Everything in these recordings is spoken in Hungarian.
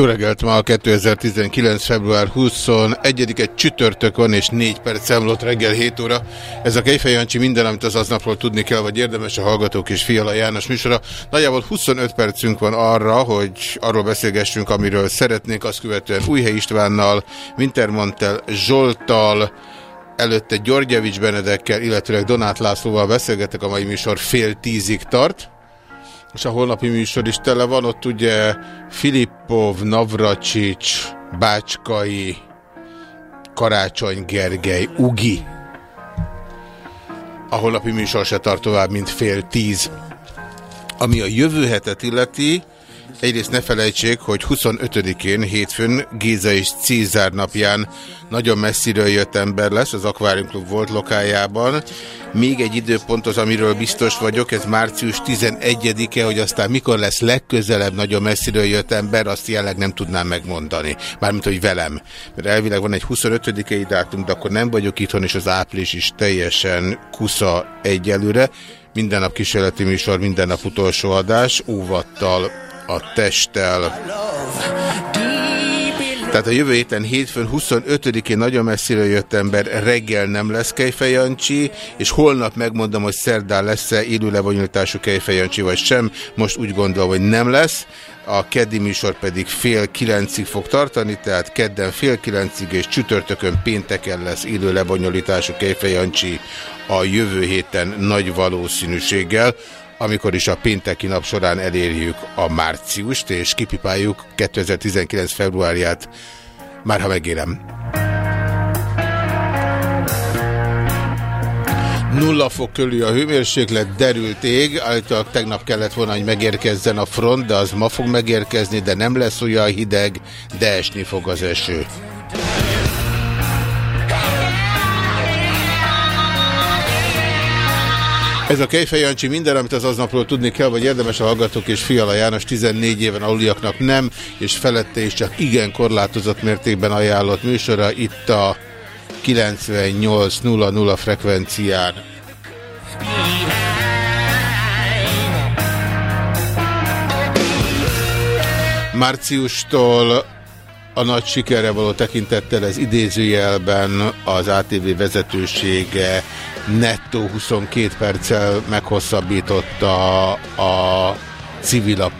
Jó reggelt, ma a 2019. február 21 egy csütörtök van, és 4 perc számlott reggel 7 óra. Ez a Kejfej Jancsi minden, amit az aznapról tudni kell, vagy érdemes a Hallgatók és Fiala János műsora. Nagyjából 25 percünk van arra, hogy arról beszélgessünk, amiről szeretnénk, azt követően Újhely Istvánnal, Wintermantel Zsoltal, előtte Györgyevics Benedekkel, illetőleg Donát Lászlóval beszélgetek, a mai műsor fél tízig tart és a holnapi műsor is tele van, ott ugye Filippov, Navracsics, Bácskai, Karácsony Gergely, Ugi. A holnapi műsor se tart tovább, mint fél tíz. Ami a jövő hetet illeti, egyrészt ne felejtsék, hogy 25-én hétfőn Géza és Cézár napján nagyon messziről jött ember lesz az Aquarium Club volt lokájában. Még egy időpont az, amiről biztos vagyok, ez március 11-e, hogy aztán mikor lesz legközelebb nagyon messziről jött ember, azt jelenleg nem tudnám megmondani. Mármint, hogy velem. Mert elvileg van egy 25-i dátum, de akkor nem vagyok itthon, és az április is teljesen kusza egyelőre. Minden nap kísérleti műsor, minden nap utolsó adás, óvattal, a testtel. Tehát a jövő héten hétfőn 25-én nagyon messziről jött ember, reggel nem lesz Kejfej Jancsi, és holnap megmondom, hogy szerdán lesz-e élő lebonyolítású Kejfej Jancsi, vagy sem. Most úgy gondolom, hogy nem lesz. A keddi műsor pedig fél kilencig fog tartani, tehát kedden fél kilencig, és csütörtökön pénteken lesz élő lebonyolítású Kejfej Jancsi a jövő héten nagy valószínűséggel amikor is a pénteki nap során elérjük a márciust, és kipipáljuk 2019. februárját, már ha megérem. Nulla fok körül a hőmérséklet, derült ég, állítólag tegnap kellett volna, hogy megérkezzen a front, de az ma fog megérkezni, de nem lesz olyan hideg, de esni fog az eső. Ez a Kejfej Jancsi minden, amit az aznapról tudni kell, vagy érdemes a Hallgatók és Fiala János 14 éven aluliaknak nem, és felette is csak igen korlátozott mértékben ajánlott műsora itt a 98.00 frekvencián. Márciustól a nagy sikerre való tekintettel ez idézőjelben az ATV vezetősége nettó 22 perccel meghosszabbította a civil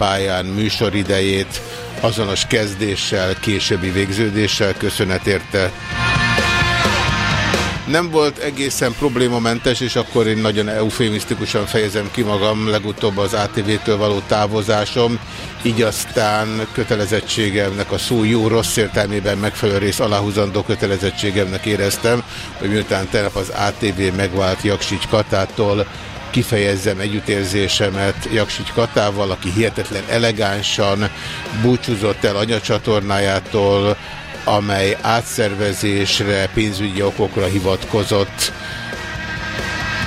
műsoridejét, azonos kezdéssel, későbbi végződéssel köszönet érte. Nem volt egészen problémamentes, és akkor én nagyon eufémisztikusan fejezem ki magam legutóbb az ATV-től való távozásom, így aztán kötelezettségemnek a szó jó-rossz értelmében megfelelő rész aláhúzandó kötelezettségemnek éreztem, hogy miután tegnap az ATV megvált Jaksics Katától, kifejezzem együttérzésemet Jaksics Katával, aki hihetetlen elegánsan búcsúzott el anyacsatornájától, amely átszervezésre, pénzügyi okokra hivatkozott.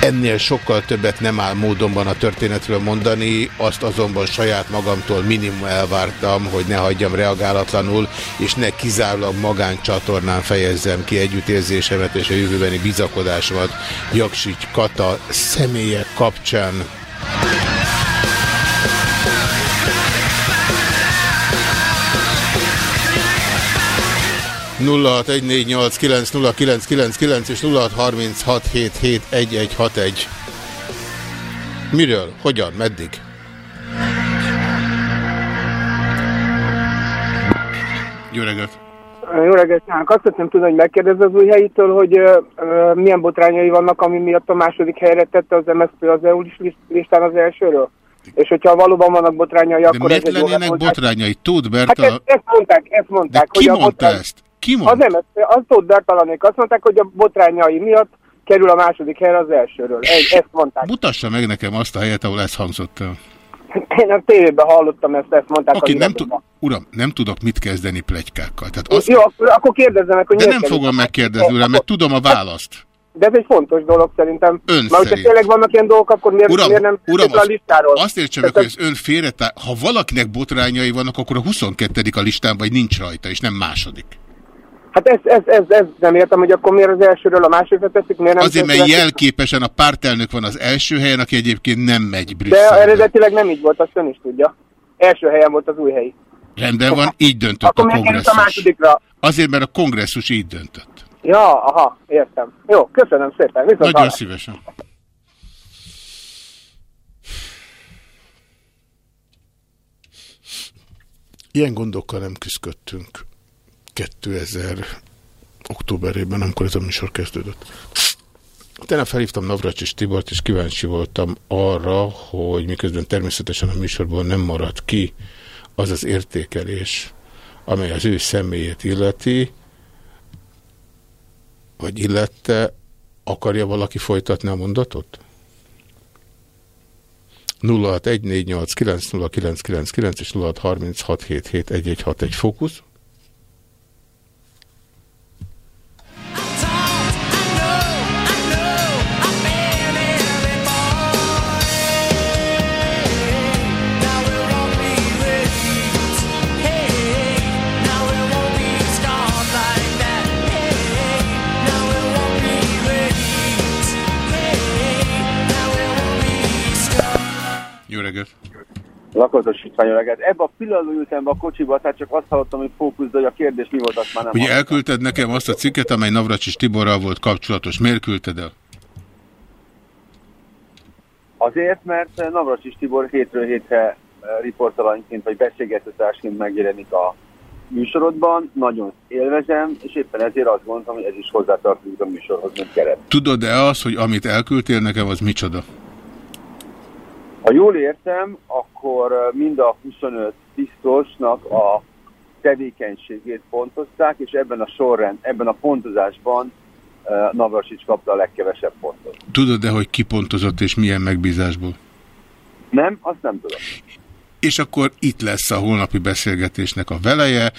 Ennél sokkal többet nem áll módonban a történetről mondani, azt azonban saját magamtól minimum elvártam, hogy ne hagyjam reagálatlanul, és ne kizárólag magáncsatornán fejezzem ki együttérzésemet és a jövőbeni bizakodásomat Jaksics Kata személye kapcsán. 0614890999 és 0636771161. Miről? Hogyan? Meddig? Jó reggelt! Jó reggelt, Csánk. Azt szeretném tudni, hogy megkérdezze az új helyitől, hogy uh, milyen botrányai vannak, ami miatt a második helyre tette az MSZP az EU listán az elsőről? És hogyha valóban vannak botrányai, De akkor miért ez lennének botrányai? Hát Berta... ezt, ezt mondták, ezt mondták. De ki hogy a mondta botrány... ezt? Ki Az? MSZP, az Tóth Bertalanék azt mondták, hogy a botrányai miatt kerül a második helyre az elsőről. Egy, ezt mondták. Mutassa meg nekem azt a helyet, ahol ez hangzott el. Én a tévében hallottam ezt, ezt mondták. Az nem tud, uram, nem tudok mit kezdeni plegykákkal. Tehát azt, Jó, akkor, akkor kérdezzem meg, hogy de nem fogom megkérdezni, uram, mert tudom a választ. De ez egy fontos dolog szerintem. Ön Mert hogyha szerint. tényleg vannak ilyen dolgok, akkor miért, Uram, miért nem uram a listáról? azt értse meg, hogy az ön félretá... Ha valakinek botrányai vannak, akkor a 22 a listán, vagy nincs rajta, és nem második. Hát ez, ez, ez, ez nem értem, hogy akkor miért az elsőről a másodikra teszik, miért nem Azért, mert jelképesen a pártelnök van az első helyen, aki egyébként nem megy De Brüsszelbe. eredetileg nem így volt, azt ön is tudja. Első helyen volt az új helyi. Rendben van, így döntött Akkor a miért került a kongresszus. másodikra? Azért, mert a kongresszus így döntött. Ja, aha, értem. Jó, köszönöm szépen. Viszont Nagyon hallásra. szívesen. Ilyen gondokkal nem küzdöttünk 2000 októberében, amikor ez a műsor kezdődött. Utána felhívtam Navracsis Tibort, és kíváncsi voltam arra, hogy miközben természetesen a műsorból nem maradt ki az az értékelés, amely az ő személyét illeti, vagy illette, akarja valaki folytatni a mondatot? 0614890999 és 0636771161 fókusz. Jó reggelt! Lakatos István öreget. Ebben a pillanatban ültem be a kocsiba, tehát csak azt hallottam, hogy fókusz, de hogy a kérdés mi volt, azt már nem Ugye hallottam. elküldted nekem azt a cikket, amely Navracsis Tiborral volt kapcsolatos. Miért küldted el? Azért, mert Navracsis Tibor hétről hétre eh, riportalanként vagy beszélgetőtársként megjelenik a műsorodban, nagyon élvezem, és éppen ezért azt gondoltam, hogy ez is hozzátartozik a műsorhoz, mint keret. Tudod-e az, hogy amit elküldtél nekem, az micsoda? Ha jól értem, akkor mind a 25 biztosnak a tevékenységét pontozták, és ebben a sorrend, ebben a pontozásban eh, Navracsics kapta a legkevesebb pontot. Tudod-e, hogy kipontozott és milyen megbízásból? Nem? Azt nem tudom. És akkor itt lesz a holnapi beszélgetésnek a veleje.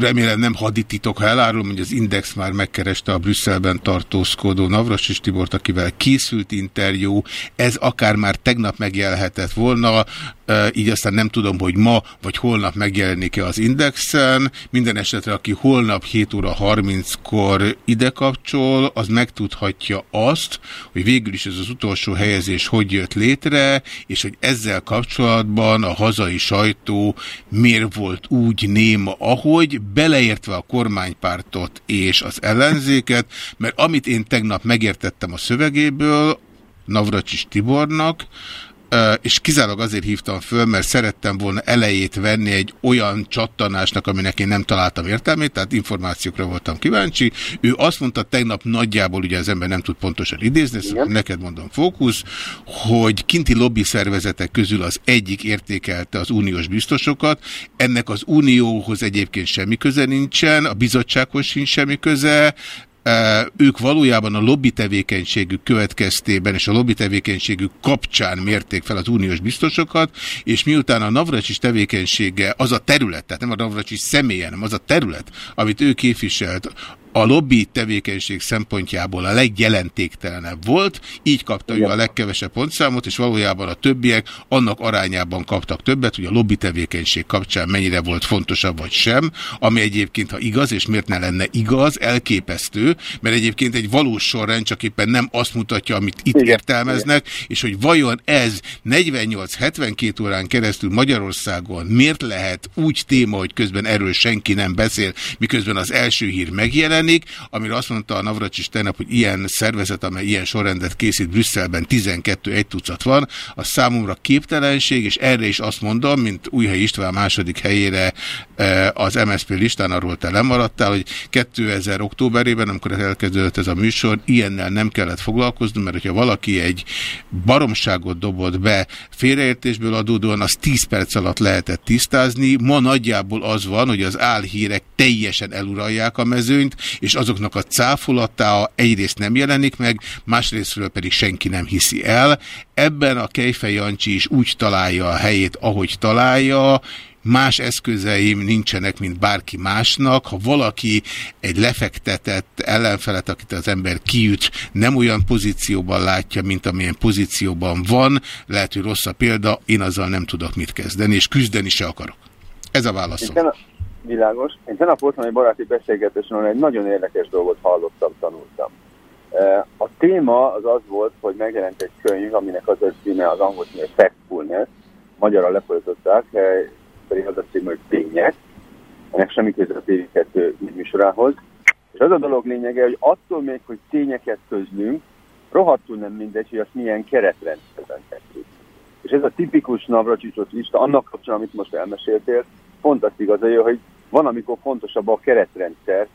Remélem nem hadititok, ha elárulom, hogy az Index már megkereste a Brüsszelben tartózkodó Navrasis Tibort, akivel készült interjú. Ez akár már tegnap megjelhetett volna, így aztán nem tudom, hogy ma vagy holnap megjelenik-e az Indexen. Minden esetre, aki holnap 7 óra 30-kor ide kapcsol, az megtudhatja azt, hogy végül is ez az utolsó helyezés hogy jött létre, és hogy ezzel kapcsolatban a hazai sajtó miért volt úgy néma, ahogy, beleértve a kormánypártot és az ellenzéket, mert amit én tegnap megértettem a szövegéből, Navracsis Tibornak, és kizárólag azért hívtam föl, mert szerettem volna elejét venni egy olyan csattanásnak, aminek én nem találtam értelmét, tehát információkra voltam kíváncsi. Ő azt mondta tegnap nagyjából, ugye az ember nem tud pontosan idézni, Igen. neked mondom fókusz, hogy kinti lobby szervezetek közül az egyik értékelte az uniós biztosokat, ennek az unióhoz egyébként semmi köze nincsen, a bizottsághoz sincs semmi köze, ők valójában a lobby tevékenységük következtében és a lobby tevékenységük kapcsán mérték fel az uniós biztosokat, és miután a Navracsis tevékenysége az a terület, tehát nem a Navracsis személye, hanem az a terület, amit ő képviselt, a lobby tevékenység szempontjából a legjelentéktelenebb volt, így kapta ő a legkevesebb pontszámot, és valójában a többiek annak arányában kaptak többet, hogy a lobby tevékenység kapcsán mennyire volt fontosabb vagy sem, ami egyébként, ha igaz, és miért ne lenne igaz, elképesztő, mert egyébként egy valós sorrend csak éppen nem azt mutatja, amit itt Igen. értelmeznek, és hogy vajon ez 48-72 órán keresztül Magyarországon miért lehet úgy téma, hogy közben erről senki nem beszél, miközben az első hír megjelenik, amire azt mondta a Navracsis tegnap, hogy ilyen szervezet, amely ilyen sorrendet készít Brüsszelben 12 egy tucat van, az számomra képtelenség, és erre is azt mondom, mint Újhely István második helyére az MSZP listán, arról te lemaradtál, hogy 2000 októberében, amikor elkezdődött ez a műsor, ilyennel nem kellett foglalkozni, mert hogyha valaki egy baromságot dobott be félreértésből adódóan, az 10 perc alatt lehetett tisztázni. Ma nagyjából az van, hogy az álhírek teljesen eluralják a mezőnyt, és azoknak a cáfolatá egyrészt nem jelenik meg, másrésztről pedig senki nem hiszi el. Ebben a Kejfej Jancsi is úgy találja a helyét, ahogy találja, más eszközeim nincsenek, mint bárki másnak. Ha valaki egy lefektetett ellenfelet, akit az ember kiüt, nem olyan pozícióban látja, mint amilyen pozícióban van, lehet, hogy rossz a példa, én azzal nem tudok mit kezdeni, és küzdeni se akarok. Ez a válaszom. Világos. Én tenap voltam egy baráti beszélgetésen, ahol egy nagyon érdekes dolgot hallottam, tanultam. A téma az az volt, hogy megjelent egy könyv, aminek az a címe az angol címe Factfulness, magyarra lefordították, pedig az a cím, hogy tények, ennek semmi köze a TV2 műsorához. És az a dolog lényege, hogy attól még, hogy tényeket közlünk, rohadtul nem mindegy, hogy azt milyen keretrendszerben tesszük. És ez a tipikus Navracsicsot lista, annak kapcsolatban, amit most elmeséltél, pont azt igazolja, hogy van, amikor fontosabb a keretrendszer,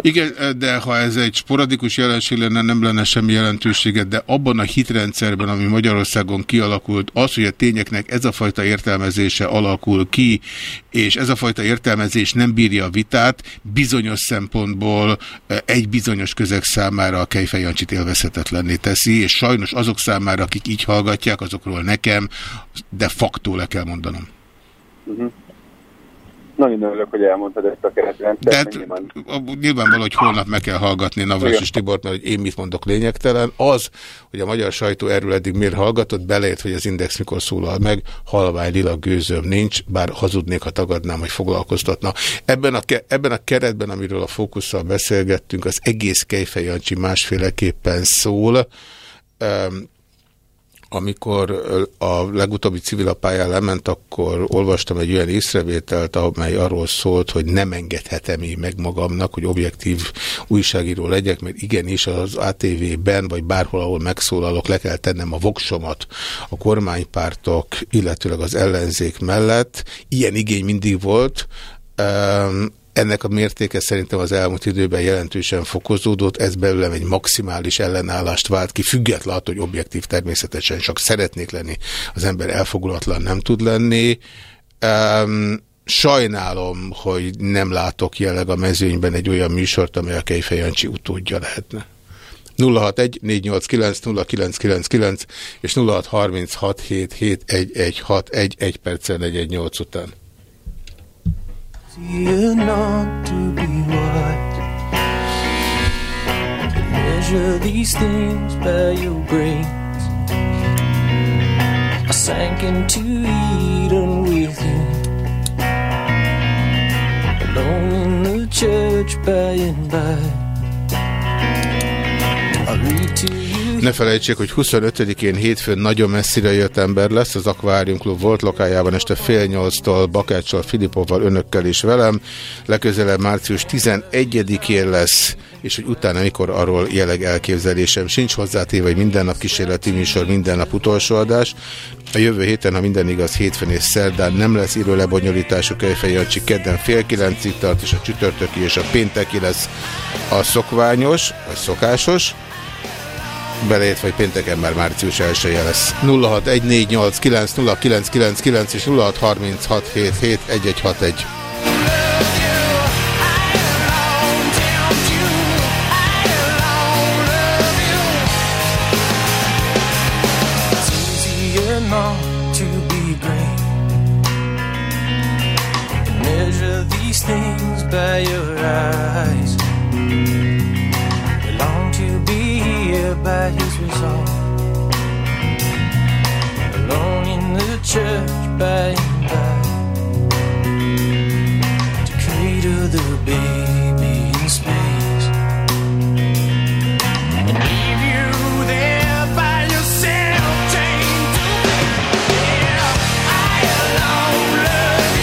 igen, de ha ez egy sporadikus jelenség lenne, nem lenne semmi jelentősége, de abban a hitrendszerben, ami Magyarországon kialakult, az, hogy a tényeknek ez a fajta értelmezése alakul ki, és ez a fajta értelmezés nem bírja a vitát, bizonyos szempontból eh, egy bizonyos közeg számára a Kejfejancsit élvezhetetlenné teszi, és sajnos azok számára, akik így hallgatják, azokról nekem de facto le kell mondanom. Uh mhm. -huh. Nagyon örülök, hogy elmondtad ezt a keretrendszert. De nyilván... nyilvánvaló, hogy holnap meg kell hallgatni Navras és Tibort, mert hogy én mit mondok lényegtelen. Az, hogy a magyar sajtó erről eddig miért hallgatott, belét, hogy az Index mikor szólal meg, halvány lila gőzöm nincs, bár hazudnék, ha tagadnám, hogy foglalkoztatna. Ebben a, ebben a keretben, amiről a fókusszal beszélgettünk, az egész Kejfej Jancsi másféleképpen szól amikor a legutóbbi civilapályán lement, akkor olvastam egy olyan észrevételt, amely arról szólt, hogy nem engedhetem én meg magamnak, hogy objektív újságíró legyek, mert igenis az ATV-ben, vagy bárhol, ahol megszólalok, le kell tennem a voksomat a kormánypártok, illetőleg az ellenzék mellett. Ilyen igény mindig volt, ennek a mértéke szerintem az elmúlt időben jelentősen fokozódott, ez belőlem egy maximális ellenállást vált ki, független attól, hogy objektív természetesen csak szeretnék lenni, az ember elfogulatlan nem tud lenni. Um, sajnálom, hogy nem látok jelleg a mezőnyben egy olyan műsort, amely a Kejfej Jancsi utódja lehetne. 061 489 0999 és 0636771161 egy perccel 418 után. See not to be what Measure these things by your brains I sank into Eden with you. Alone in the church by and by. I read to you Ne felejtsék, hogy 25-én hétfőn nagyon messzire jött ember lesz, az Aquarium Club volt lokájában este fél nyolctól Bakáccsal, Filipovval, önökkel és velem. Legközelebb március 11-én lesz, és hogy utána mikor arról jeleg elképzelésem sincs hozzátéve, hogy minden nap kísérleti műsor, minden nap utolsó adás. A jövő héten, ha minden igaz, hétfőn és szerdán nem lesz író lebonyolítású Kejfej kedden fél kilencig tart, és a csütörtöki és a pénteki lesz a szokványos, vagy szokásos beleértve, vagy pénteken már március 1 -e lesz. 0614890999 és 0636771161. things by your eyes by his resolve. Alone in the church by and by to cradle the baby in space and leave you there by yourself, chained to yeah, I alone love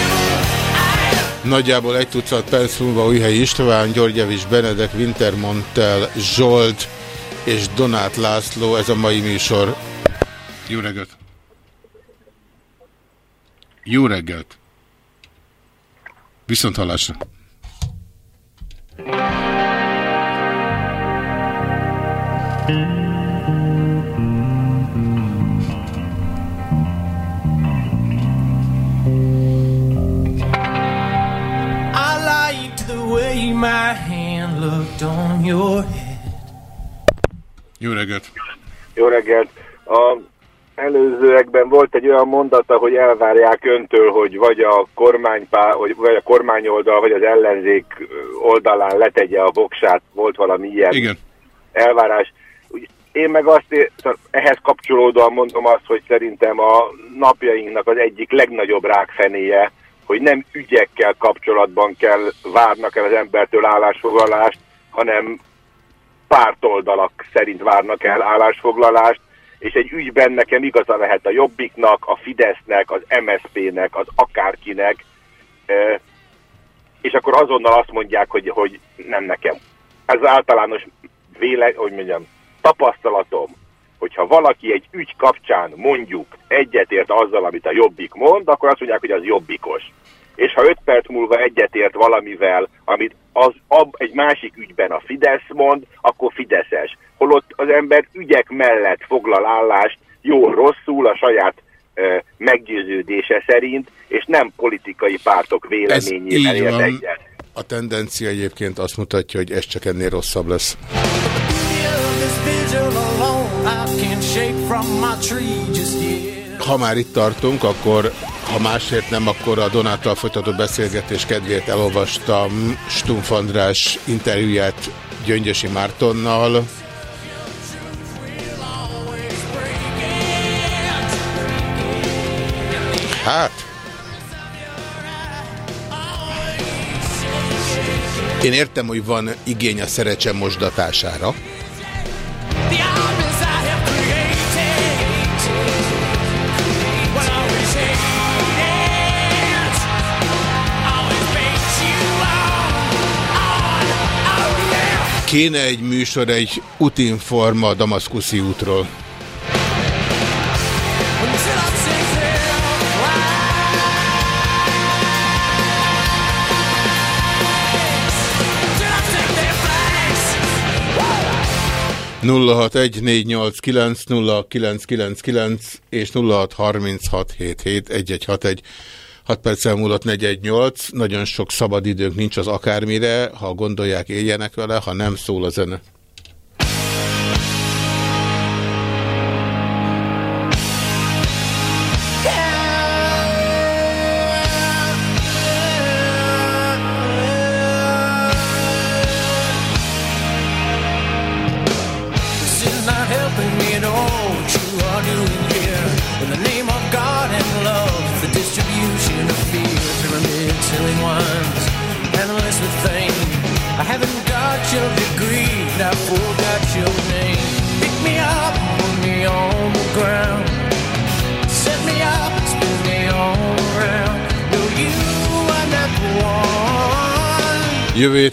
you. Nagyjából egy tucat perc múlva Újhely István, Györgyevics Benedek, Wintermontel, Zsolt, és Donát László, ez a mai műsor. Jó reggelt! Jó reggelt! Viszont hallásra. I liked the way my hand looked on your head. Jó reggelt! Jó reggelt! A előzőekben volt egy olyan mondata, hogy elvárják öntől, hogy vagy a kormánypá, vagy, a kormányoldal, vagy az ellenzék oldalán letegye a voksát, volt valami ilyen Igen. elvárás. Én meg azt, é- szóval ehhez kapcsolódóan mondom azt, hogy szerintem a napjainknak az egyik legnagyobb rákfenéje, hogy nem ügyekkel kapcsolatban kell, várnak el az embertől állásfoglalást, hanem pártoldalak szerint várnak el állásfoglalást, és egy ügyben nekem igaza lehet a Jobbiknak, a Fidesznek, az MSZP-nek, az akárkinek, és akkor azonnal azt mondják, hogy, hogy nem nekem. Ez általános véle, hogy mondjam, tapasztalatom, hogyha valaki egy ügy kapcsán mondjuk egyetért azzal, amit a Jobbik mond, akkor azt mondják, hogy az jobbikos. És ha öt perc múlva egyetért valamivel, amit az, ab, egy másik ügyben a Fidesz mond, akkor Fideszes. Holott az ember ügyek mellett foglal állást, jó-rosszul a saját e, meggyőződése szerint, és nem politikai pártok véleményével ért egyet. A tendencia egyébként azt mutatja, hogy ez csak ennél rosszabb lesz. Ha már itt tartunk, akkor ha másért nem, akkor a Donáttal folytatott beszélgetés kedvéért elolvastam Stumpf András interjúját Gyöngyösi Mártonnal. Hát... Én értem, hogy van igény a szerecse mosdatására. Kéne egy műsor egy utinforma a Damaszkuszi útról. Until I take them flags, till I take their flags. 0614890999 és 0636771161. 6 perccel múlott 418. Nagyon sok szabad időnk nincs az akármire. Ha gondolják, éljenek vele, ha nem, szól a zene.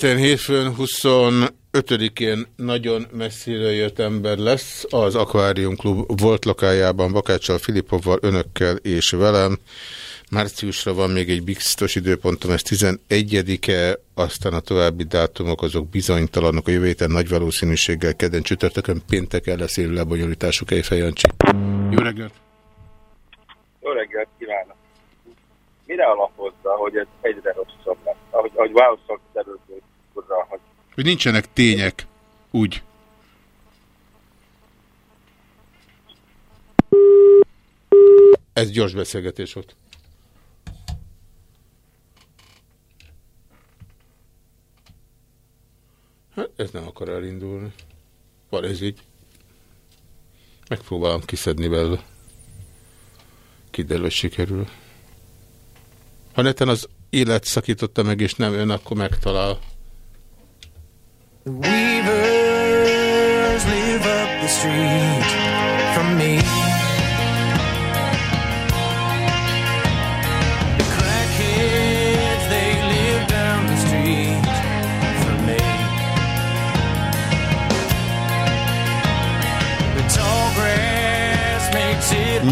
Héten hétfőn 25-én nagyon messziről jött ember lesz az Aquarium Klub volt lokájában Bakáccsal, Filipovval, önökkel és velem. Márciusra van még egy biztos időpontom, ez 11-e, aztán a további dátumok azok bizonytalanok. A jövő héten nagy valószínűséggel kedden csütörtökön pénteken lesz élő lebonyolítású Kejfej Jancsi. Jó reggelt! Jó reggelt kívánok! Mire alapozza, hogy ez egyre rosszabb lesz? Ahogy, ahogy válaszoltak úrra, hogy Hogy nincsenek tények, úgy. Ez gyors beszélgetés volt. Hát ez nem akar elindulni. Van ez így. Megpróbálom kiszedni belőle. Kiderül, hogy sikerül. Ha neten az élet szakította meg, és nem ön, akkor megtalál. The weavers live up the street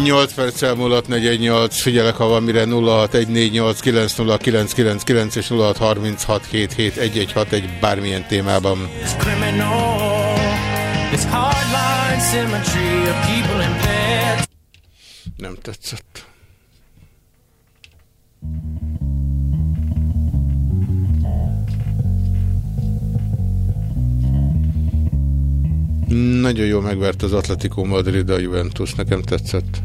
8 perc elmúlott 418, figyelek, ha van mire 0614890999 és 0636771161 bármilyen témában. It's criminal. Nagyon jó megvert az Atletico Madrid a Juventus, nekem tetszett.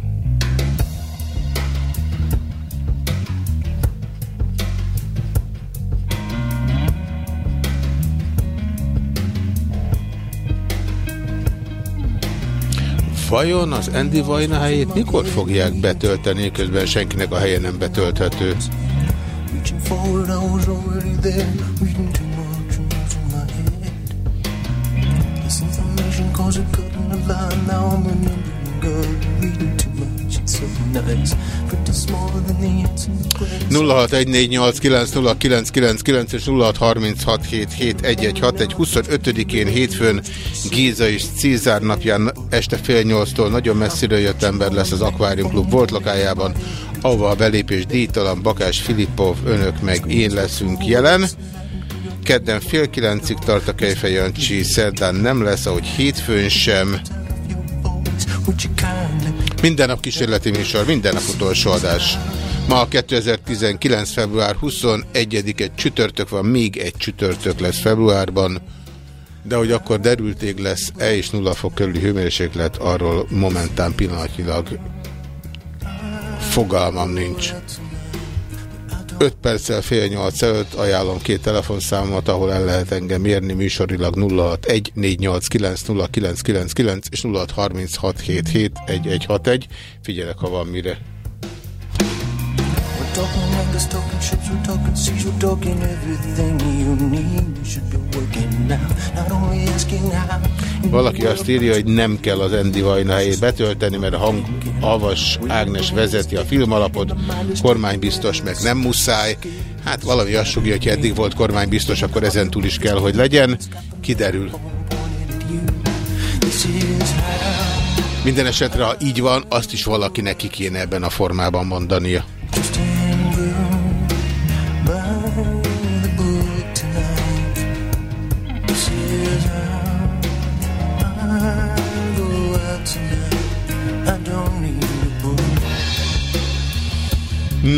Vajon az Andy Vajna helyét mikor fogják betölteni, közben senkinek a helye nem betölthető? A cut in the line. Now I'm remembering God. Reading too much, it's so nice. Pretty smaller than the answer to question. 0614890999 és 0636771161 25-én hétfőn Géza és Cézár napján este fél nyolctól nagyon messziről jött ember lesz az Aquarium Club volt lakájában, ahova a belépés díjtalan Bakás Filippov, önök meg én leszünk jelen. Kedden fél kilencig tart a Kejfej Jancsi, szerdán nem lesz, ahogy hétfőn sem. Minden nap kísérleti műsor, minden nap utolsó adás. Ma a 2019. február 21-e csütörtök van, még egy csütörtök lesz februárban, de hogy akkor derülték lesz E és 0 fok körüli hőmérséklet, arról momentán pillanatnyilag fogalmam nincs. 5 perccel fél nyolc előtt ajánlom két telefonszámot, ahol el lehet engem érni műsorilag 0614890999 és 0636771161. Figyelek, ha van mire. Talking anchors, talking ships, we're talking seas, we're talking everything you need. You should be working now, not only asking how. Valaki azt írja, hogy nem kell az Andy Vajna helyét betölteni, mert a hang Avas Ágnes vezeti a filmalapot, kormánybiztos meg nem muszáj. Hát valami azt sugja, hogy eddig volt kormánybiztos, akkor ezen túl is kell, hogy legyen. Kiderül. Minden esetre, ha így van, azt is valakinek ki kéne ebben a formában mondania. Just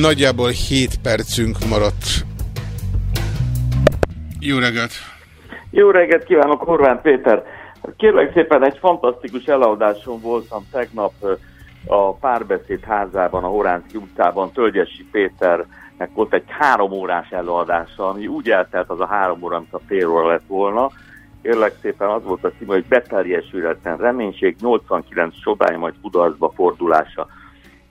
Nagyjából 7 percünk maradt. Jó reggelt! Jó reggelt kívánok, Horváth Péter! Kérlek szépen, egy fantasztikus eladáson voltam tegnap a Párbeszéd házában, a Horánszki utcában, Tölgyesi Péternek volt egy három órás előadása, ami úgy eltelt az a három óra, mint a fél óra lett volna. Kérlek szépen az volt a címe, hogy beteljesületlen reménység, 89 csodája, majd kudarcba fordulása.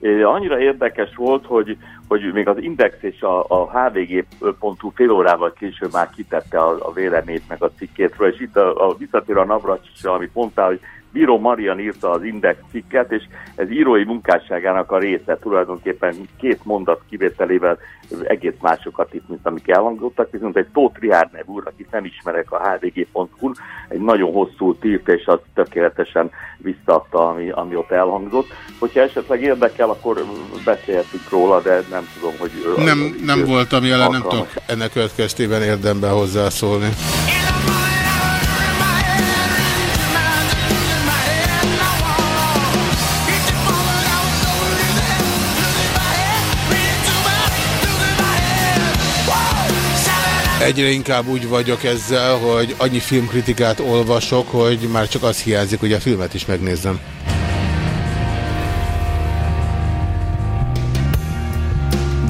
É, Annyira érdekes volt, hogy, hogy még az Index és a, a hvg.hu fél órával később már kitette a, a véleményt meg a cikkétről, és itt a, a visszatér a Navracsisra, amit mondtál, hogy Bíró Marian írta az Index cikket, és ez írói munkásságának a része, tulajdonképpen két mondat kivételével egész másokat itt, mint amik elhangzottak, viszont egy Tóth Rihár nev úr, akit nem ismerek a hvg.hu, egy nagyon hosszú írt, és az tökéletesen visszaadta, ami, ami ott elhangzott. Hogyha esetleg érdekel, akkor beszélhetünk róla, de nem tudom, hogy... Nem, nem voltam jelen, nem alkalmas. tudok ennek következtében érdemben hozzászólni. Egyre inkább úgy vagyok ezzel, hogy annyi filmkritikát olvasok, hogy már csak az hiányzik, hogy a filmet is megnézzem.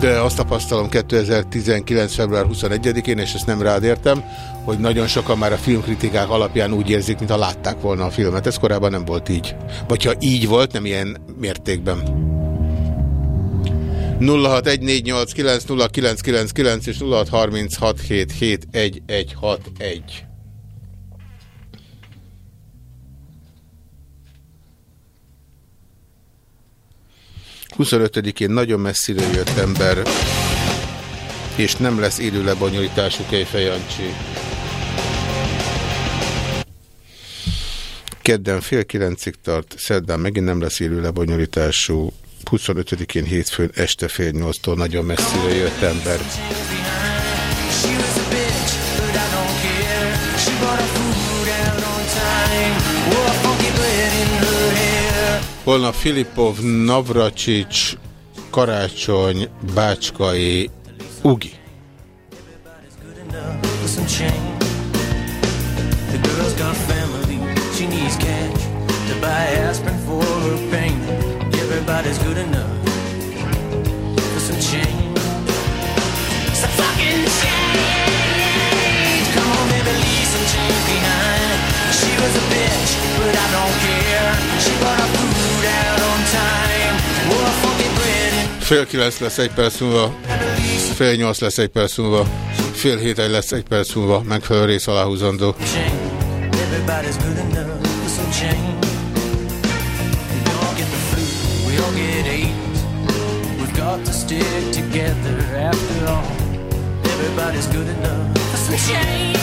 De azt tapasztalom 2019. február 21-én, és ezt nem rád értem, hogy nagyon sokan már a filmkritikák alapján úgy érzik, mintha látták volna a filmet. Ez korábban nem volt így. Vagy ha így volt, nem ilyen mértékben. 0614890999 és 0636771161. 25-én nagyon messziről jött ember, és nem lesz élő lebonyolítású Kejfej Jancsi. kedden fél kilencig tart, szerdán megint nem lesz élő lebonyolítású, 25-én hétfőn este fél nyolctól nagyon messzire jött ember. Holnap Filipov, Navracsics, Karácsony, Bácskai, Ugi. The girl's got family, she needs cash Everybody's good enough for some change. Some fucking change. Come on, baby, leave some change behind. She was a bitch, but I don't care. She brought her food out on time. Wore a funky bread Fél kilenc lesz egy perc múlva, fél nyolc lesz egy perc múlva, fél hét egy lesz egy perc múlva, megfelelő rész aláhúzandó. Everybody's good enough for some change. Stick together after all. Everybody's good enough for some baby.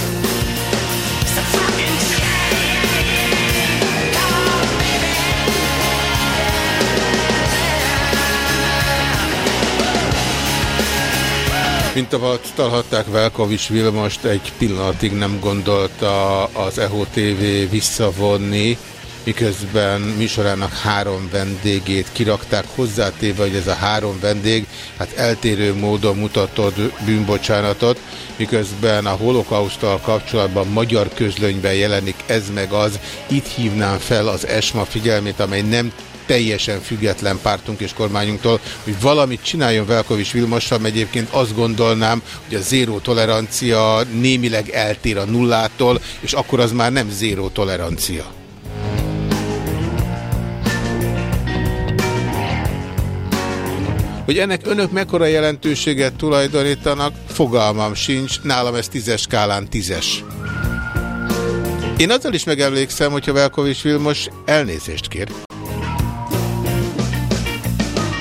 Mint tapasztalhatták, Velkovics Vilmost egy pillanatig nem gondolta az EHO TV visszavonni, miközben műsorának három vendégét kirakták hozzátéve, hogy ez a három vendég hát eltérő módon mutatott bűnbocsánatot, miközben a holokausztal kapcsolatban magyar közlönyben jelenik ez meg az, itt hívnám fel az ESMA figyelmét, amely nem teljesen független pártunk és kormányunktól, hogy valamit csináljon Velkovics Vilmossal, mert egyébként azt gondolnám, hogy a zéró tolerancia némileg eltér a nullától, és akkor az már nem zéró tolerancia. Hogy ennek önök mekkora jelentőséget tulajdonítanak, fogalmam sincs, nálam ez tízes skálán tízes. Én azzal is megemlékszem, hogyha Velkovics Vilmos elnézést kér.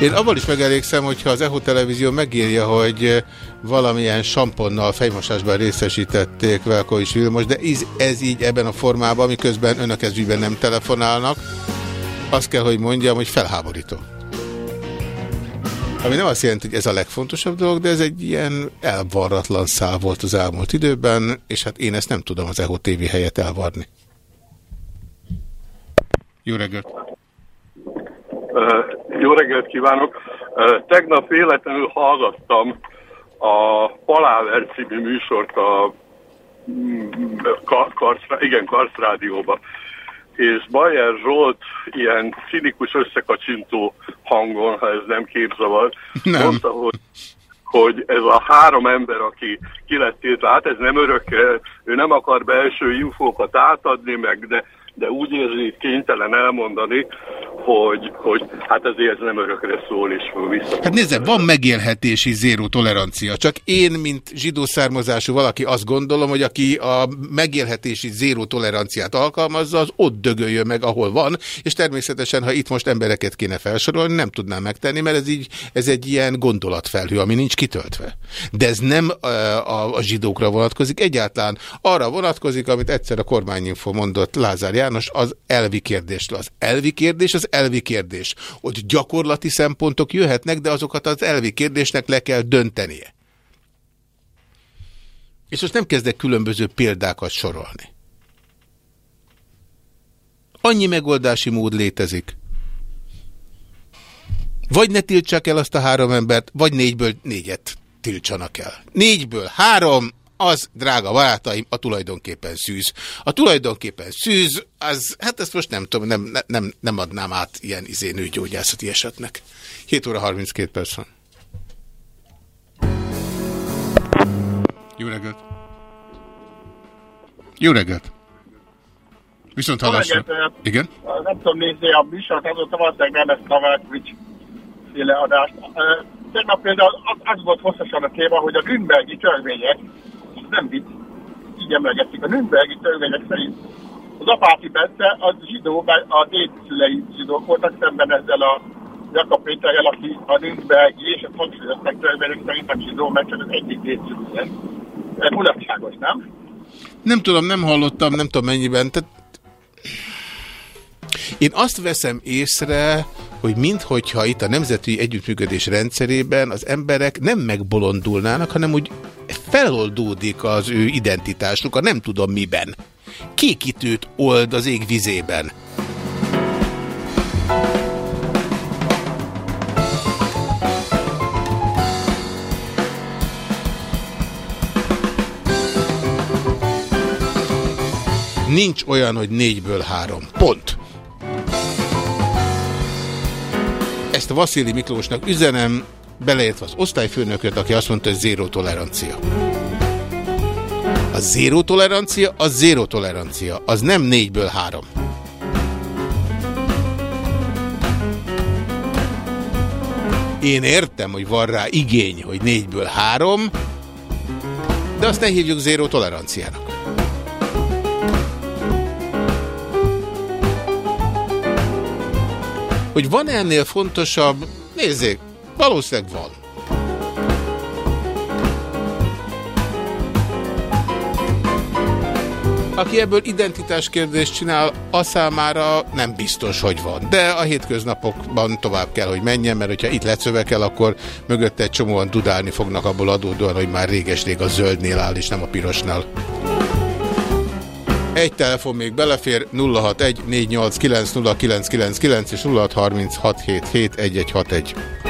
Én abban is megelégszem, hogyha az EHO televízió megírja, hogy valamilyen samponnal fejmosásban részesítették Velkovics Vilmos, de ez, ez így ebben a formában, miközben önök ez ügyben nem telefonálnak, azt kell, hogy mondjam, hogy felháborító. Ami nem azt jelenti, hogy ez a legfontosabb dolog, de ez egy ilyen elvarratlan szál volt az elmúlt időben, és hát én ezt nem tudom az EHO TV helyett elvarni. Jó reggelt! Uh, jó reggelt kívánok! Uh, tegnap véletlenül hallgattam a Paláver című műsort a mm, Ka- Karc, igen, Karc Rádióba. És Bajer Zsolt ilyen cinikus összekacsintó hangon, ha ez nem képzavar, Nem. mondta, hogy hogy ez a három ember, aki ki lett tiltva, hát ez nem örökre, ő nem akar belső infókat átadni, meg de, de úgy érzi, kénytelen elmondani, hogy, hogy hát ezért ez nem örökre szól, és vissza. Hát nézze, van megélhetési zéró tolerancia, csak én, mint zsidó származású valaki azt gondolom, hogy aki a megélhetési zéró toleranciát alkalmazza, az ott dögöljön meg, ahol van, és természetesen, ha itt most embereket kéne felsorolni, nem tudnám megtenni, mert ez, így, ez egy ilyen gondolatfelhő, ami nincs kitöltve. De ez nem a, a zsidókra vonatkozik, egyáltalán arra vonatkozik, amit egyszer a kormányinfo mondott Lázár János, az elvi kérdésről. Az elvi kérdés az elvi kérdés. Ott gyakorlati szempontok jöhetnek, de azokat az elvi kérdésnek le kell döntenie. És most nem kezdek különböző példákat sorolni. Annyi megoldási mód létezik. Vagy ne tiltsák el azt a három embert, vagy négyből négyet tiltsanak el. Négyből három, az, drága barátaim, a tulajdonképpen szűz. A tulajdonképpen szűz, az, hát ezt most nem tudom, nem, nem, nem adnám át ilyen izé nőgyógyászati esetnek. 7 óra 32 perc van. Jó reggelt! Jó reggelt! Viszont hallásra. Igen? Nem tudom nézni a műsort, azóta valószínűleg nem ezt a Velkovics féle adást. Tegnap például az, az volt hosszasan a téma, hogy a Nürnbergi törvények, nem vicc, így emlegetik, a Nürnbergi törvények szerint az Apáti Bence az zsidó, a dédszülei zsidók voltak szemben ezzel a Jakab Péterrel, aki a Nürnbergi és a hangsúlyozták törvények szerint nem zsidó, mert csak az egyik dédszülője. Ez mulatságos, nem? Nem tudom, nem hallottam, nem tudom mennyiben. Tehát Én azt veszem észre, hogy minthogyha itt a Nemzeti Együttműködés rendszerében az emberek nem megbolondulnának, hanem úgy feloldódik az ő identitásuk, a nem tudom miben. Kékítőt old az ég vizében. Nincs olyan, hogy négyből három. Pont. Ezt a Vaszili Miklósnak üzenem, beleértve az osztályfőnököt, aki azt mondta, hogy zéró tolerancia. A zéró tolerancia, az zéró tolerancia. Az nem négyből három. Én értem, hogy van rá igény, hogy négyből három, de azt ne hívjuk zéró toleranciának. Hogy van -e ennél fontosabb? Nézzék, valószínűleg van. Aki ebből identitáskérdést csinál, a számára nem biztos, hogy van. De a hétköznapokban tovább kell, hogy menjen, mert hogyha itt lecövekel, akkor mögötte egy csomóan dudálni fognak abból adódóan, hogy már réges-rég a zöldnél áll, és nem a pirosnál. Egy telefon még belefér, 061 489 és 0636771161.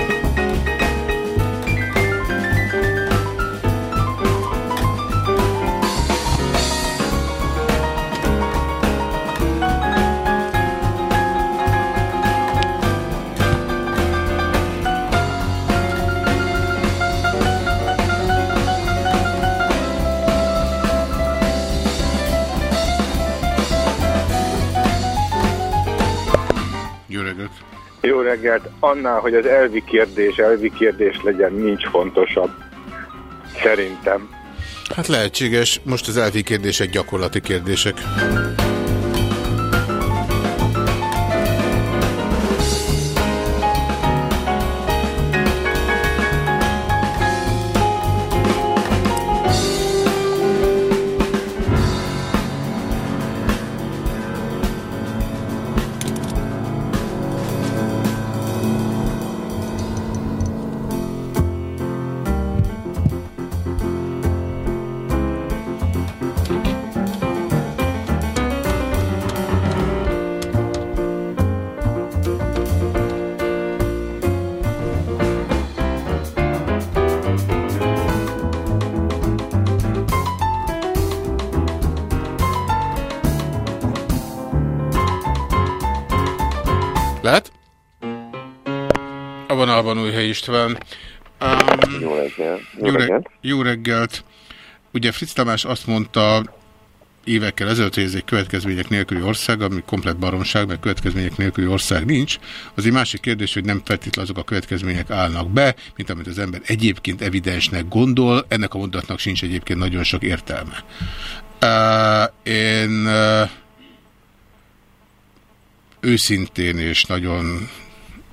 reggelt! Annál, hogy az elvi kérdés, elvi kérdés legyen, nincs fontosabb. Szerintem. Hát lehetséges, most az elvi kérdések gyakorlati kérdések. Ugye Fritz Tamás azt mondta évekkel ezelőtt, hogy ez egy következmények nélküli ország, ami komplet baromság, mert következmények nélküli ország nincs. Az egy másik kérdés, hogy nem feltétlenül azok a következmények állnak be, mint amit az ember egyébként evidensnek gondol, ennek a mondatnak sincs egyébként nagyon sok értelme. Uh, én uh, őszintén és nagyon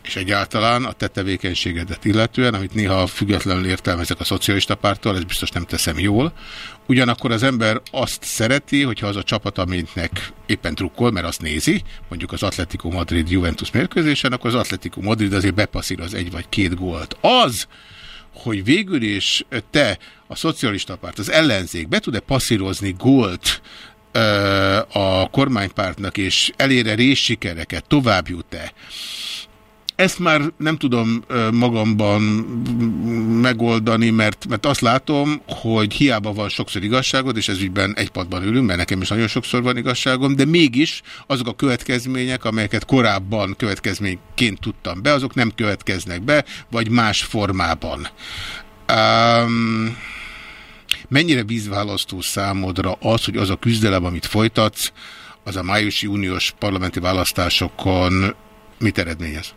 és egyáltalán a te tevékenységedet illetően, amit néha függetlenül értelmezek a szocialista pártól, ez biztos nem teszem jól. Ugyanakkor az ember azt szereti, hogyha az a csapat, aminek éppen trukkol, mert azt nézi, mondjuk az Atletico Madrid Juventus mérkőzésen, akkor az Atletico Madrid azért bepasszír az egy vagy két gólt. Az, hogy végül is te, a szocialista párt, az ellenzék be tud-e passzírozni gólt a kormánypártnak, és elére részsikereket, tovább jut-e, ezt már nem tudom magamban megoldani, mert, mert azt látom, hogy hiába van sokszor igazságod, és ez ügyben egy padban ülünk, mert nekem is nagyon sokszor van igazságom, de mégis azok a következmények, amelyeket korábban következményként tudtam be, azok nem következnek be, vagy más formában. Um, mennyire vízválasztó számodra az, hogy az a küzdelem, amit folytatsz, az a májusi uniós parlamenti választásokon mit eredményez?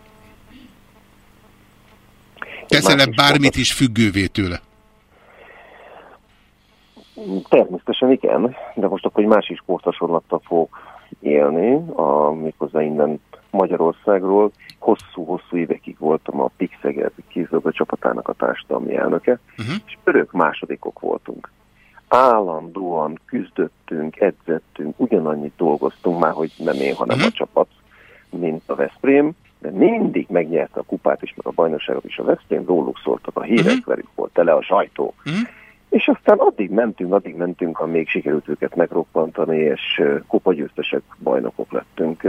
Teszel-e bármit is függővé tőle? Természetesen igen, de most akkor egy másik sporthasonlattal fogok élni, a, méghozzá innen Magyarországról. Hosszú-hosszú évekig voltam a Pixeged kézlabda csapatának a társadalmi elnöke, uh-huh. és örök másodikok voltunk. Állandóan küzdöttünk, edzettünk, ugyanannyit dolgoztunk már, hogy nem én, hanem uh-huh. a csapat. mint a Veszprém, de mindig megnyerte a kupát is, meg a bajnokságot is a Veszprém, róluk szóltak a hírek, uh-huh. velük volt tele a sajtó. Uh-huh. És aztán addig mentünk, addig mentünk, amíg sikerült őket megroppantani, és kupagyőztesek bajnokok lettünk.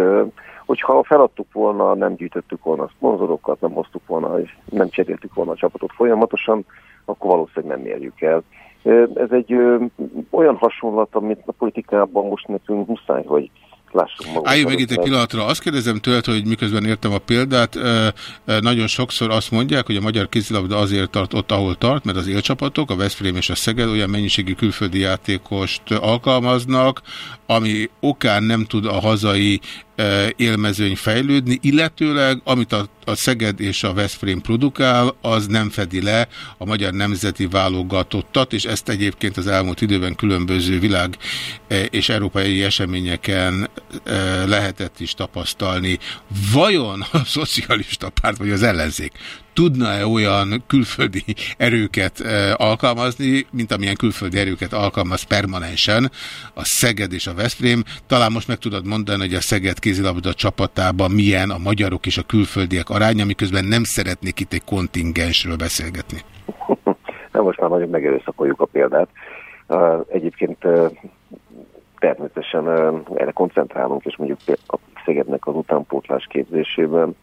Hogyha feladtuk volna, nem gyűjtöttük volna a szponzorokat, nem hoztuk volna, és nem cseréltük volna a csapatot folyamatosan, akkor valószínűleg nem mérjük el. Ez egy olyan hasonlat, amit a politikában most nekünk muszáj, hogy lássunk magunkat. Álljunk meg itt egy pillanatra. Azt kérdezem tőled, hogy miközben értem a példát, nagyon sokszor azt mondják, hogy a magyar kézilabda azért tart ott, ahol tart, mert az élcsapatok, a Veszprém és a Szeged olyan mennyiségű külföldi játékost alkalmaznak, ami okán nem tud a hazai élmezőny fejlődni, illetőleg amit a, a Szeged és a Veszprém produkál, az nem fedi le a magyar nemzeti válogatottat, és ezt egyébként az elmúlt időben különböző világ és európai eseményeken lehetett is tapasztalni. Vajon a szocialista párt vagy az ellenzék tudna-e olyan külföldi erőket alkalmazni, mint amilyen külföldi erőket alkalmaz permanensen a Szeged és a Veszprém. Talán most meg tudod mondani, hogy a Szeged kézilabda csapatában milyen a magyarok és a külföldiek aránya, miközben nem szeretnék itt egy kontingensről beszélgetni. Nem, most már nagyon megerőszakoljuk a példát. Egyébként természetesen erre koncentrálunk, és mondjuk a Szegednek az utánpótlás képzésében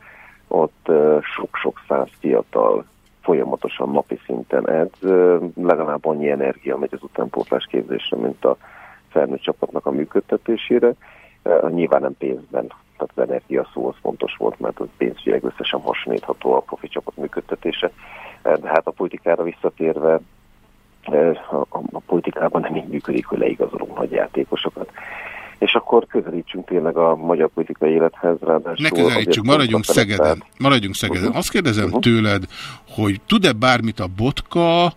ott sok-sok száz fiatal folyamatosan napi szinten edz, legalább annyi energia megy az utánpótlás képzésre, mint a felnőtt csapatnak a működtetésére. Nyilván nem pénzben, tehát az energia szó az fontos volt, mert az pénzügyileg összesen hasonlítható a profi csapat működtetése. De hát a politikára visszatérve, a, a politikában nem így működik, hogy leigazolunk nagy játékosokat és akkor közelítsünk tényleg a magyar politikai élethez. Ne közelítsünk, maradjunk Szegeden. Maradjunk Szegeden. Uh -huh. Azt kérdezem uh -huh. tőled, hogy tud-e bármit a botka,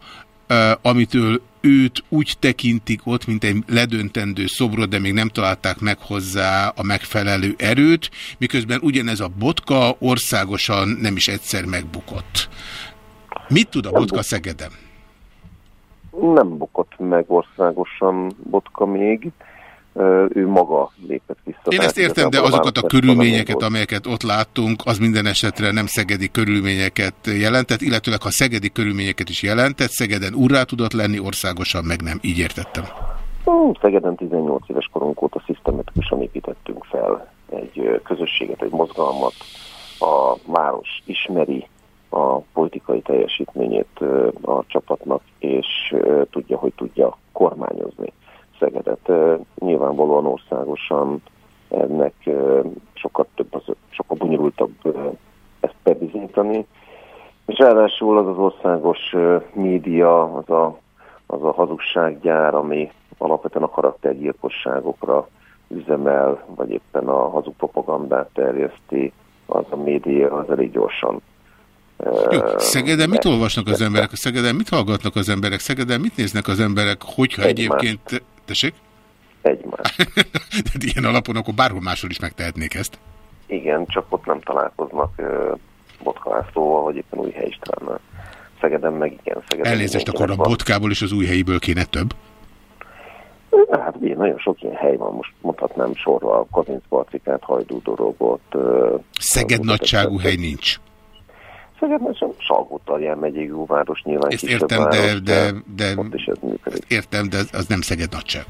amitől őt úgy tekintik ott, mint egy ledöntendő szobrot, de még nem találták meg hozzá a megfelelő erőt, miközben ugyanez a botka országosan nem is egyszer megbukott. Mit tud a botka Szegeden? Nem bukott meg országosan botka még ő maga lépett vissza. Én ezt értem, de azokat a körülményeket, amelyeket ott láttunk, az minden esetre nem szegedi körülményeket jelentett, illetőleg ha szegedi körülményeket is jelentett, Szegeden urrá tudott lenni, országosan meg nem. Így értettem. Szegeden 18 éves korunk óta szisztematikusan építettünk fel egy közösséget, egy mozgalmat. A város ismeri a politikai teljesítményét a csapatnak, és tudja, hogy tudja kormányozni. Szegedet. Nyilvánvalóan országosan ennek sokkal több, az, sokkal bonyolultabb ezt bebizonyítani. És ráadásul az az országos média, az a, az a hazugsággyár, ami alapvetően a karaktergyilkosságokra üzemel, vagy éppen a hazug propagandát terjeszti, az a média az elég gyorsan jó, Szegeden mit olvasnak az emberek? Szegeden mit hallgatnak az emberek? Szegeden mit néznek az emberek, hogyha egyébként Tessék? Egymás. De ilyen alapon akkor bárhol máshol is megtehetnék ezt. Igen, csak ott nem találkoznak uh, Botkalászlóval, vagy éppen új helyistánnal. Szegeden meg igen. Szegeden Elnézést, akkor a. Botkából is az új helyiből kéne több? Hát ugye, nagyon sok ilyen hely van, most mondhatnám sorra, Kazinc Barcikát, Hajdú Dorogot. Szeged nagyságú hely nincs. Szeged sem Salgótarján megyék jóváros nyilván Ezt értem, város, de, de, de is ez értem, de az nem Szeged nagyság.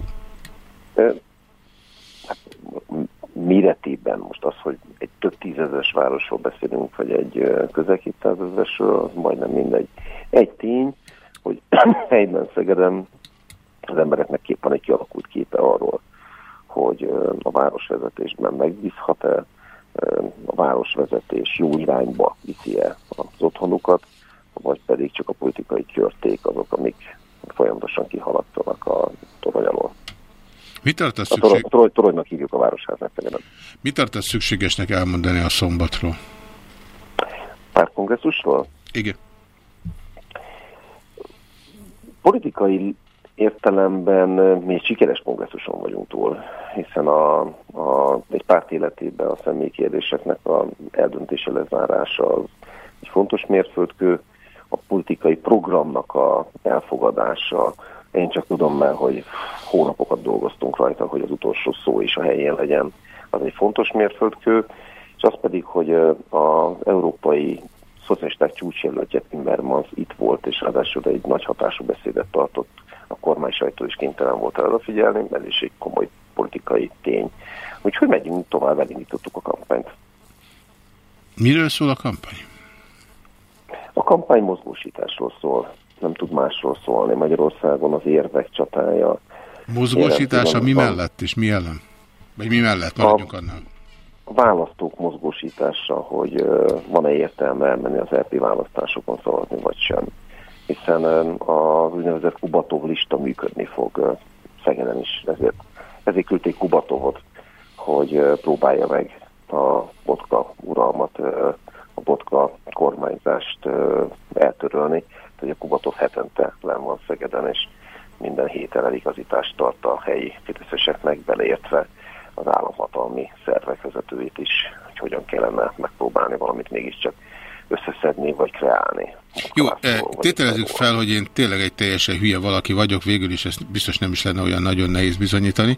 Hát, méretében most az, hogy egy több tízezes városról beszélünk, vagy egy közel 200 ezresről, majdnem mindegy. Egy tény, hogy helyben Szegeden az embereknek kép van egy kialakult képe arról, hogy a városvezetésben megbízhat-e, a városvezetés jó irányba viszi-e az otthonukat, vagy pedig csak a politikai körték azok, amik folyamatosan kihaladszanak a torony alól. Mi tartasz szükség... A torony, toronynak hívjuk a városház Mi tartasz szükségesnek elmondani a szombatról? Párkongresszusról? Igen. Politikai értelemben mi sikeres kongresszuson vagyunk túl, hiszen a, a, egy párt életében a személykérdéseknek a eldöntése lezárása az egy fontos mérföldkő, a politikai programnak a elfogadása. Én csak tudom már, hogy hónapokat dolgoztunk rajta, hogy az utolsó szó is a helyén legyen. Az egy fontos mérföldkő, és az pedig, hogy az európai szocialisták csúcsjelöltje Timmermans itt volt, és ráadásul egy nagy hatású beszédet tartott, a kormány sajtó is kénytelen volt erre figyelni, ez is egy komoly politikai tény. Úgyhogy megyünk tovább, elindítottuk a kampányt. Miről szól a kampány? A kampány mozgósításról szól, nem tud másról szólni. Magyarországon az érvek csatája. Mozgósítása mi mellett és mi ellen? Vagy mi mellett? Maradjunk annál. A választók mozgósítása, hogy van-e értelme elmenni az LP választásokon szavazni, vagy sem. Hiszen az úgynevezett Kubatov lista működni fog Szegeden is. Ezért, ezért küldték Kubatovot, hogy próbálja meg a botka uralmat, a botka kormányzást eltörölni. Tehát, a Kubatov hetente len van Szegeden, és minden héten eligazítást tart a helyi fideszeseknek, beleértve az államhatalmi szervek vezetőit is, hogy hogyan kellene megpróbálni valamit mégiscsak összeszedni vagy kreálni. Jó, eh, tételezzük fel, hogy én tényleg egy teljesen hülye valaki vagyok, végül is ezt biztos nem is lenne olyan nagyon nehéz bizonyítani,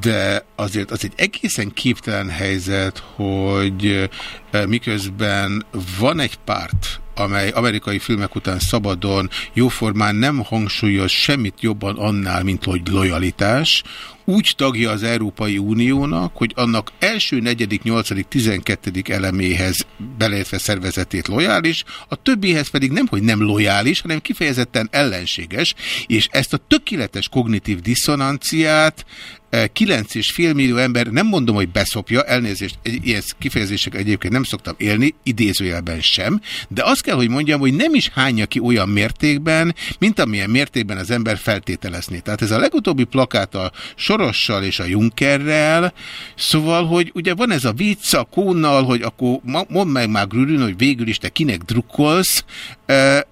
de azért az egy egészen képtelen helyzet, hogy eh, miközben van egy párt, amely amerikai filmek után szabadon, jóformán nem hangsúlyoz semmit jobban annál, mint hogy lojalitás, úgy tagja az Európai Uniónak, hogy annak első, negyedik, nyolcadik, tizenkettedik eleméhez beleértve szervezetét lojális, a többihez pedig nem, hogy nem lojális, hanem kifejezetten ellenséges, és ezt a tökéletes kognitív diszonanciát 9,5 millió ember, nem mondom, hogy beszopja, elnézést, egy- ilyen kifejezések egyébként nem szoktam élni, idézőjelben sem, de azt kell, hogy mondjam, hogy nem is hányja ki olyan mértékben, mint amilyen mértékben az ember feltételezné. Tehát ez a legutóbbi plakát a Sorossal és a Junckerrel, szóval, hogy ugye van ez a vicc a Kónnal, hogy akkor mondd meg már Grülün, hogy végül is te kinek drukkolsz,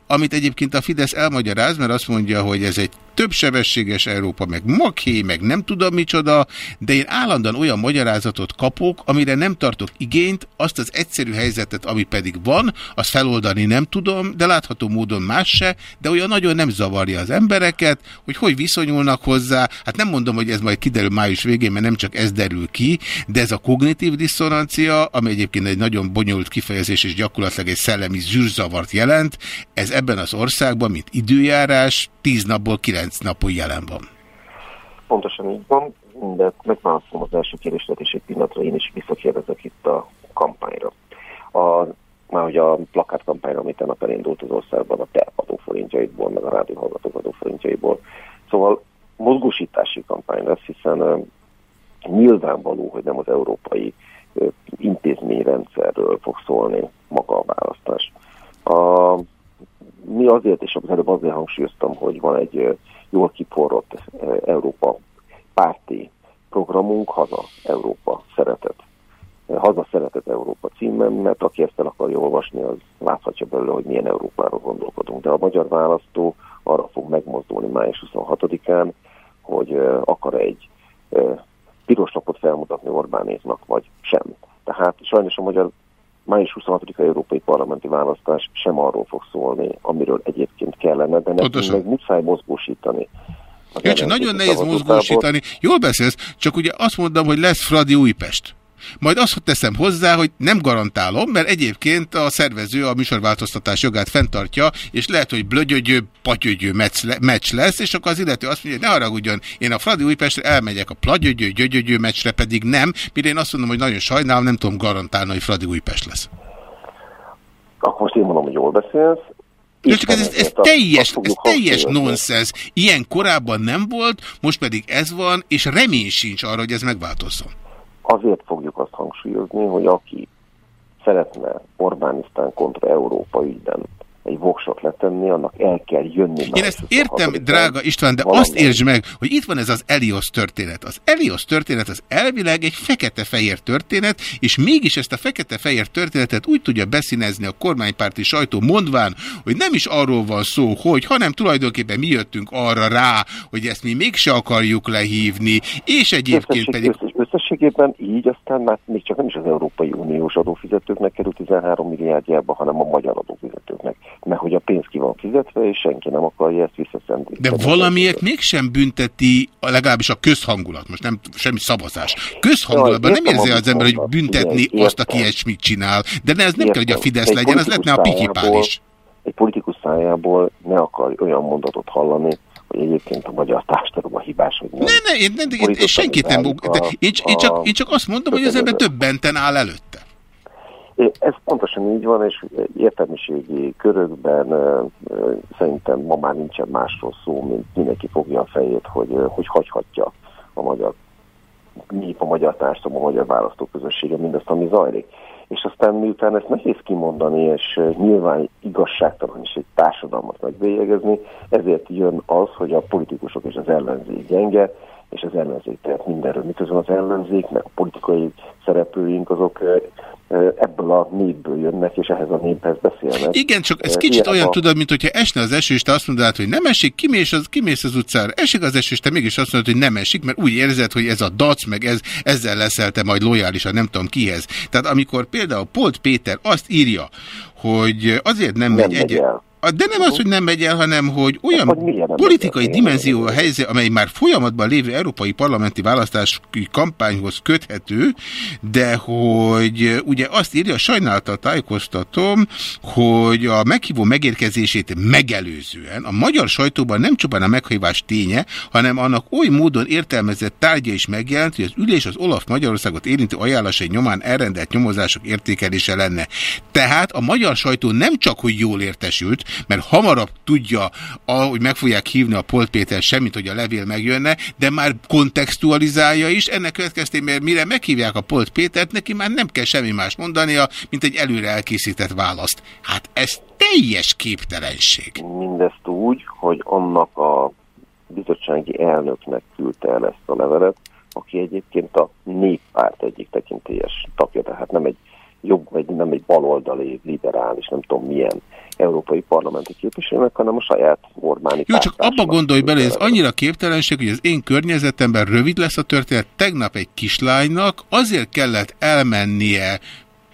amit egyébként a Fidesz elmagyaráz, mert azt mondja, hogy ez egy többsebességes Európa, meg maké, meg nem tudom micsoda, de én állandóan olyan magyarázatot kapok, amire nem tartok igényt, azt az egyszerű helyzetet, ami pedig van, azt feloldani nem tudom, de látható módon más se, de olyan nagyon nem zavarja az embereket, hogy hogy viszonyulnak hozzá. Hát nem mondom, hogy ez majd kiderül május végén, mert nem csak ez derül ki, de ez a kognitív diszonancia, ami egyébként egy nagyon bonyolult kifejezés és gyakorlatilag egy szellemi zűrzavart jelent, ez ebben az országban, mint időjárás, 10 napból 9 napon jelen van. Pontosan így van, de megválaszolom az első kérdéset, és egy pillanatra én is visszakérdezek itt a kampányra. A, már hogy a plakátkampányra, amit tegnap elindult az országban a te adóforintjaidból, meg a rádióhallgatók adóforintjaiból. Szóval mozgósítási kampány lesz, hiszen nyilvánvaló, hogy nem az európai intézményrendszerről fog szólni maga a választás. A, mi azért, és az előbb azért hangsúlyoztam, hogy van egy jól kiforrott Európa párti programunk, Haza Európa Szeretet. Haza Szeretet Európa címen, mert aki ezt el akarja olvasni, az láthatja belőle, hogy milyen Európáról gondolkodunk. De a magyar választó arra fog megmozdulni május 26-án, hogy akar egy piros lapot felmutatni Orbánéknak, vagy sem. Tehát sajnos a magyar május 26-a európai parlamenti választás sem arról fog szólni, amiről egyébként kellene, de nekünk meg muszáj mozgósítani. Jó, csak nagyon nehéz mozgósítani. Jól beszélsz, csak ugye azt mondom, hogy lesz Fradi Újpest. Majd azt teszem hozzá, hogy nem garantálom, mert egyébként a szervező a műsorváltoztatás jogát fenntartja, és lehet, hogy blögyögyő, patyögyő meccs le- meccs lesz, és akkor az illető azt mondja, hogy ne haragudjon, én a Fradi Újpestre elmegyek a plagyögyő, gyögyögyő meccsre, pedig nem, mire én azt mondom, hogy nagyon sajnálom, nem tudom garantálni, hogy Fradi Újpest lesz. Akkor most én mondom, hogy jól beszélsz. De csak ez, ez, ez teljes, ez teljes nonsens. Ilyen korábban nem volt, most pedig ez van, és remény sincs arra, hogy ez megváltozzon. Azért fogjuk azt hangsúlyozni, hogy aki szeretne Orbánisztán kontra Európa ügyben egy voksot letenni, annak el kell jönni. Én ezt értem, drága István, de azt értsd meg, hogy itt van ez az Elios történet. Az Elios történet az elvileg egy fekete-fehér történet, és mégis ezt a fekete-fehér történetet úgy tudja beszínezni a kormánypárti sajtó, mondván, hogy nem is arról van szó, hogy, hanem tulajdonképpen mi jöttünk arra rá, hogy ezt mi mégse akarjuk lehívni, és egyébként Összesség, pedig összes, összességében így aztán már még csak nem is az Európai Uniós adófizetőknek kerül 13 milliárdjába, hanem a magyar adófizetőknek. Mert hogy a pénz ki van fizetve, és senki nem akarja ezt visszaszendni. De valamiért mégsem bünteti legalábbis a közhangulat, most nem semmi szavazás. Közhangulatban nem érzi az ember, hogy büntetni Igen, azt, aki mit csinál. De ne, ez nem kell, hogy a Fidesz legyen, ez lehetne a pikipál is. Egy politikus szájából ne akar olyan mondatot hallani, hogy egyébként a magyar társadalom a hibás, hogy nem. Ne, ne, én, nem, én, én senkit nem... A, én, én, csak, én csak azt mondom, hogy az ember többenten áll előtte. Ez pontosan így van, és értelmiségi körökben szerintem ma már nincsen másról szó, mint mindenki fogja a fejét, hogy, hogy hagyhatja a magyar nép, a magyar társadalom, a magyar választóközössége mindazt, ami zajlik. És aztán miután ezt nehéz kimondani, és nyilván igazságtalan is egy társadalmat megbélyegezni, ezért jön az, hogy a politikusok és az ellenzék gyenge, és az ellenzék tehet mindenről. Miközben az ellenzék, meg a politikai szereplőink azok ebből a népből jönnek, és ehhez a néphez beszélnek. Igen, csak ez kicsit Ilyen olyan a... tudod, mint hogyha esne az eső, és te azt mondod, hogy nem esik, kimész az, kimész az utcára, esik az eső, és te mégis azt mondod, hogy nem esik, mert úgy érzed, hogy ez a dac, meg ez, ezzel leszel te majd lojálisan, nem tudom kihez. Tehát amikor például Polt Péter azt írja, hogy azért nem, nem megy, megy egy... De nem az, hogy nem megy el, hanem hogy olyan hogy politikai dimenzió a helyzet, amely már folyamatban lévő európai parlamenti választási kampányhoz köthető, de hogy ugye azt írja, sajnáltal tájékoztatom, hogy a meghívó megérkezését megelőzően a magyar sajtóban nem csupán a meghívás ténye, hanem annak oly módon értelmezett tárgya is megjelent, hogy az ülés az Olaf Magyarországot érintő ajánlásai nyomán elrendelt nyomozások értékelése lenne. Tehát a magyar sajtó nem csak, hogy jól értesült, mert hamarabb tudja, ahogy meg fogják hívni a Polt Péter semmit, hogy a levél megjönne, de már kontextualizálja is, ennek következtében, mire meghívják a Polt Pétert, neki már nem kell semmi más mondania, mint egy előre elkészített választ. Hát ez teljes képtelenség. Mindezt úgy, hogy annak a bizottsági elnöknek küldte el ezt a levelet, aki egyébként a néppárt egyik tekintélyes tapja, tehát nem egy jobb, vagy nem egy baloldali, liberális, nem tudom milyen európai parlamenti képviselőnek, hanem a saját Orbáni Jó, csak abba gondolj bele, ez annyira képtelenség, hogy az én környezetemben rövid lesz a történet. Tegnap egy kislánynak azért kellett elmennie,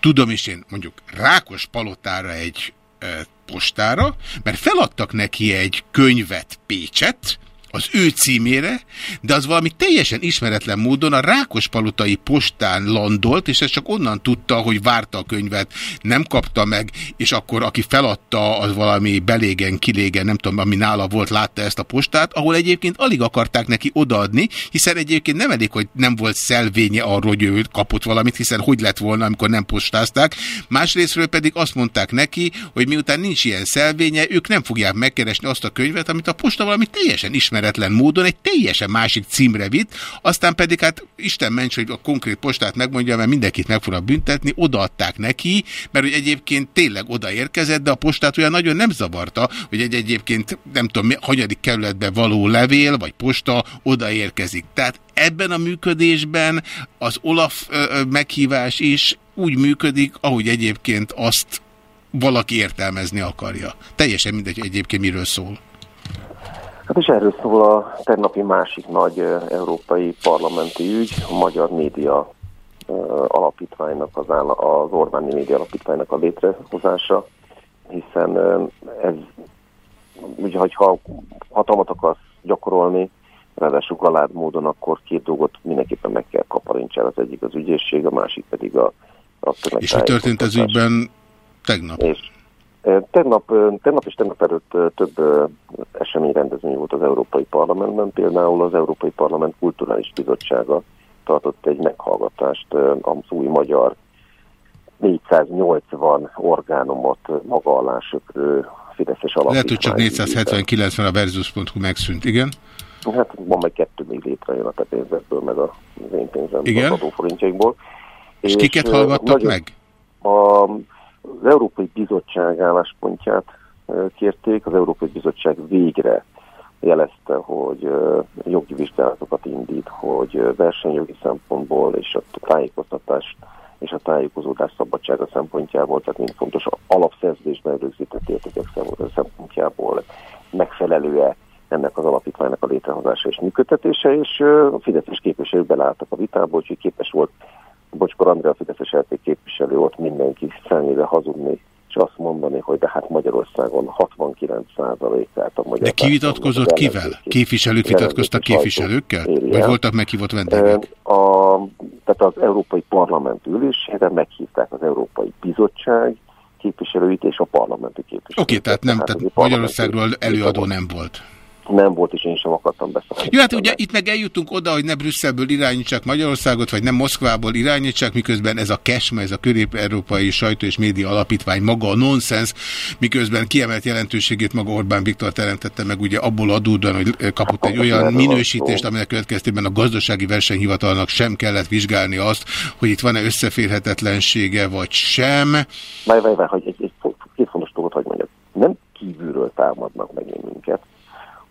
tudom is én, mondjuk Rákos palotára egy e, postára, mert feladtak neki egy könyvet Pécset, az ő címére, de az valami teljesen ismeretlen módon a Rákospalotai postán landolt, és ez csak onnan tudta, hogy várta a könyvet, nem kapta meg, és akkor aki feladta, az valami belégen, kilégen, nem tudom, ami nála volt, látta ezt a postát, ahol egyébként alig akarták neki odaadni, hiszen egyébként nem elég, hogy nem volt szelvénye arról, hogy ő kapott valamit, hiszen hogy lett volna, amikor nem postázták. Másrésztről pedig azt mondták neki, hogy miután nincs ilyen szelvénye, ők nem fogják megkeresni azt a könyvet, amit a posta valami teljesen ismeretlen ismeretlen módon egy teljesen másik címre vitt, aztán pedig hát Isten ments, hogy a konkrét postát megmondja, mert mindenkit meg fognak büntetni, odaadták neki, mert hogy egyébként tényleg odaérkezett, de a postát olyan nagyon nem zavarta, hogy egy egyébként nem tudom, hanyadik kerületbe való levél, vagy posta odaérkezik. Tehát ebben a működésben az Olaf meghívás is úgy működik, ahogy egyébként azt valaki értelmezni akarja. Teljesen mindegy egyébként miről szól. Hát és erről szól a tegnapi másik nagy európai parlamenti ügy, a Magyar Média Alapítványnak, az, áll, az Orbáni Média Alapítványnak a létrehozása, hiszen ez, ugye, hogyha hatalmat akarsz gyakorolni, ráadásul galád módon, akkor két dolgot mindenképpen meg kell kaparincsál. Az egyik az ügyészség, a másik pedig a, a És mi történt ez ügyben tegnap? És Tegnap, tegnap és tegnap előtt több esemény rendezvény volt az Európai Parlamentben, például az Európai Parlament Kulturális Bizottsága tartott egy meghallgatást az új magyar 480 orgánumot maga alá söprő Fideszes alapítvány. Lehet, hogy csak 479 a versus.hu megszűnt, igen? Hát van meg kettő még létrejön a te pénzekből, meg az én pénzem igen? az adóforintjaikból. És, és kiket hallgattak meg? A az Európai Bizottság álláspontját kérték, az Európai Bizottság végre jelezte, hogy jogi vizsgálatokat indít, hogy versenyjogi szempontból és a tájékoztatás és a tájékozódás szabadsága szempontjából, tehát mind fontos alapszerződésben rögzített értékek szempontjából megfelelő-e ennek az alapítványnak a létrehozása és működtetése, és a Fideszes képviselők beleálltak a vitából, hogy képes volt Bocskor Andrea Fideszes LP képviselő ott mindenki szemébe hazudni és azt mondani, hogy de hát Magyarországon 69%-át a magyar... De ki vitatkozott kivel? Képviselők vitatkoztak képviselőkkel? Vagy voltak meghívott vendégek? A, tehát az Európai Parlament ülésére meghívták az Európai Bizottság képviselőit és a parlamenti képviselőit. Oké, okay, tehát nem, tehát Magyarországról előadó nem volt nem volt, és én sem akartam beszállni. Jó, hát ugye itt meg eljutunk oda, hogy ne Brüsszelből irányítsák Magyarországot, vagy nem Moszkvából irányítsák, miközben ez a KESMA, ez a Körép-Európai Sajtó és Média Alapítvány maga a nonsens, miközben kiemelt jelentőségét maga Orbán Viktor teremtette meg ugye abból adódóan, hogy kapott egy olyan minősítést, aminek következtében a gazdasági versenyhivatalnak sem kellett vizsgálni azt, hogy itt van-e összeférhetetlensége, vagy sem. Várj, várj, várj, hogy egy, egy, két fontos dolgot, hogy mondjak. Nem kívülről támadnak megint minket,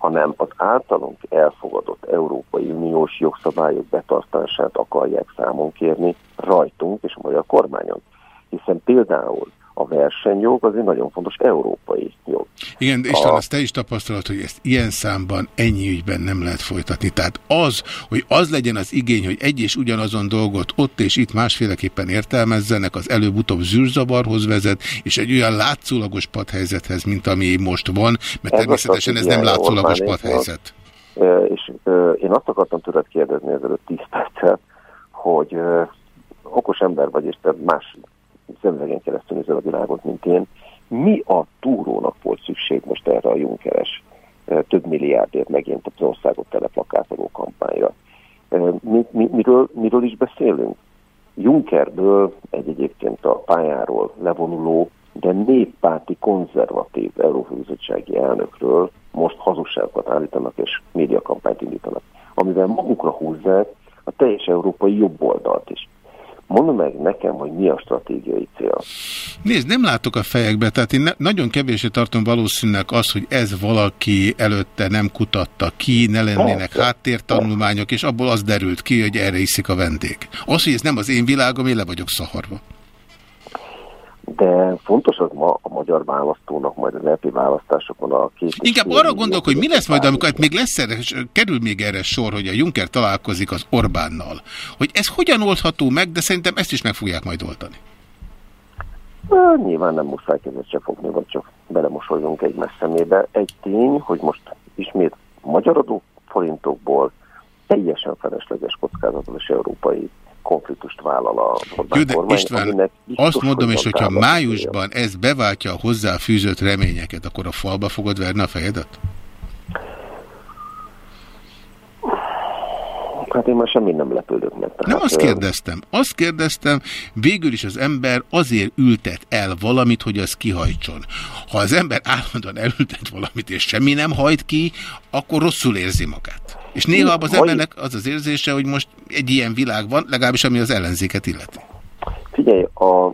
hanem az általunk elfogadott Európai Uniós jogszabályok betartását akarják számon kérni rajtunk és a magyar kormányon. Hiszen például a versenyjog az egy nagyon fontos európai jog. Igen, és talán azt te is tapasztalod, hogy ezt ilyen számban ennyi ügyben nem lehet folytatni. Tehát az, hogy az legyen az igény, hogy egy és ugyanazon dolgot ott és itt másféleképpen értelmezzenek, az előbb-utóbb zűrzavarhoz vezet, és egy olyan látszólagos padhelyzethez, mint ami most van, mert ez természetesen ez nem látszólagos padhelyzet. És én azt akartam tőled kérdezni ezelőtt 10 percet, hogy okos ember vagy, és te más szemüvegen keresztül nézel a világot, mint én. Mi a túrónak volt szükség most erre a Junkeres több milliárdért megint az országot teleplakátoló kampányra? Mi, mi, miről, miről is beszélünk? Junckerből egy egyébként a pályáról levonuló, de néppárti konzervatív Európa elnökről most hazugságokat állítanak és médiakampányt indítanak, amivel magukra húzzák a teljes európai jobb oldalt is. Mondd meg nekem, hogy mi a stratégiai cél. Nézd, nem látok a fejekbe, tehát én ne, nagyon kevésé tartom valószínűleg az, hogy ez valaki előtte nem kutatta ki, ne lennének Persze. háttértanulmányok, és abból az derült ki, hogy erre iszik a vendég. Az, hogy ez nem az én világom, én le vagyok szaharva de fontos az ma a magyar választónak majd az EP választásokon a két... Inkább arra gondolok, hogy mi lesz majd, amikor még lesz erre, kerül még erre sor, hogy a Juncker találkozik az Orbánnal. Hogy ez hogyan oldható meg, de szerintem ezt is meg fogják majd oldani. Na, nyilván nem muszáj kezet se fogni, vagy csak belemosoljunk egy szemébe. Egy tény, hogy most ismét magyar adó forintokból teljesen felesleges kockázatos európai konfliktust vállal a Orbán Jó, de kormány, István, biztos, azt mondom is, hogyha májusban ez beváltja a hozzáfűzött reményeket, akkor a falba fogod verni a fejedet? Hát én már semmi nem lepődök meg. Tehát, nem azt kérdeztem. Azt kérdeztem, végül is az ember azért ültet el valamit, hogy az kihajtson. Ha az ember állandóan elültet valamit, és semmi nem hajt ki, akkor rosszul érzi magát. És néha az embernek az az érzése, hogy most egy ilyen világ van, legalábbis ami az ellenzéket illeti. Figyelj, a,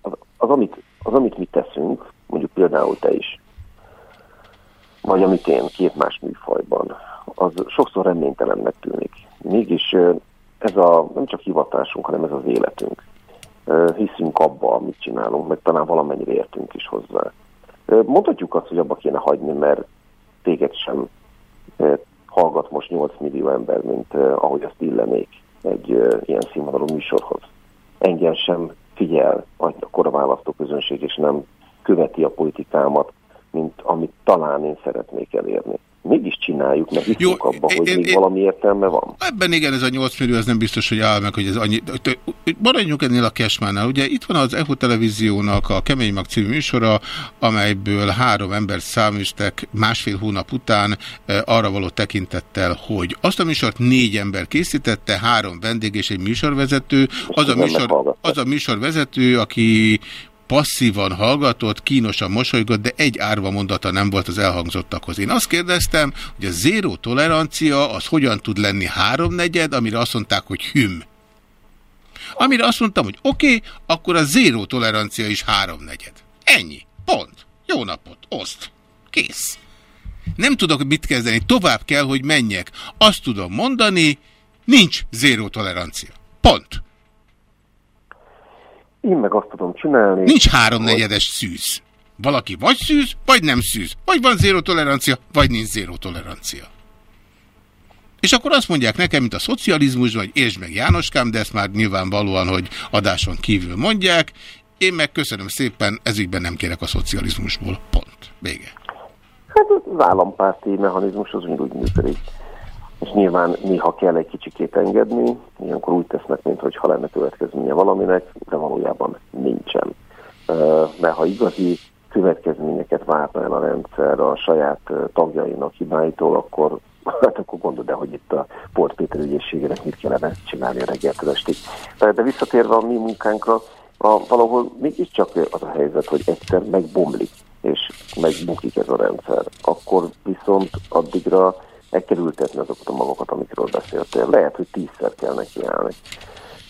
az, az, amit, az, amit mi teszünk, mondjuk például te is, vagy amit én két más műfajban, az sokszor reménytelennek tűnik. Mégis ez a nem csak hivatásunk, hanem ez az életünk. Hiszünk abba, amit csinálunk, meg talán valamennyire értünk is hozzá. Mondhatjuk azt, hogy abba kéne hagyni, mert téged sem hallgat most 8 millió ember, mint ahogy azt illenék egy ilyen színvonalú műsorhoz. Engem sem figyel akkor a választóközönség, és nem követi a politikámat, mint amit talán én szeretnék elérni mégis csináljuk, mert hiszünk abba, hogy én, még én, valami értelme van. Ebben igen, ez a 8 millió, ez nem biztos, hogy áll meg, hogy ez annyi... Maradjunk ennél a Kesmánál. Ugye itt van az EHO televíziónak a Kemény Mag című műsora, amelyből három ember száműztek másfél hónap után e, arra való tekintettel, hogy azt a műsort négy ember készítette, három vendég és egy műsorvezető. Az a, műsor, az a műsorvezető, aki passzívan hallgatott, kínosan mosolygott, de egy árva mondata nem volt az elhangzottakhoz. Én azt kérdeztem, hogy a zéró tolerancia az hogyan tud lenni háromnegyed, amire azt mondták, hogy hüm. Amire azt mondtam, hogy oké, okay, akkor a zéró tolerancia is háromnegyed. Ennyi. Pont. Jó napot. Oszt. Kész. Nem tudok mit kezdeni. Tovább kell, hogy menjek. Azt tudom mondani, nincs zéró tolerancia. Pont. Én meg azt tudom csinálni. Nincs háromnegyedes szűz. Valaki vagy szűz, vagy nem szűz. Vagy van zéró tolerancia, vagy nincs zéró tolerancia. És akkor azt mondják nekem, mint a szocializmus, vagy és meg Jánoskám, de ezt már nyilvánvalóan, hogy adáson kívül mondják, Én meg köszönöm szépen, ezügyben nem kérek a szocializmusból. Pont. Vége. Hát az állampárti mechanizmus az úgy működik. És nyilván néha kell egy kicsikét engedni, ilyenkor úgy tesznek, mintha lenne következménye valaminek, de valójában nincsen. Mert ha igazi következményeket várna el a rendszer a saját tagjainak hibáitól, akkor hát akkor gondolod el, hogy itt a Port Péter ügyészségének mit kellene csinálni a reggeltől estig. De visszatérve a mi munkánkra, a, valahol mégiscsak az a helyzet, hogy egyszer megbomlik, és megbukik ez a rendszer. Akkor viszont addigra el ültetni azokat a magokat, amikről beszéltél. Lehet, hogy tízszer kell nekiállni.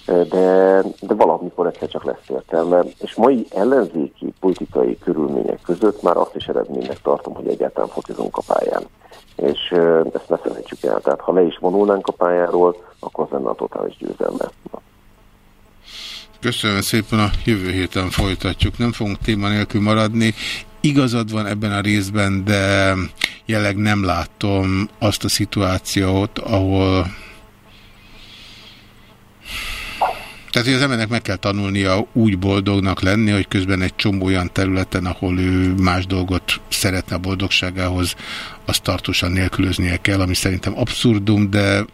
De, de valamikor egyszer csak lesz értelme. És mai ellenzéki politikai körülmények között már azt is eredménynek tartom, hogy egyáltalán focizunk a pályán. És ezt ne felejtsük el. Tehát ha le is vonulnánk a pályáról, akkor az lenne a totális győzelme. Köszönöm szépen, a jövő héten folytatjuk. Nem fogunk téma nélkül maradni. Igazad van ebben a részben, de jelenleg nem látom azt a szituációt, ahol Tehát, hogy az embernek meg kell tanulnia úgy boldognak lenni, hogy közben egy csomó olyan területen, ahol ő más dolgot szeretne a boldogságához, azt tartósan nélkülöznie kell, ami szerintem abszurdum, de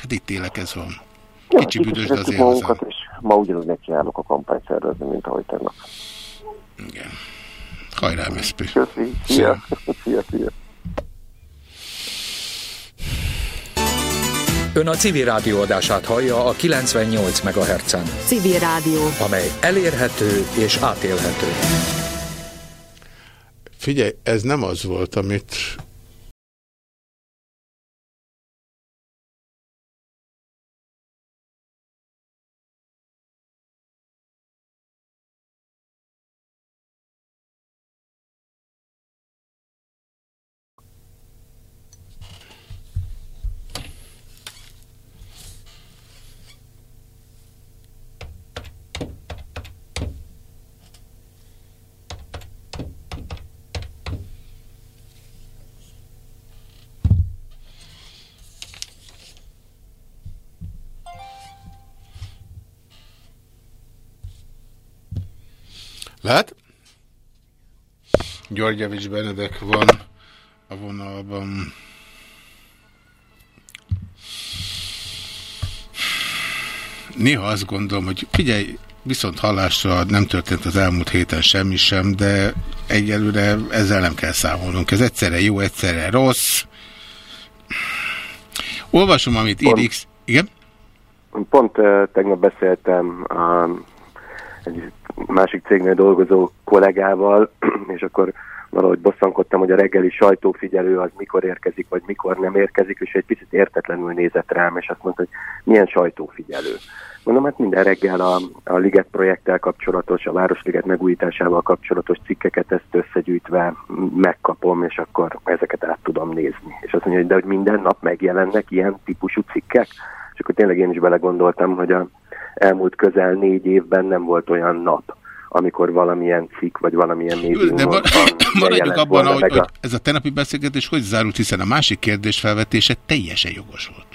hát itt élek, ez van. Kicsi büdös, de azért és ma ugyanúgy nekiállok a kampányt szervezni, mint ahogy tegnap. Igen. Hajrá, MSZP. Köszi. Szia. Szia, szia. Ön a civil rádió adását hallja a 98 MHz-en. Civil rádió. Amely elérhető és átélhető. Figyelj, ez nem az volt, amit Lehet? Györgyevics Benedek van a vonalban. Néha azt gondolom, hogy figyelj, viszont hallásra nem történt az elmúlt héten semmi sem, de egyelőre ezzel nem kell számolnunk. Ez egyszerre jó, egyszerre rossz. Olvasom, amit írix. Igen? Pont uh, tegnap beszéltem um, egy másik cégnél dolgozó kollégával, és akkor valahogy bosszankodtam, hogy a reggeli sajtófigyelő az mikor érkezik, vagy mikor nem érkezik, és egy picit értetlenül nézett rám, és azt mondta, hogy milyen sajtófigyelő. Mondom, hát minden reggel a, a Liget projekttel kapcsolatos, a Városliget megújításával kapcsolatos cikkeket ezt összegyűjtve megkapom, és akkor ezeket át tudom nézni. És azt mondja, hogy de hogy minden nap megjelennek ilyen típusú cikkek? És akkor tényleg én is belegondoltam, hogy a elmúlt közel négy évben nem volt olyan nap, amikor valamilyen cikk, vagy valamilyen médiumon De mar maradjunk abban, hogy, hogy ez a tenapi beszélgetés hogy zárult, hiszen a másik kérdés felvetése teljesen jogos volt.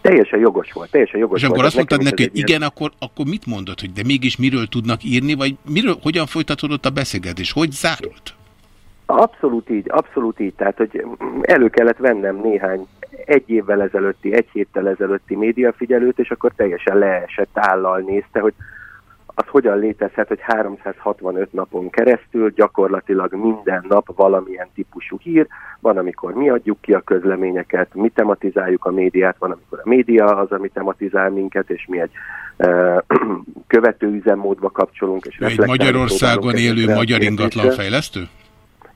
Teljesen jogos volt, teljesen jogos És akkor azt mondtad neki, hogy igen, akkor, akkor mit mondod, hogy de mégis miről tudnak írni, vagy miről, hogyan folytatódott a beszélgetés, hogy zárult? Abszolút így, abszolút így. Tehát, hogy elő kellett vennem néhány egy évvel ezelőtti, egy héttel ezelőtti médiafigyelőt, és akkor teljesen leesett állal nézte, hogy az hogyan létezhet, hogy 365 napon keresztül gyakorlatilag minden nap valamilyen típusú hír, van, amikor mi adjuk ki a közleményeket, mi tematizáljuk a médiát, van, amikor a média az, ami tematizál minket, és mi egy uh, követő üzemmódba kapcsolunk. És egy Magyarországon élő magyar ingatlanfejlesztő?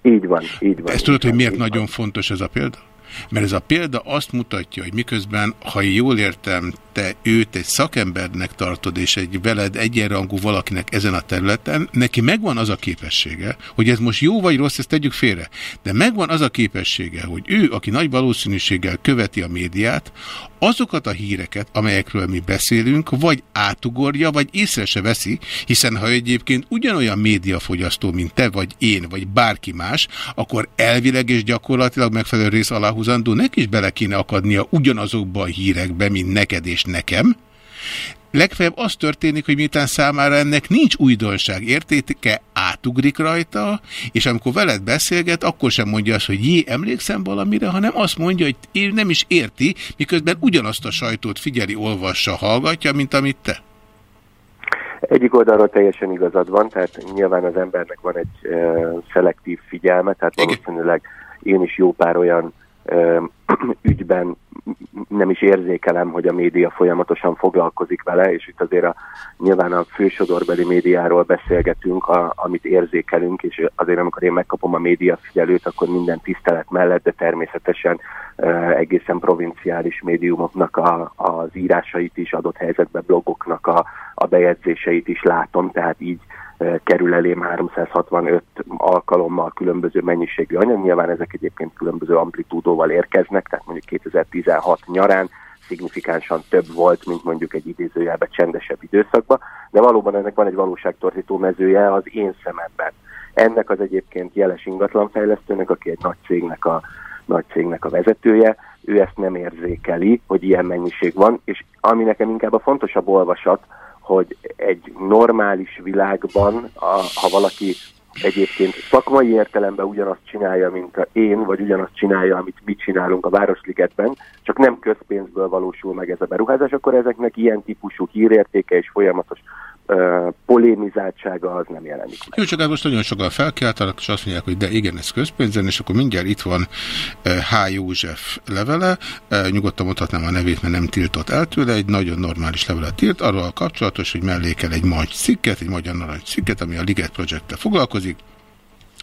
Így van, így van. Ezt tudod, hogy miért nagyon fontos ez a példa? Mert ez a példa azt mutatja, hogy miközben, ha jól értem, te őt egy szakembernek tartod, és egy veled egyenrangú valakinek ezen a területen, neki megvan az a képessége, hogy ez most jó vagy rossz, ezt tegyük félre, de megvan az a képessége, hogy ő, aki nagy valószínűséggel követi a médiát, azokat a híreket, amelyekről mi beszélünk, vagy átugorja, vagy észre se veszi, hiszen ha egyébként ugyanolyan médiafogyasztó, mint te, vagy én, vagy bárki más, akkor elvileg és gyakorlatilag megfelelő rész aláhúzandó, neki is bele kéne akadnia ugyanazokba a hírekbe, mint neked és nekem, Legfeljebb az történik, hogy miután számára ennek nincs újdonság értéke, átugrik rajta, és amikor veled beszélget, akkor sem mondja azt, hogy jé, emlékszem valamire, hanem azt mondja, hogy ő nem is érti, miközben ugyanazt a sajtót figyeli, olvassa, hallgatja, mint amit te. Egyik oldalról teljesen igazad van, tehát nyilván az embernek van egy uh, szelektív figyelme, tehát valószínűleg én is jó pár olyan ügyben nem is érzékelem, hogy a média folyamatosan foglalkozik vele, és itt azért a, nyilván a fősodorbeli médiáról beszélgetünk, a, amit érzékelünk, és azért amikor én megkapom a média figyelőt, akkor minden tisztelet mellett, de természetesen uh, egészen provinciális médiumoknak a, az írásait is, adott helyzetben blogoknak a, a bejegyzéseit is látom, tehát így kerül elém 365 alkalommal különböző mennyiségű anyag. Nyilván ezek egyébként különböző amplitúdóval érkeznek, tehát mondjuk 2016 nyarán szignifikánsan több volt, mint mondjuk egy idézőjelben csendesebb időszakban, de valóban ennek van egy valóságtorzító mezője az én szememben. Ennek az egyébként jeles ingatlanfejlesztőnek, aki egy nagy cégnek a, nagy cégnek a vezetője, ő ezt nem érzékeli, hogy ilyen mennyiség van, és ami nekem inkább a fontosabb olvasat, hogy egy normális világban, a, ha valaki egyébként szakmai értelemben ugyanazt csinálja, mint én, vagy ugyanazt csinálja, amit mi csinálunk a Városligetben, csak nem közpénzből valósul meg ez a beruházás, akkor ezeknek ilyen típusú hírértéke és folyamatos polémizáltsága az nem jelenik meg. Jó, csak hát most nagyon sokan felkeltenek, és azt mondják, hogy de igen, ez közpénzen, és akkor mindjárt itt van H. József levele, nyugodtan mondhatnám a nevét, mert nem tiltott el tőle, egy nagyon normális levelet tilt, arról kapcsolatos, hogy mellékel egy majd cikket, egy magyar narancs cikket, ami a Liget Project foglalkozik,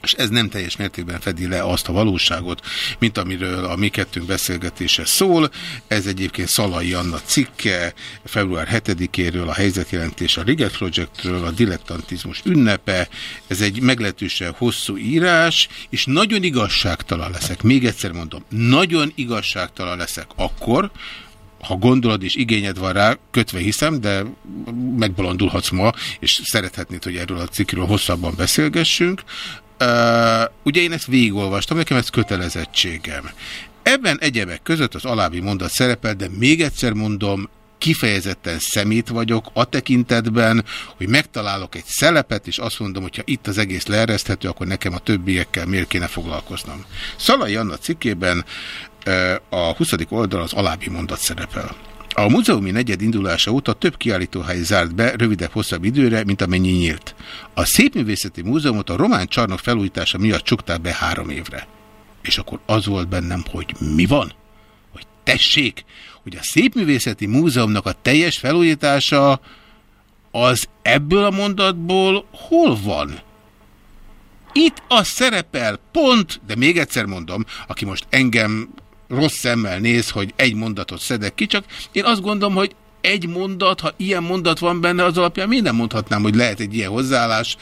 és ez nem teljes mértékben fedi le azt a valóságot, mint amiről a mi kettőnk beszélgetése szól. Ez egyébként Szalai Anna cikke, február 7-éről a helyzetjelentés a Riget Projectről, a dilettantizmus ünnepe. Ez egy meglehetősen hosszú írás, és nagyon igazságtalan leszek. Még egyszer mondom, nagyon igazságtalan leszek akkor, ha gondolod és igényed van rá, kötve hiszem, de megbolondulhatsz ma, és szerethetnéd, hogy erről a cikkről hosszabban beszélgessünk, Ugye én ezt végigolvastam, nekem ez kötelezettségem. Ebben egyebek között az alábbi mondat szerepel, de még egyszer mondom, kifejezetten szemét vagyok a tekintetben, hogy megtalálok egy szelepet, és azt mondom, hogy ha itt az egész leereszthető, akkor nekem a többiekkel miért kéne foglalkoznom. Szalai Anna cikkében a 20. oldal az alábbi mondat szerepel. A múzeumi negyed indulása óta több kiállítóhely zárt be rövidebb-hosszabb időre, mint amennyi nyílt. A Szépművészeti Múzeumot a román csarnok felújítása miatt csukták be három évre. És akkor az volt bennem, hogy mi van? Hogy tessék, hogy a Szépművészeti Múzeumnak a teljes felújítása az ebből a mondatból hol van? Itt az szerepel pont, de még egyszer mondom, aki most engem rossz szemmel néz, hogy egy mondatot szedek ki, csak én azt gondolom, hogy egy mondat, ha ilyen mondat van benne, az alapján nem mondhatnám, hogy lehet egy ilyen hozzáállás,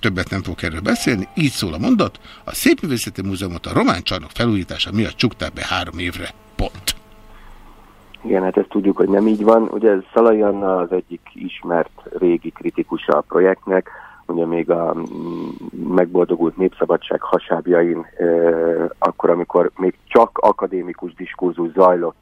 többet nem fogok erről beszélni, így szól a mondat, a Szépművészeti Múzeumot a román csarnok felújítása miatt csukták be három évre. Pont. Igen, hát ezt tudjuk, hogy nem így van. Ugye Szalai Anna az egyik ismert régi kritikusa a projektnek, ugye még a megboldogult népszabadság hasábjain, akkor, amikor még csak akadémikus diskurzus zajlott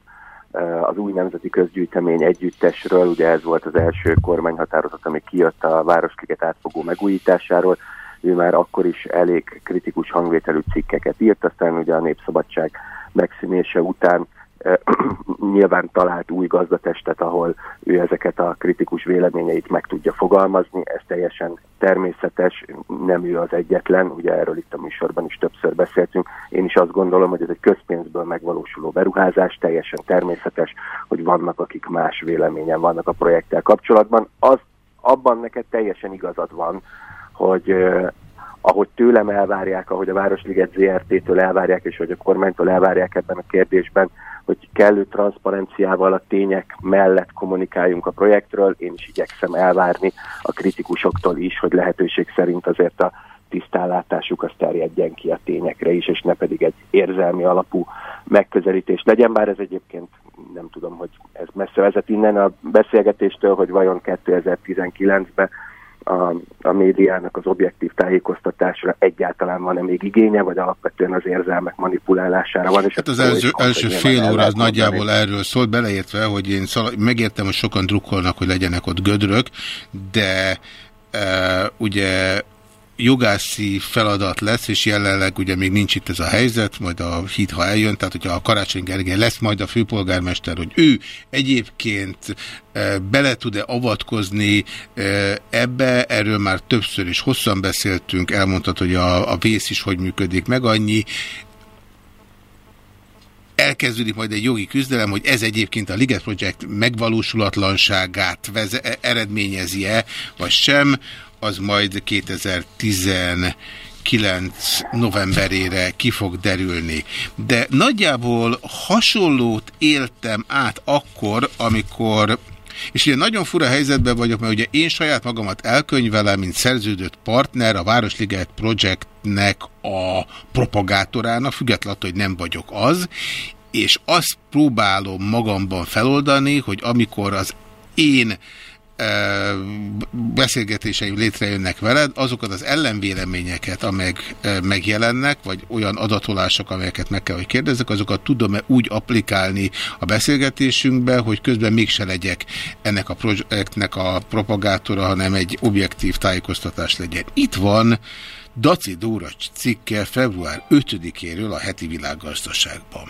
az új nemzeti közgyűjtemény együttesről, ugye ez volt az első kormányhatározat, ami kijött a Városliget átfogó megújításáról, ő már akkor is elég kritikus hangvételű cikkeket írt, aztán ugye a népszabadság megszínése után nyilván talált új gazdatestet, ahol ő ezeket a kritikus véleményeit meg tudja fogalmazni, ez teljesen természetes, nem ő az egyetlen, ugye erről itt a műsorban is többször beszéltünk. Én is azt gondolom, hogy ez egy közpénzből megvalósuló beruházás, teljesen természetes, hogy vannak, akik más véleményen vannak a projekttel kapcsolatban. Az, abban neked teljesen igazad van, hogy ahogy tőlem elvárják, ahogy a Városliget ZRT-től elvárják, és hogy a kormánytól elvárják ebben a kérdésben, hogy kellő transzparenciával a tények mellett kommunikáljunk a projektről. Én is igyekszem elvárni a kritikusoktól is, hogy lehetőség szerint azért a tisztállátásuk az terjedjen ki a tényekre is, és ne pedig egy érzelmi alapú megközelítés legyen, bár ez egyébként nem tudom, hogy ez messze vezet innen a beszélgetéstől, hogy vajon 2019-ben a, a médiának az objektív tájékoztatásra egyáltalán van-e még igénye, vagy alapvetően az érzelmek manipulálására van. És hát az első, első fél óra az nagyjából erről szólt, beleértve, hogy én szal, megértem, hogy sokan drukkolnak, hogy legyenek ott gödrök, de e, ugye jogászi feladat lesz, és jelenleg ugye még nincs itt ez a helyzet, majd a híd, ha eljön, tehát hogyha a Karácsony Gergely lesz majd a főpolgármester, hogy ő egyébként e, bele tud-e avatkozni e, ebbe, erről már többször is hosszan beszéltünk, elmondtad, hogy a, a vész is hogy működik meg annyi, elkezdődik majd egy jogi küzdelem, hogy ez egyébként a Liget Project megvalósulatlanságát eredményezi-e, vagy sem az majd 2019 novemberére ki fog derülni. De nagyjából hasonlót éltem át akkor, amikor és ugye nagyon fura helyzetben vagyok, mert ugye én saját magamat elkönyvelem, mint szerződött partner a Városliget Projectnek a propagátorának, függetlenül, hogy nem vagyok az, és azt próbálom magamban feloldani, hogy amikor az én beszélgetéseim létrejönnek veled, azokat az ellenvéleményeket, amelyek megjelennek, vagy olyan adatolások, amelyeket meg kell, hogy kérdezzek, azokat tudom-e úgy applikálni a beszélgetésünkbe, hogy közben mégse legyek ennek a projektnek a propagátora, hanem egy objektív tájékoztatás legyen. Itt van Daci Dóra cikke február 5-éről a heti világgazdaságban.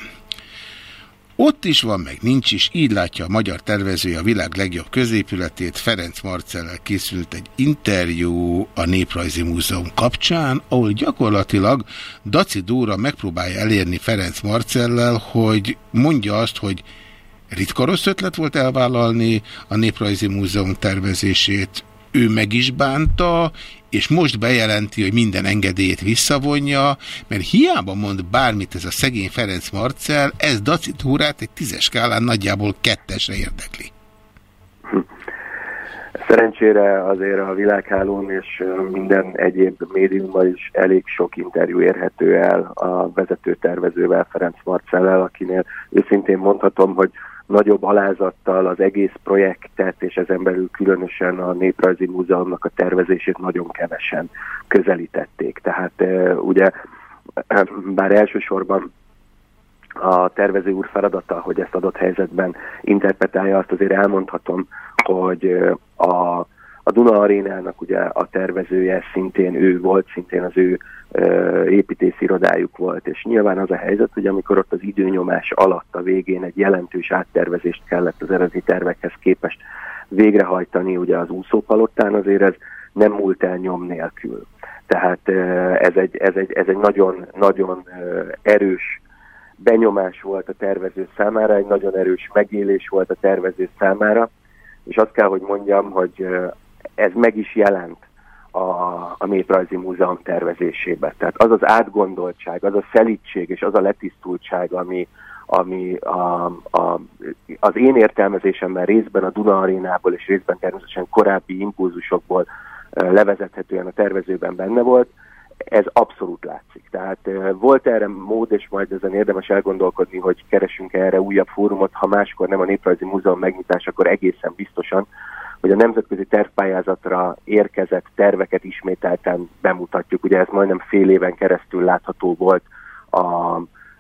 Ott is van, meg nincs is, így látja a magyar tervezője a világ legjobb középületét. Ferenc Marcellel készült egy interjú a Néprajzi Múzeum kapcsán, ahol gyakorlatilag Daci Dóra megpróbálja elérni Ferenc Marcellel, hogy mondja azt, hogy ritka rossz ötlet volt elvállalni a Néprajzi Múzeum tervezését, ő meg is bánta, és most bejelenti, hogy minden engedélyét visszavonja, mert hiába mond bármit ez a szegény Ferenc Marcel, ez Daci Túrát egy tízes skálán nagyjából kettesre érdekli. Szerencsére azért a világhálón és minden egyéb médiumban is elég sok interjú érhető el a vezető tervezővel, Ferenc Marcellel, akinél őszintén mondhatom, hogy nagyobb alázattal az egész projektet, és ezen belül különösen a Néprajzi Múzeumnak a tervezését nagyon kevesen közelítették. Tehát ugye, bár elsősorban a tervező úr feladata, hogy ezt adott helyzetben interpretálja, azt azért elmondhatom, hogy a, a Duna Arénának ugye a tervezője szintén ő volt, szintén az ő építészirodájuk volt, és nyilván az a helyzet, hogy amikor ott az időnyomás alatt a végén egy jelentős áttervezést kellett az eredeti tervekhez képest végrehajtani ugye az úszópalottán, azért ez nem múlt el nyom nélkül. Tehát ez egy, ez egy, ez egy nagyon, nagyon erős benyomás volt a tervező számára, egy nagyon erős megélés volt a tervező számára, és azt kell, hogy mondjam, hogy ez meg is jelent a, a Néprajzi Múzeum tervezésébe. Tehát az az átgondoltság, az a szelítség és az a letisztultság, ami, ami a, a, az én értelmezésemben részben a Duna Arénából és részben természetesen korábbi impulzusokból levezethetően a tervezőben benne volt, ez abszolút látszik. Tehát volt erre mód, és majd ezen érdemes elgondolkodni, hogy keresünk erre újabb fórumot, ha máskor nem a Néprajzi Múzeum megnyitás, akkor egészen biztosan, hogy a nemzetközi tervpályázatra érkezett terveket ismételten bemutatjuk. Ugye ez majdnem fél éven keresztül látható volt a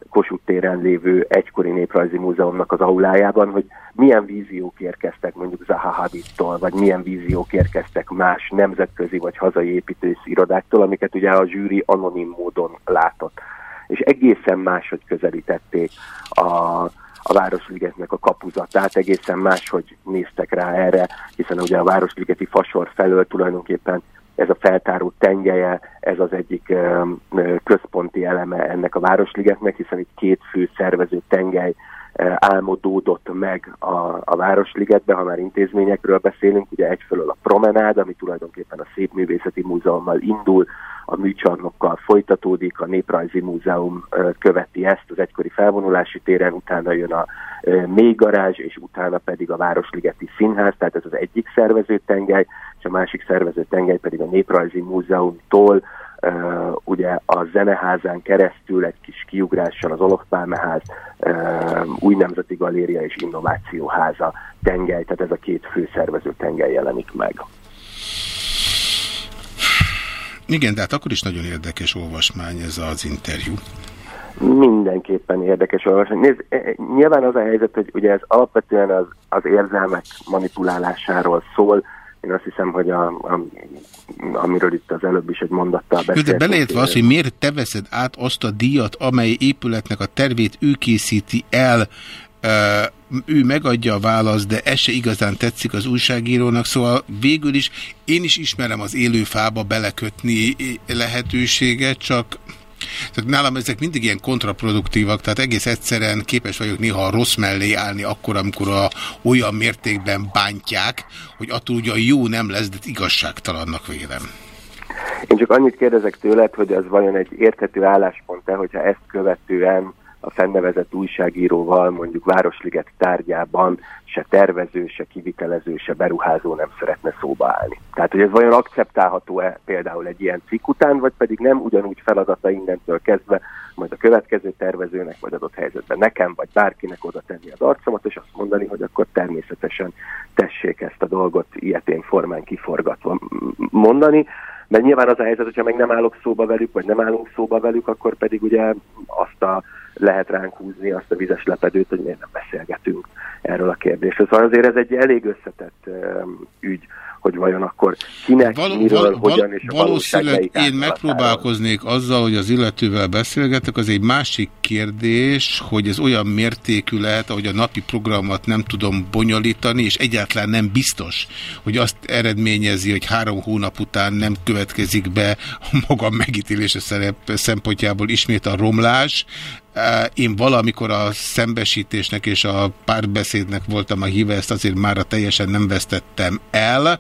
Kossuth téren lévő egykori néprajzi múzeumnak az aulájában, hogy milyen víziók érkeztek mondjuk Zaha Hadidtól, vagy milyen víziók érkeztek más nemzetközi vagy hazai építész irodáktól, amiket ugye a zsűri anonim módon látott. És egészen máshogy közelítették a a Városligetnek a kapuzatát, egészen máshogy néztek rá erre, hiszen ugye a Városligeti fasor felől tulajdonképpen ez a feltáró tengelye, ez az egyik központi eleme ennek a Városligetnek, hiszen itt két fő szervező tengely álmodódott meg a, a Városligetbe, ha már intézményekről beszélünk, ugye egyfelől a promenád, ami tulajdonképpen a Szépművészeti Múzeummal indul, a műcsarnokkal folytatódik, a Néprajzi Múzeum követi ezt az egykori felvonulási téren, utána jön a mély garázs, és utána pedig a Városligeti Színház, tehát ez az egyik szervezőtengely, és a másik szervezőtengely pedig a Néprajzi Múzeumtól Uh, ugye a zeneházán keresztül egy kis kiugrással az Olofpálmeház, uh, új nemzeti galéria és innovációháza tengely, tehát ez a két fő szervező tengely jelenik meg. Igen, de hát akkor is nagyon érdekes olvasmány ez az interjú. Mindenképpen érdekes olvasmány. Nézd, e, e, nyilván az a helyzet, hogy ugye ez alapvetően az, az érzelmek manipulálásáról szól, én azt hiszem, hogy a, a, amiről itt az előbb is egy mondattal beszéltünk. De beleértve az, hogy miért te veszed át azt a díjat, amely épületnek a tervét ő készíti el, ő megadja a választ, de ez se igazán tetszik az újságírónak, szóval végül is én is ismerem az élő fába belekötni lehetőséget, csak tehát nálam ezek mindig ilyen kontraproduktívak, tehát egész egyszerűen képes vagyok néha a rossz mellé állni akkor, amikor a, olyan mértékben bántják, hogy attól ugye a jó nem lesz, de igazságtalannak vélem. Én csak annyit kérdezek tőled, hogy az vajon egy érthető álláspont-e, hogyha ezt követően a fennevezett újságíróval mondjuk Városliget tárgyában se tervező, se kivitelező, se beruházó nem szeretne szóba állni. Tehát, hogy ez vajon akceptálható-e például egy ilyen cikk után, vagy pedig nem ugyanúgy feladata innentől kezdve, majd a következő tervezőnek, vagy adott helyzetben nekem, vagy bárkinek oda tenni az arcomat, és azt mondani, hogy akkor természetesen tessék ezt a dolgot ilyetén formán kiforgatva mondani, mert nyilván az a helyzet, hogyha meg nem állok szóba velük, vagy nem állunk szóba velük, akkor pedig ugye azt a lehet ránk húzni azt a vizes lepedőt, hogy miért nem beszélgetünk erről a kérdésről. Szóval azért ez egy elég összetett ügy, hogy vajon akkor kinek, val miről, val hogyan és a Valószínűleg én megpróbálkoznék azzal, hogy az illetővel beszélgetek, az egy másik kérdés, hogy ez olyan mértékű lehet, hogy a napi programot nem tudom bonyolítani, és egyáltalán nem biztos, hogy azt eredményezi, hogy három hónap után nem következik be a magam megítélése szempontjából ismét a romlás, én valamikor a szembesítésnek és a párbeszédnek voltam a híve, ezt azért már teljesen nem vesztettem el.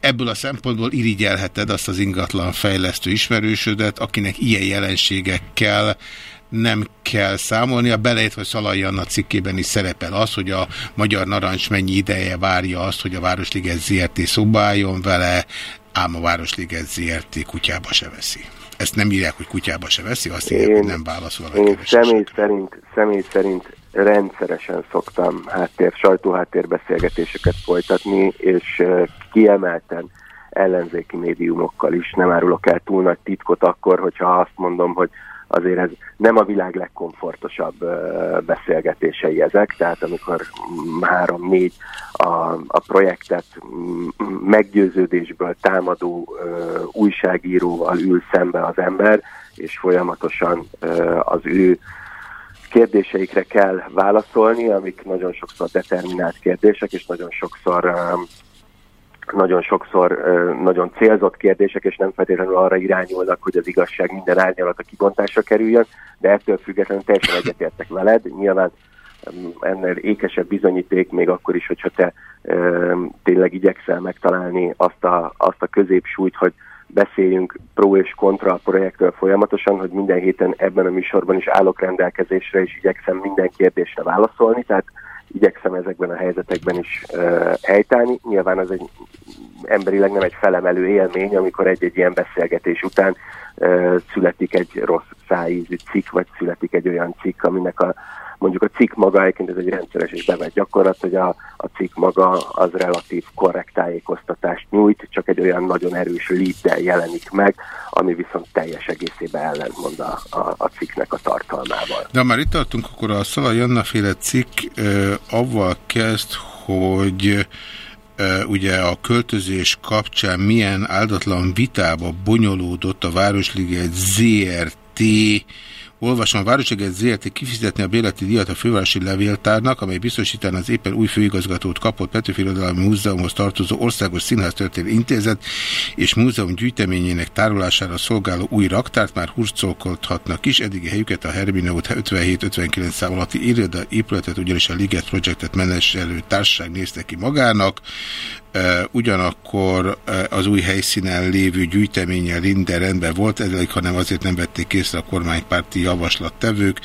Ebből a szempontból irigyelheted azt az ingatlan fejlesztő ismerősödet, akinek ilyen jelenségekkel nem kell számolni. A belejött, hogy Szalai Anna cikkében is szerepel az, hogy a Magyar Narancs mennyi ideje várja azt, hogy a Városliget ZRT szóba vele, ám a Városliget ZRT kutyába se veszi. Ezt nem írják, hogy kutyába se veszi, azt írják, én, hogy nem válaszol a Én személy szerint, személy szerint rendszeresen szoktam háttér, sajtóháttérbeszélgetéseket folytatni, és kiemelten ellenzéki médiumokkal is. Nem árulok el túl nagy titkot akkor, hogyha azt mondom, hogy azért ez nem a világ legkomfortosabb beszélgetései ezek, tehát amikor három-négy a, a projektet meggyőződésből támadó újságíróval ül szembe az ember, és folyamatosan az ő kérdéseikre kell válaszolni, amik nagyon sokszor determinált kérdések, és nagyon sokszor nagyon sokszor nagyon célzott kérdések, és nem feltétlenül arra irányulnak, hogy az igazság minden árnyalata kibontásra kerüljön, de ettől függetlenül teljesen egyetértek veled. Nyilván ennél ékesebb bizonyíték, még akkor is, hogyha te tényleg igyekszel megtalálni azt a, azt a középsúlyt, hogy beszéljünk pro és kontra a projektről folyamatosan, hogy minden héten ebben a műsorban is állok rendelkezésre, és igyekszem minden kérdésre válaszolni, tehát igyekszem ezekben a helyzetekben is uh, helytállni. Nyilván az egy emberileg nem egy felemelő élmény, amikor egy-egy ilyen beszélgetés után uh, születik egy rossz szájízű cikk, vagy születik egy olyan cikk, aminek a mondjuk a cikk maga, egyébként ez egy rendszeres és bevett gyakorlat, hogy a, a cikk maga az relatív korrekt tájékoztatást nyújt, csak egy olyan nagyon erős leaddel jelenik meg, ami viszont teljes egészében ellentmond a, a, a cikknek a tartalmával. De már itt tartunk, akkor a Szala Janna féle cikk ö, avval kezd, hogy ugye a költözés kapcsán milyen áldatlan vitába bonyolódott a Városliget ZRT Olvasom, a Városliget ZRT kifizetni a béleti díjat a fővárosi levéltárnak, amely biztosítaná az éppen új főigazgatót kapott Petőfi Irodalmi Múzeumhoz tartozó Országos Színház Történelmi Intézet és múzeum gyűjteményének tárolására szolgáló új raktárt már hurcolkodhatnak is. Eddigi helyüket a Hermine út 57-59 szám alatti iroda épületet, ugyanis a Liget Projektet meneselő társaság nézte ki magának. Ugyanakkor az új helyszínen lévő gyűjteménye minden rendben volt, ezek, hanem azért nem vették észre a kormánypárti javaslattevők,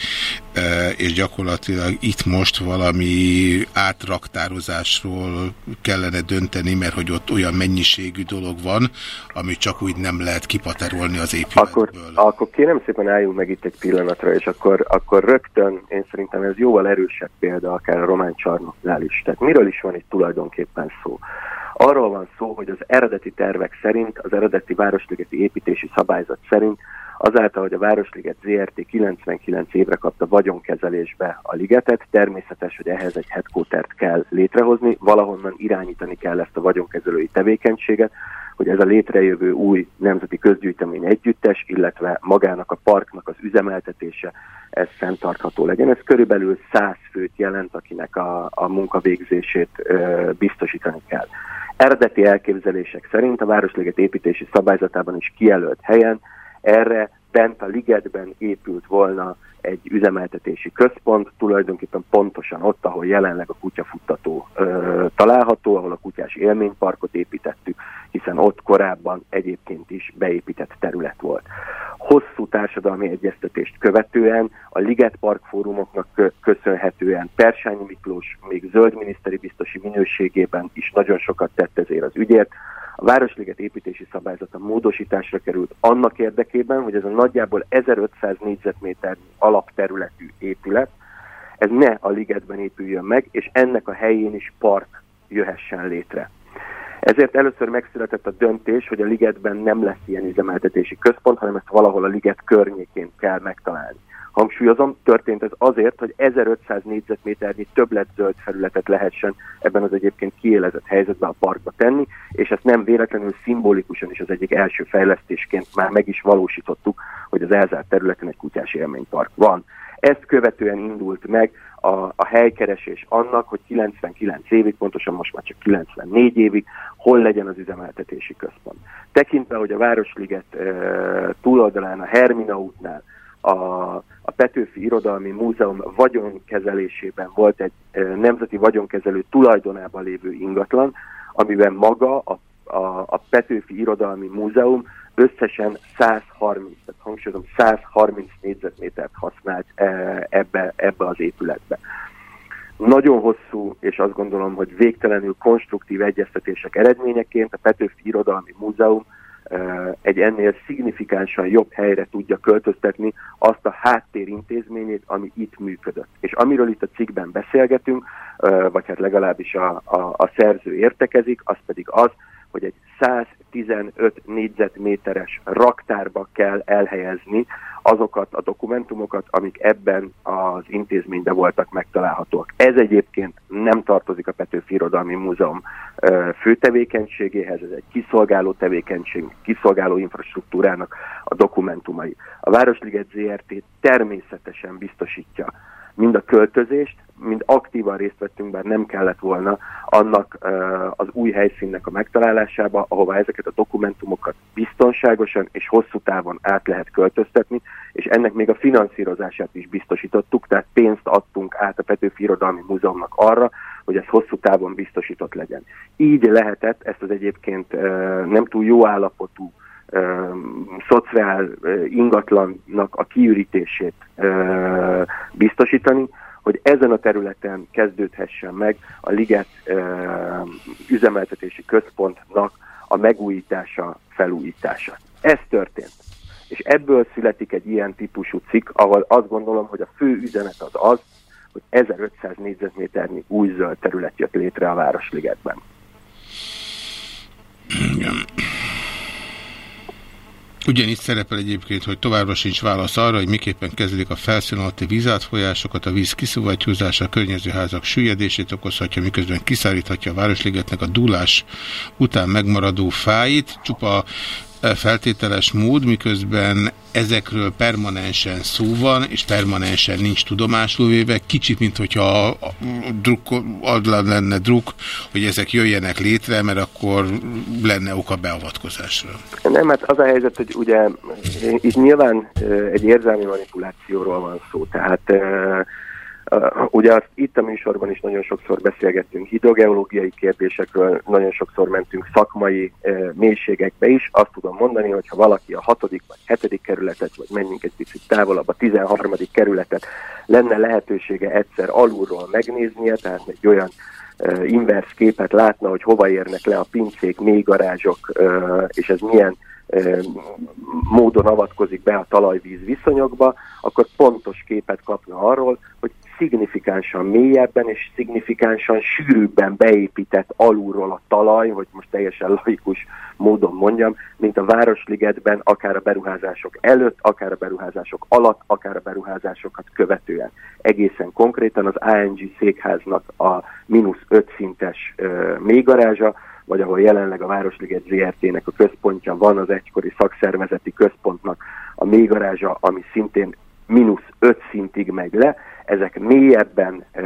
és gyakorlatilag itt most valami átraktározásról kellene dönteni, mert hogy ott olyan mennyiségű dolog van, amit csak úgy nem lehet kipaterolni az épületből. Akkor, akkor kérem szépen álljunk meg itt egy pillanatra, és akkor, akkor rögtön én szerintem ez jóval erősebb példa, akár a román csarnoknál is. Tehát miről is van itt tulajdonképpen szó? Arról van szó, hogy az eredeti tervek szerint, az eredeti Városligeti építési szabályzat szerint azáltal, hogy a Városliget ZRT 99 évre kapta vagyonkezelésbe a ligetet, természetes, hogy ehhez egy headquartert kell létrehozni, valahonnan irányítani kell ezt a vagyonkezelői tevékenységet, hogy ez a létrejövő új nemzeti közgyűjtemény együttes, illetve magának a parknak az üzemeltetése, ez fenntartható legyen. Ez körülbelül 100 főt jelent, akinek a, a munkavégzését ö, biztosítani kell. Eredeti elképzelések szerint a Városliget építési szabályzatában is kijelölt helyen erre bent a ligetben épült volna egy üzemeltetési központ, tulajdonképpen pontosan ott, ahol jelenleg a kutyafuttató ö, található, ahol a kutyás élményparkot építettük, hiszen ott korábban egyébként is beépített terület volt. Hosszú társadalmi egyeztetést követően a Liget Park fórumoknak köszönhetően Persányi Miklós még zöld miniszteri biztosi minőségében is nagyon sokat tett ezért az ügyért, a Városliget építési szabályzata módosításra került annak érdekében, hogy ez a nagyjából 1500 négyzetméter alapterületű épület, ez ne a ligetben épüljön meg, és ennek a helyén is park jöhessen létre. Ezért először megszületett a döntés, hogy a ligetben nem lesz ilyen üzemeltetési központ, hanem ezt valahol a liget környékén kell megtalálni. Hangsúlyozom, történt ez azért, hogy 1500 négyzetméternyi többlet zöld felületet lehessen ebben az egyébként kiélezett helyzetben a parkba tenni, és ezt nem véletlenül szimbolikusan is az egyik első fejlesztésként már meg is valósítottuk, hogy az elzárt területen egy kutyás élménypark van. Ezt követően indult meg a, a helykeresés annak, hogy 99 évig, pontosan most már csak 94 évig, hol legyen az üzemeltetési központ. Tekintve, hogy a Városliget e, túloldalán, a Hermina útnál, a, a Petőfi Irodalmi Múzeum vagyonkezelésében volt egy e, nemzeti vagyonkezelő tulajdonában lévő ingatlan, amiben maga a, a, a Petőfi Irodalmi Múzeum összesen 130, tehát hangsúlyozom, 130 négyzetmétert használt e, ebbe, ebbe az épületbe. Nagyon hosszú, és azt gondolom, hogy végtelenül konstruktív egyeztetések eredményeként a Petőfi Irodalmi Múzeum egy ennél szignifikánsan jobb helyre tudja költöztetni azt a háttérintézményét, ami itt működött. És amiről itt a cikkben beszélgetünk, vagy hát legalábbis a, a, a szerző értekezik, az pedig az, hogy egy 115 négyzetméteres raktárba kell elhelyezni azokat a dokumentumokat, amik ebben az intézményben voltak megtalálhatóak. Ez egyébként nem tartozik a Petőfi Irodalmi Múzeum főtevékenységéhez, ez egy kiszolgáló tevékenység, kiszolgáló infrastruktúrának a dokumentumai. A Városliget ZRT természetesen biztosítja mind a költözést, mind aktívan részt vettünk, bár nem kellett volna annak az új helyszínnek a megtalálásába, ahová ezeket a dokumentumokat biztonságosan és hosszú távon át lehet költöztetni, és ennek még a finanszírozását is biztosítottuk, tehát pénzt adtunk át a Petőfi Irodalmi Múzeumnak arra, hogy ez hosszú távon biztosított legyen. Így lehetett ezt az egyébként nem túl jó állapotú szociál ingatlannak a kiürítését biztosítani, hogy ezen a területen kezdődhessen meg a Liget üzemeltetési központnak a megújítása, felújítása. Ez történt. És ebből születik egy ilyen típusú cikk, ahol azt gondolom, hogy a fő üzenet az az, hogy 1500 négyzetméternyi új zöld terület jött létre a Városligetben. Igen. Ugyanígy szerepel egyébként, hogy továbbra sincs válasz arra, hogy miképpen kezdődik a felszín alatti vízátfolyásokat, a víz kiszovattyúzása, a környező házak süllyedését okozhatja, miközben kiszállíthatja a Városligetnek a dúlás után megmaradó fáit. Csupa feltételes mód, miközben ezekről permanensen szó van, és permanensen nincs tudomásul véve, kicsit, mint hogyha druk, lenne druk, hogy ezek jöjjenek létre, mert akkor lenne oka beavatkozásra. Nem, hát az a helyzet, hogy ugye itt nyilván egy érzelmi manipulációról van szó, tehát Uh, ugye azt itt a műsorban is nagyon sokszor beszélgettünk hidrogeológiai kérdésekről, nagyon sokszor mentünk szakmai mélységekbe is. Azt tudom mondani, hogy ha valaki a hatodik vagy hetedik kerületet, vagy menjünk egy picit távolabb, a tizenharmadik kerületet lenne lehetősége egyszer alulról megnéznie, tehát egy olyan inverse képet látna, hogy hova érnek le a pincék, mély garázsok, uh, és ez milyen módon avatkozik be a talajvíz viszonyokba, akkor pontos képet kapna arról, hogy szignifikánsan mélyebben és szignifikánsan sűrűbben beépített alulról a talaj, hogy most teljesen laikus módon mondjam, mint a Városligetben, akár a beruházások előtt, akár a beruházások alatt, akár a beruházásokat követően. Egészen konkrétan az ANG székháznak a mínusz 5 szintes uh, mélygarázsa, vagy ahol jelenleg a Városliget ZRT-nek a központja van, az egykori szakszervezeti központnak a mélygarázsa, ami szintén mínusz 5 szintig megy le, ezek mélyebben e,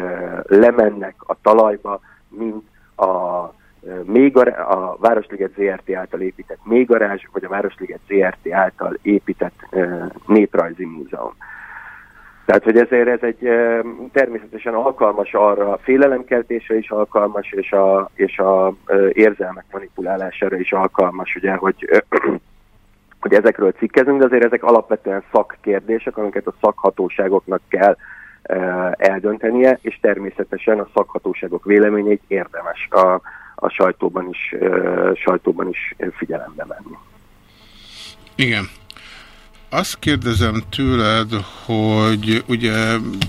lemennek a talajba, mint a, e, mélygará, a Városliget ZRT által épített mélygarázs, vagy a Városliget ZRT által épített e, néprajzi múzeum. Tehát, hogy ezért ez egy e, természetesen alkalmas arra, a félelemkeltésre is alkalmas, és a, és a e, érzelmek manipulálására is alkalmas, ugye, hogy hogy ezekről cikkezünk, de azért ezek alapvetően szakkérdések, amiket a szakhatóságoknak kell e, eldöntenie, és természetesen a szakhatóságok véleményét érdemes a, a sajtóban, is, e, sajtóban is figyelembe venni. Igen. Azt kérdezem tőled, hogy ugye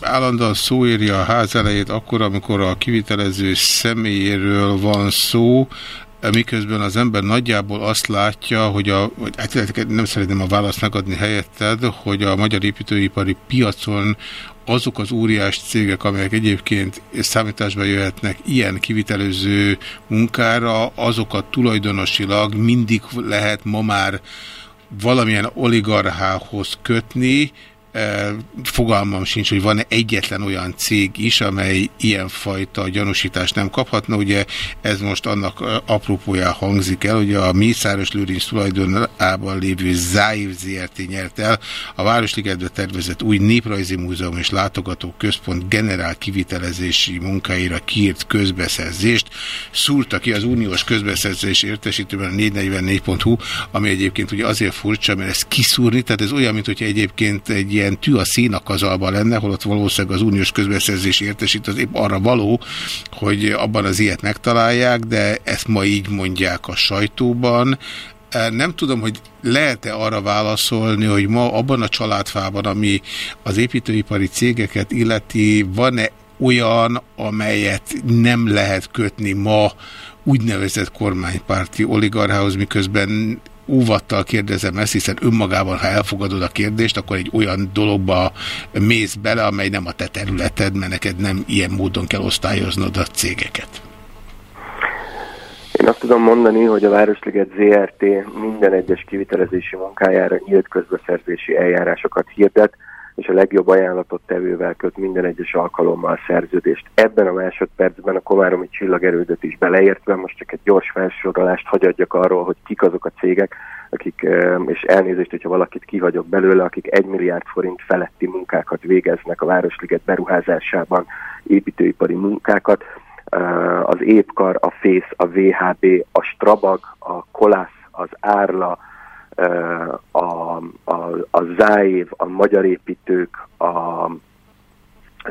állandóan szó írja a ház elejét akkor, amikor a kivitelező személyéről van szó, miközben az ember nagyjából azt látja, hogy a, hát nem szeretném a választ megadni helyetted, hogy a magyar építőipari piacon azok az óriás cégek, amelyek egyébként számításba jöhetnek ilyen kivitelező munkára, azokat tulajdonosilag mindig lehet ma már valamilyen oligarchához kötni, fogalmam sincs, hogy van-e egyetlen olyan cég is, amely ilyenfajta gyanúsítást nem kaphatna. Ugye ez most annak apropójá hangzik el, hogy a Mészáros Lőrinc tulajdonában lévő Záiv ZRT nyert el a Városligetbe tervezett új Néprajzi Múzeum és Látogató Központ generál kivitelezési munkáira kiírt közbeszerzést. Szúrta ki az uniós közbeszerzés értesítőben a 444.hu, ami egyébként ugye azért furcsa, mert ez kiszúrni, tehát ez olyan, mint hogy egyébként egy ilyen tű a színakazalban lenne, holott valószínűleg az uniós közbeszerzés értesít, az épp arra való, hogy abban az ilyet megtalálják, de ezt ma így mondják a sajtóban. Nem tudom, hogy lehet-e arra válaszolni, hogy ma abban a családfában, ami az építőipari cégeket illeti, van-e olyan, amelyet nem lehet kötni ma úgynevezett kormánypárti oligarchához, miközben óvattal kérdezem ezt, hiszen önmagában, ha elfogadod a kérdést, akkor egy olyan dologba mész bele, amely nem a te területed, mert neked nem ilyen módon kell osztályoznod a cégeket. Én azt tudom mondani, hogy a Városliget ZRT minden egyes kivitelezési munkájára nyílt közbeszerzési eljárásokat hirdet, és a legjobb ajánlatot tevővel köt minden egyes alkalommal szerződést. Ebben a másodpercben a Komáromi csillagerődöt is beleértve, most csak egy gyors felsorolást hagyadjak arról, hogy kik azok a cégek, akik, és elnézést, hogyha valakit kihagyok belőle, akik egy milliárd forint feletti munkákat végeznek a Városliget beruházásában, építőipari munkákat. Az Épkar, a FÉSZ, a VHB, a Strabag, a Kolász, az Árla, a, a, a Záév, a magyar építők, a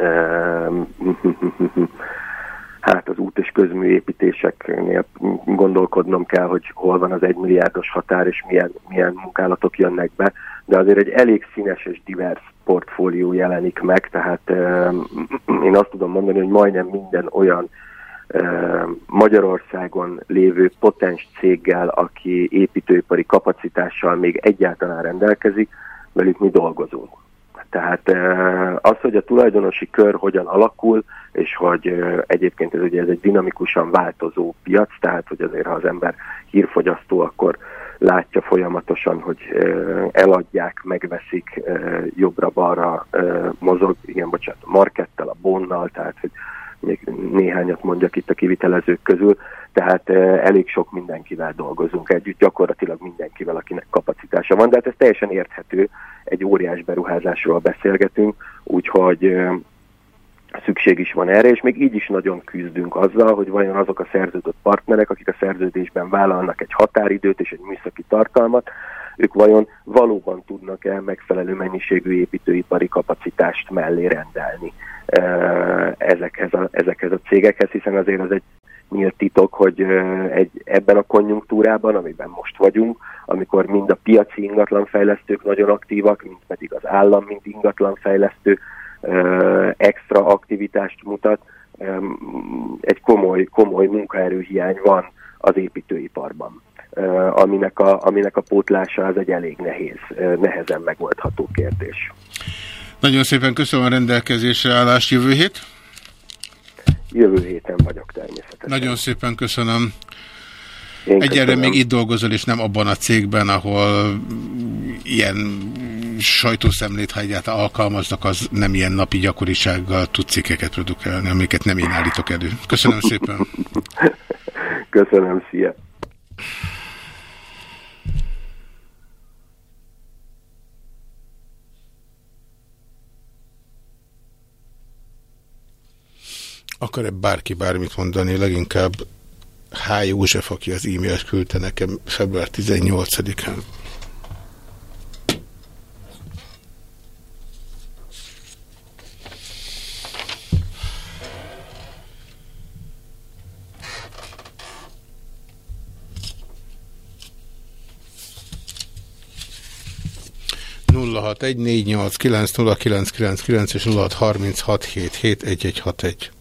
hát az út és közműépítéseknél gondolkodnom kell, hogy hol van az egymilliárdos határ, és milyen, milyen munkálatok jönnek be, de azért egy elég színes és divers portfólió jelenik meg, tehát én azt tudom mondani, hogy majdnem minden olyan Magyarországon lévő potens céggel, aki építőipari kapacitással még egyáltalán rendelkezik, velük mi dolgozunk. Tehát az, hogy a tulajdonosi kör hogyan alakul, és hogy egyébként ez ugye ez egy dinamikusan változó piac, tehát hogy azért ha az ember hírfogyasztó, akkor látja folyamatosan, hogy eladják, megveszik, jobbra-balra mozog, igen, bocsánat, a markettel, a bonnal, tehát hogy még néhányat mondjak itt a kivitelezők közül, tehát elég sok mindenkivel dolgozunk együtt, gyakorlatilag mindenkivel, akinek kapacitása van, de hát ez teljesen érthető, egy óriás beruházásról beszélgetünk, úgyhogy szükség is van erre, és még így is nagyon küzdünk azzal, hogy vajon azok a szerződött partnerek, akik a szerződésben vállalnak egy határidőt és egy műszaki tartalmat, ők vajon valóban tudnak-e megfelelő mennyiségű építőipari kapacitást mellé rendelni ezekhez a, ezekhez a cégekhez, hiszen azért az egy nyílt titok, hogy egy, ebben a konjunktúrában, amiben most vagyunk, amikor mind a piaci ingatlanfejlesztők nagyon aktívak, mint pedig az állam, mint ingatlanfejlesztő, extra aktivitást mutat, egy komoly, komoly munkaerőhiány van az építőiparban, aminek, a, aminek a pótlása az egy elég nehéz, nehezen megoldható kérdés. Nagyon szépen köszönöm a rendelkezésre állást jövő hét. Jövő héten vagyok természetesen. Nagyon szépen köszönöm. Én Egyelőre még itt dolgozol, és nem abban a cégben, ahol ilyen sajtószemlét, ha egyáltalán alkalmaznak, az nem ilyen napi gyakorisággal tud cikkeket produkálni, amiket nem én állítok elő. Köszönöm szépen. Köszönöm, szia! akar-e bárki bármit mondani, leginkább H. József, aki az e-mailt küldte nekem február 18-án. és 0636771161.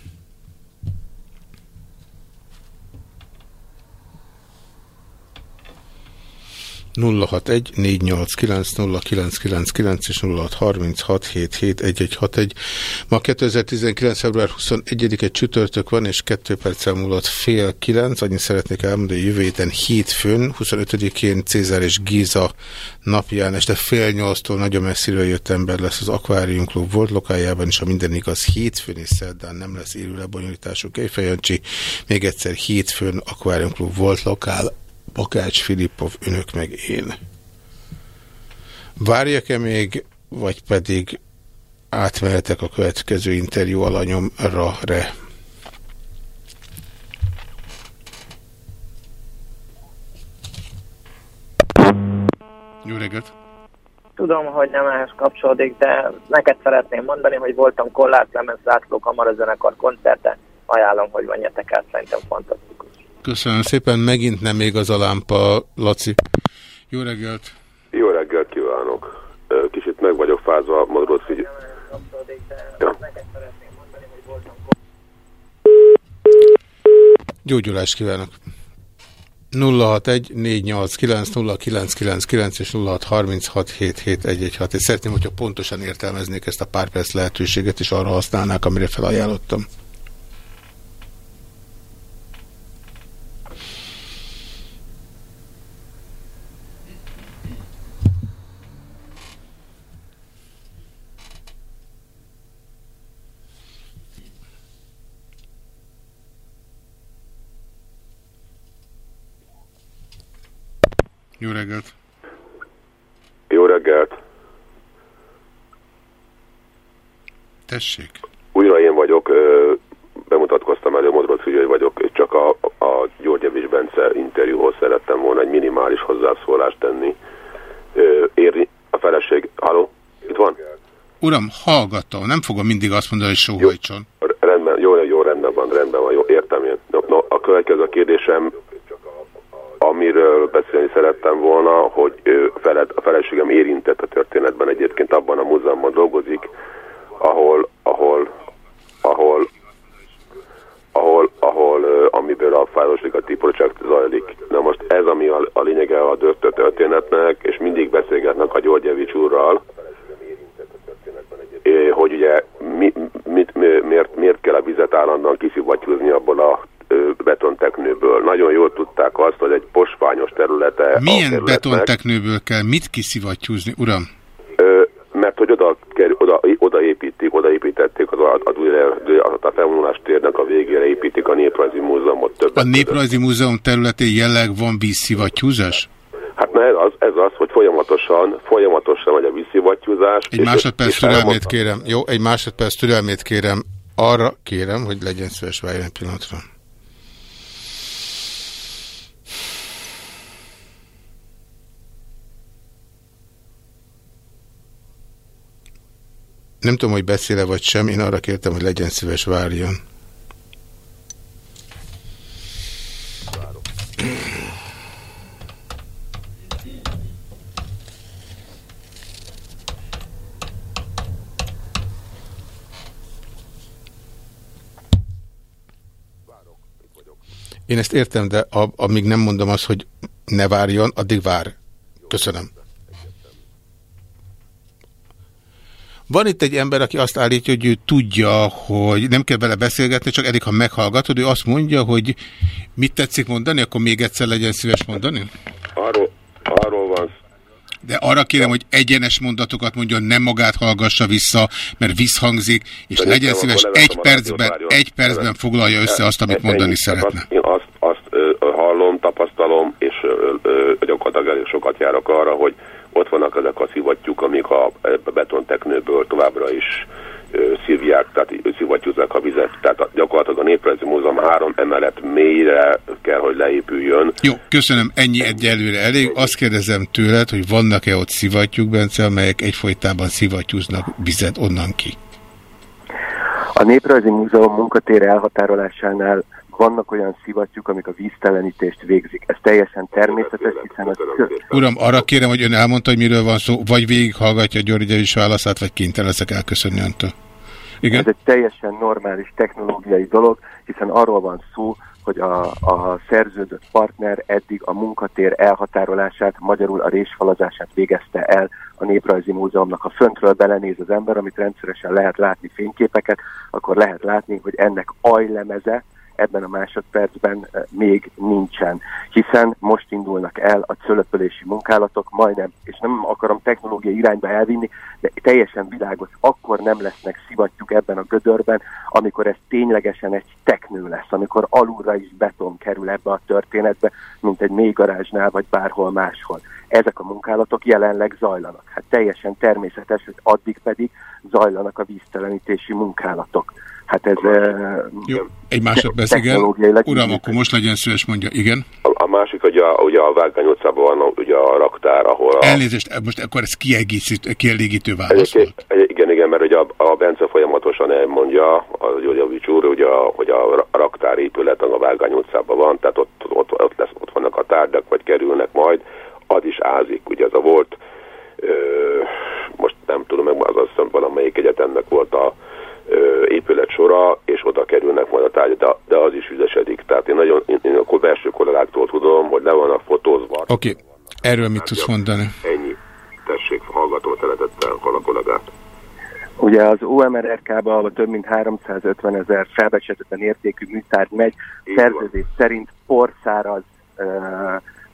489 és 0636771161. Ma 2019. február 21-e csütörtök van, és 2 perccel múlott fél 9. Annyit szeretnék elmondani, hogy jövő héten hétfőn, 25-én Cézár és Giza napján este fél nyolctól nagyon messziről jött ember lesz az Aquarium Club volt lokájában, és a minden igaz hétfőn és szerdán nem lesz élő lebonyolítású Kejfejancsi. Még egyszer hétfőn Aquarium Club volt lokál, Bakács Filippov, önök meg én. Várjak-e még, vagy pedig átmehetek a következő interjú alanyomra, re. Jó reggelt! Tudom, hogy nem ehhez kapcsolódik, de neked szeretném mondani, hogy voltam Kollár Clemens László Kamarazenekar koncerten. Ajánlom, hogy menjetek el, szerintem fantasztikus. Köszönöm szépen, megint nem még az a lámpa, Laci. Jó reggelt! Jó reggelt kívánok! Kicsit meg vagyok fázva, Madrod figyelj. Ja. Gyógyulást kívánok! 061 489 0999 és 0636771161. És szeretném, hogyha pontosan értelmeznék ezt a pár perc lehetőséget, és arra használnák, amire felajánlottam. Jó reggelt! Jó reggelt! Tessék! Újra én vagyok, bemutatkoztam elő, Modrod Figyelj vagyok, csak a, a György Evics Bence interjúhoz szerettem volna egy minimális hozzászólást tenni. Érni a feleség, halló, itt van? Uram, hallgatom, nem fogom mindig azt mondani, hogy sóhajtson. Rendben, jó, jó, rendben van, rendben van, jó, értem én. No, no, a következő kérdésem, amiről beszélni szerettem volna, hogy feled, a feleségem érintett a történetben, egyébként abban a múzeumban dolgozik, ahol, ahol, ahol, ahol, ahol amiből a Fájlosligati projekt zajlik. Na most ez, ami a, a lényege a történetnek, és mindig beszélgetnek a Györgyevics úrral, hogy ugye mi, mit, mi, miért, miért kell a vizet állandóan kiszivattyúzni abból a betonteknőből. Nagyon jól tudták azt, hogy egy posványos területe Milyen betonteknőből kell mit kiszivattyúzni, uram? ö, mert hogy oda, oda, oda építik, odaépítették az a, a, a, felvonulás térnek a végére építik a Néprajzi Múzeumot többet. A Néprajzi Múzeum területén jelleg van vízszivattyúzás? Hát na ez az, ez az, hogy folyamatosan, folyamatosan vagy a vízszivattyúzás. Egy másodperc türelmét kérem. Jó, egy másodperc türelmét kérem. Arra kérem, hogy legyen szíves várjon egy pillanatra. Nem tudom, hogy beszéle vagy sem, én arra kértem, hogy legyen szíves, várjon. Én ezt értem, de amíg nem mondom azt, hogy ne várjon, addig vár. Köszönöm. Van itt egy ember, aki azt állítja, hogy ő tudja, hogy nem kell vele beszélgetni, csak eddig, ha meghallgatod, ő azt mondja, hogy mit tetszik mondani, akkor még egyszer legyen szíves mondani? Arról, arról van De arra kérem, hogy egyenes mondatokat mondjon, nem magát hallgassa vissza, mert visszhangzik, és De legyen szíves, egy percben, egy percben foglalja össze azt, amit mondani szeretne. Én azt, azt hallom, tapasztalom, és gyakorlatilag elég sokat járok arra, hogy ott vannak ezek a szivattyúk, amik a, betonteknőből továbbra is szívják, tehát szivattyúzzák a vizet. Tehát gyakorlatilag a Néprajzi Múzeum három emelet mélyre kell, hogy leépüljön. Jó, köszönöm, ennyi egyelőre elég. Azt kérdezem tőled, hogy vannak-e ott szivattyúk, Bence, amelyek egyfolytában szivattyúznak vizet onnan ki? A Néprajzi Múzeum munkatér elhatárolásánál vannak olyan szivattyúk, amik a víztelenítést végzik. Ez teljesen természetes, hiszen az Uram, arra kérem, hogy ön elmondta, hogy miről van szó, vagy végighallgatja György Javis válaszát, vagy kénytelen leszek elköszönni öntől. Igen? Ez egy teljesen normális technológiai dolog, hiszen arról van szó, hogy a, a szerződött partner eddig a munkatér elhatárolását, magyarul a résfalazását végezte el a Néprajzi Múzeumnak. Ha föntről belenéz az ember, amit rendszeresen lehet látni fényképeket, akkor lehet látni, hogy ennek ajlemeze ebben a másodpercben eh, még nincsen, hiszen most indulnak el a cölöpölési munkálatok, majdnem, és nem akarom technológiai irányba elvinni, de teljesen világos, akkor nem lesznek szivattyúk ebben a gödörben, amikor ez ténylegesen egy teknő lesz, amikor alulra is beton kerül ebbe a történetbe, mint egy mélygarázsnál, vagy bárhol máshol. Ezek a munkálatok jelenleg zajlanak. Hát teljesen természetes, hogy addig pedig zajlanak a víztelenítési munkálatok. Hát ez... eh, Jó, egy másodperc, igen. Uram, akkor most legyen szíves, mondja, igen. A, a másik, hogy a, ugye a Vágány utcában van a- ugye a raktár, ahol a... Elnézést, most akkor ez kiegészítő, kielégítő válasz. Egyébként, egy- igen, igen, mert ugye a, a Bence folyamatosan elmondja, a Györgyevics úr, ugye, a, hogy a ra- raktárépület a Vágány utcában van, tehát ott, ott, ott, lesz, ott vannak a tárgyak, vagy kerülnek majd, az is ázik, ugye ez a volt, ö, most nem tudom meg, az azt hiszem valamelyik egyetemnek volt a ö, épület sora, és oda kerülnek majd a tárgyak, de, de az is üzesedik. Tehát én nagyon, én, én akkor belső kollégáktól tudom, hogy le vannak fotózva. Oké, okay. erről mit tudsz mondani? Ennyi. Tessék, hallgatom szeretettel a kollégát. Ugye az OMRRK-ba, több mint 350 ezer felbecsületetlen értékű műtárgy megy, szerződés szerint porszáraz, uh,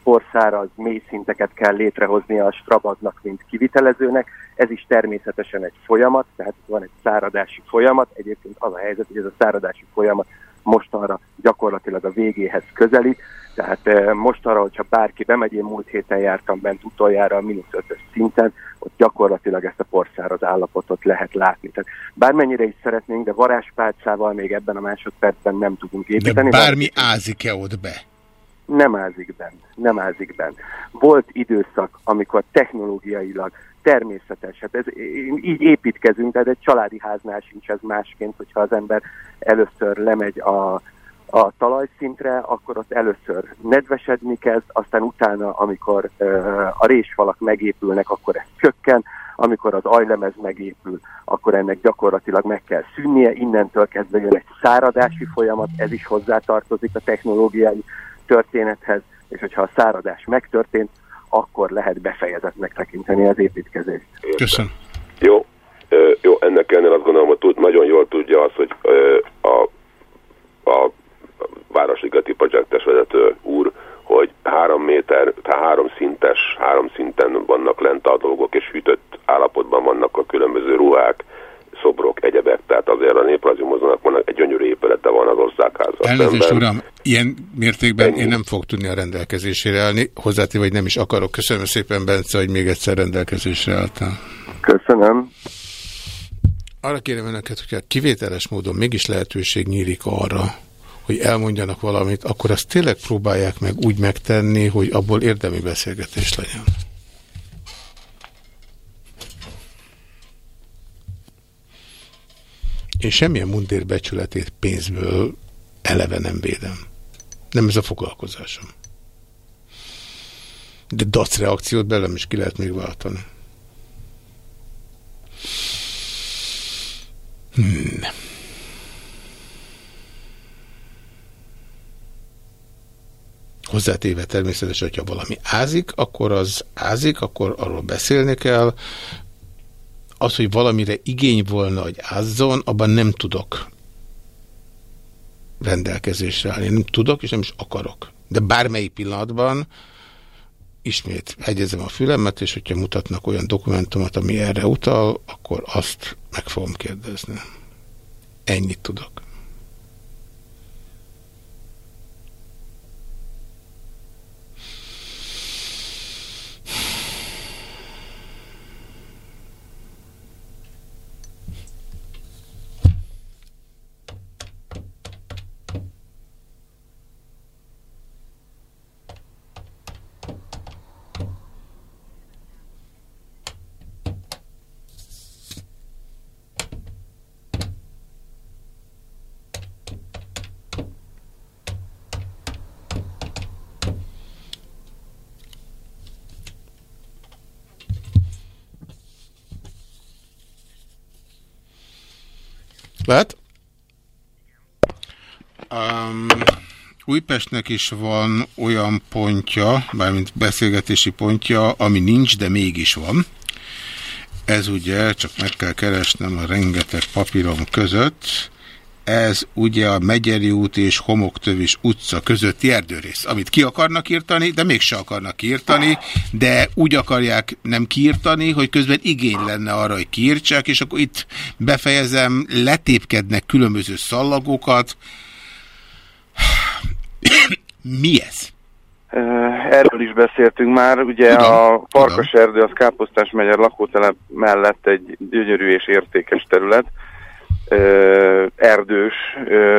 porszáraz mélyszinteket kell létrehoznia a Strabagnak, mint kivitelezőnek. Ez is természetesen egy folyamat, tehát van egy száradási folyamat. Egyébként az a helyzet, hogy ez a száradási folyamat mostanra gyakorlatilag a végéhez közelít. Tehát eh, mostanra, hogyha bárki bemegy, én múlt héten jártam bent utoljára a mínusz ötös szinten, ott gyakorlatilag ezt a porszáraz állapotot lehet látni. Tehát bármennyire is szeretnénk, de varázspálcával még ebben a másodpercben nem tudunk De építeni. bármi ázik-e ott be? Nem ázik bent, nem ázik bent. Volt időszak, amikor technológiailag természetes, hát ez, így építkezünk, tehát egy családi háznál sincs ez másként, hogyha az ember először lemegy a, a talajszintre, akkor ott először nedvesedni kezd, aztán utána, amikor uh, a résfalak megépülnek, akkor ez csökken, amikor az ajlemez megépül, akkor ennek gyakorlatilag meg kell szűnnie, innentől kezdve jön egy száradási folyamat, ez is hozzátartozik a technológiai történethez, és hogyha a száradás megtörtént, akkor lehet befejezetnek tekinteni az építkezést. Köszönöm. Jó, ö, jó, ennek ennél azt gondolom, hogy tud, nagyon jól tudja azt, hogy ö, a, a Városligeti projektes vezető úr, hogy három méter, tehát három szintes, három szinten vannak lent a dolgok, és hűtött állapotban vannak a különböző ruhák, szobrok, egyebek, tehát azért a Néprajzi Múzeumnak van egy gyönyörű épülete van az országházzal Elnézést, uram, ilyen mértékben én nem fog tudni a rendelkezésére állni, hozzátéve, hogy nem is akarok. Köszönöm szépen, Bence, hogy még egyszer rendelkezésre álltál. Köszönöm. Arra kérem önöket, hogyha kivételes módon mégis lehetőség nyílik arra, hogy elmondjanak valamit, akkor azt tényleg próbálják meg úgy megtenni, hogy abból érdemi beszélgetés legyen. Én semmilyen mundér becsületét pénzből eleve nem védem. Nem ez a foglalkozásom. De dac reakciót belem is ki lehet még váltani. Hmm. Hozzátéve természetesen, hogyha valami ázik, akkor az ázik, akkor arról beszélni kell. Az, hogy valamire igény volna, hogy ázzon, abban nem tudok rendelkezésre állni. Nem tudok, és nem is akarok. De bármelyik pillanatban ismét hegyezem a fülemet, és hogyha mutatnak olyan dokumentumot, ami erre utal, akkor azt meg fogom kérdezni. Ennyit tudok. Lehet? Um, Újpestnek is van olyan pontja, mármint beszélgetési pontja, ami nincs, de mégis van. Ez ugye, csak meg kell keresnem a rengeteg papírom között, ez ugye a Megyeri út és Homoktövis utca közötti erdőrész, amit ki akarnak írtani, de mégse akarnak írtani, de úgy akarják nem kiírtani, hogy közben igény lenne arra, hogy kiírtsák, és akkor itt befejezem, letépkednek különböző szallagokat. Mi ez? Erről is beszéltünk már, ugye Igen. a Farkas erdő az Káposztás megyer lakótelep mellett egy gyönyörű és értékes terület, erdős,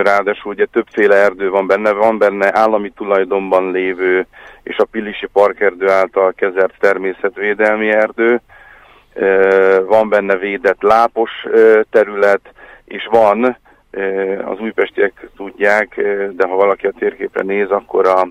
ráadásul ugye többféle erdő van benne, van benne állami tulajdonban lévő és a Pillisi Parkerdő által kezelt természetvédelmi erdő, van benne védett lápos terület, és van, az újpestiek tudják, de ha valaki a térképre néz, akkor a,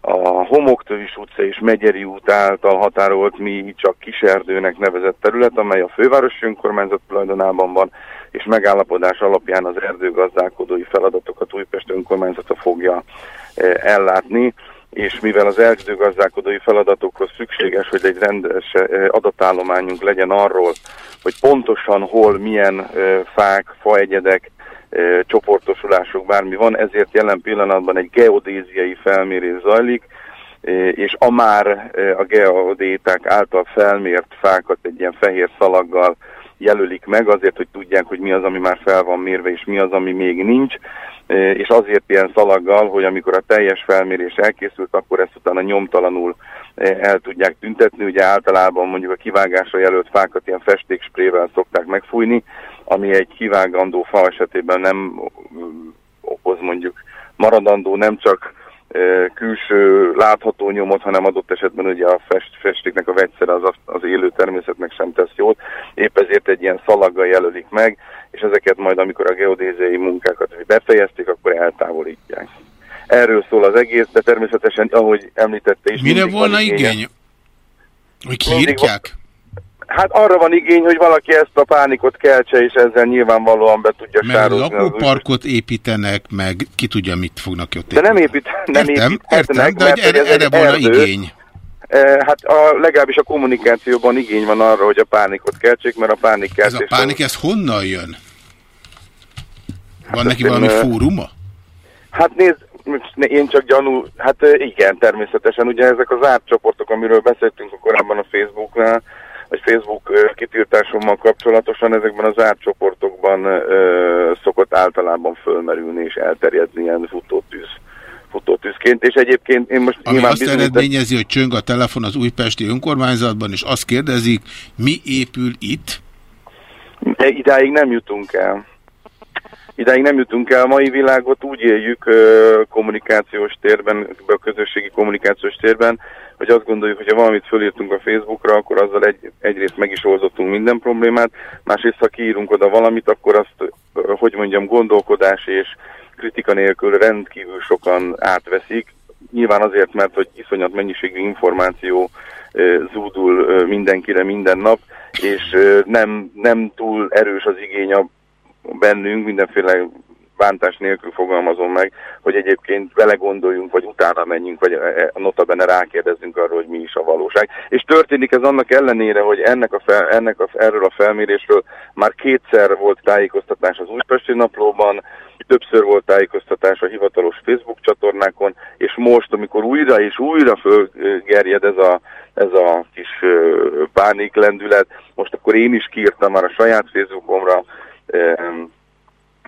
a Homoktövis utca és Megyeri út által határolt mi csak kiserdőnek nevezett terület, amely a fővárosi önkormányzat tulajdonában van, és megállapodás alapján az erdőgazdálkodói feladatokat Újpest önkormányzata fogja eh, ellátni, és mivel az erdőgazdálkodói feladatokhoz szükséges, hogy egy rendes eh, adatállományunk legyen arról, hogy pontosan hol milyen eh, fák, faegyedek, csoportosulások, bármi van, ezért jelen pillanatban egy geodéziai felmérés zajlik, és a már a geodéták által felmért fákat egy ilyen fehér szalaggal jelölik meg azért, hogy tudják, hogy mi az, ami már fel van mérve, és mi az, ami még nincs, e, és azért ilyen szalaggal, hogy amikor a teljes felmérés elkészült, akkor ezt utána nyomtalanul e, el tudják tüntetni. Ugye általában mondjuk a kivágásra jelölt fákat ilyen festéksprével szokták megfújni, ami egy kivágandó fa esetében nem okoz mondjuk maradandó nem csak külső látható nyomot, hanem adott esetben ugye a fest, festéknek a vegyszere az, az élő természetnek sem tesz jót. Épp ezért egy ilyen szalaggal jelölik meg, és ezeket majd, amikor a geodéziai munkákat befejezték, akkor eltávolítják. Erről szól az egész, de természetesen, ahogy említette is... Mire volna igény? Hogy kiírtják? Hát arra van igény, hogy valaki ezt a pánikot keltse, és ezzel nyilvánvalóan be tudja Mert sározni. Mert lakóparkot építenek, meg ki tudja, mit fognak ott építeni. De nem, épít, nem értem, értem, de hogy erre, erre volna erdő. igény. Eh, hát a, legalábbis a kommunikációban igény van arra, hogy a pánikot keltsék, mert a pánik Ez a pánik, ez honnan jön? Van hát neki valami én, fóruma? Hát nézd, én csak gyanú, hát igen, természetesen. Ugye ezek az zárt csoportok, amiről beszéltünk korábban a Facebooknál, vagy Facebook kitiltásommal kapcsolatosan ezekben az átcsoportokban ö, szokott általában fölmerülni és elterjedni ilyen futótűz futótűzként, és egyébként én most Ami nyilván azt eredményezi, hogy csöng a telefon az újpesti önkormányzatban, és azt kérdezik, mi épül itt? De idáig nem jutunk el. Idáig nem jutunk el. A mai világot úgy éljük kommunikációs térben, a közösségi kommunikációs térben, hogy azt gondoljuk, hogy ha valamit fölírtunk a Facebookra, akkor azzal egy, egyrészt meg is oldottunk minden problémát, másrészt ha kiírunk oda valamit, akkor azt, hogy mondjam, gondolkodás és kritika nélkül rendkívül sokan átveszik. Nyilván azért, mert hogy iszonyat mennyiségű információ zúdul mindenkire minden nap, és nem, nem túl erős az igény a bennünk mindenféle bántás nélkül fogalmazom meg, hogy egyébként belegondoljunk, vagy utána menjünk, vagy e, notabene rákérdezzünk arról, hogy mi is a valóság. És történik ez annak ellenére, hogy ennek a fel, ennek a, erről a felmérésről már kétszer volt tájékoztatás az Újpesti Naplóban, többször volt tájékoztatás a hivatalos Facebook csatornákon, és most, amikor újra és újra fölgerjed ez a, ez a kis pánik lendület, most akkor én is kiírtam már a saját Facebookomra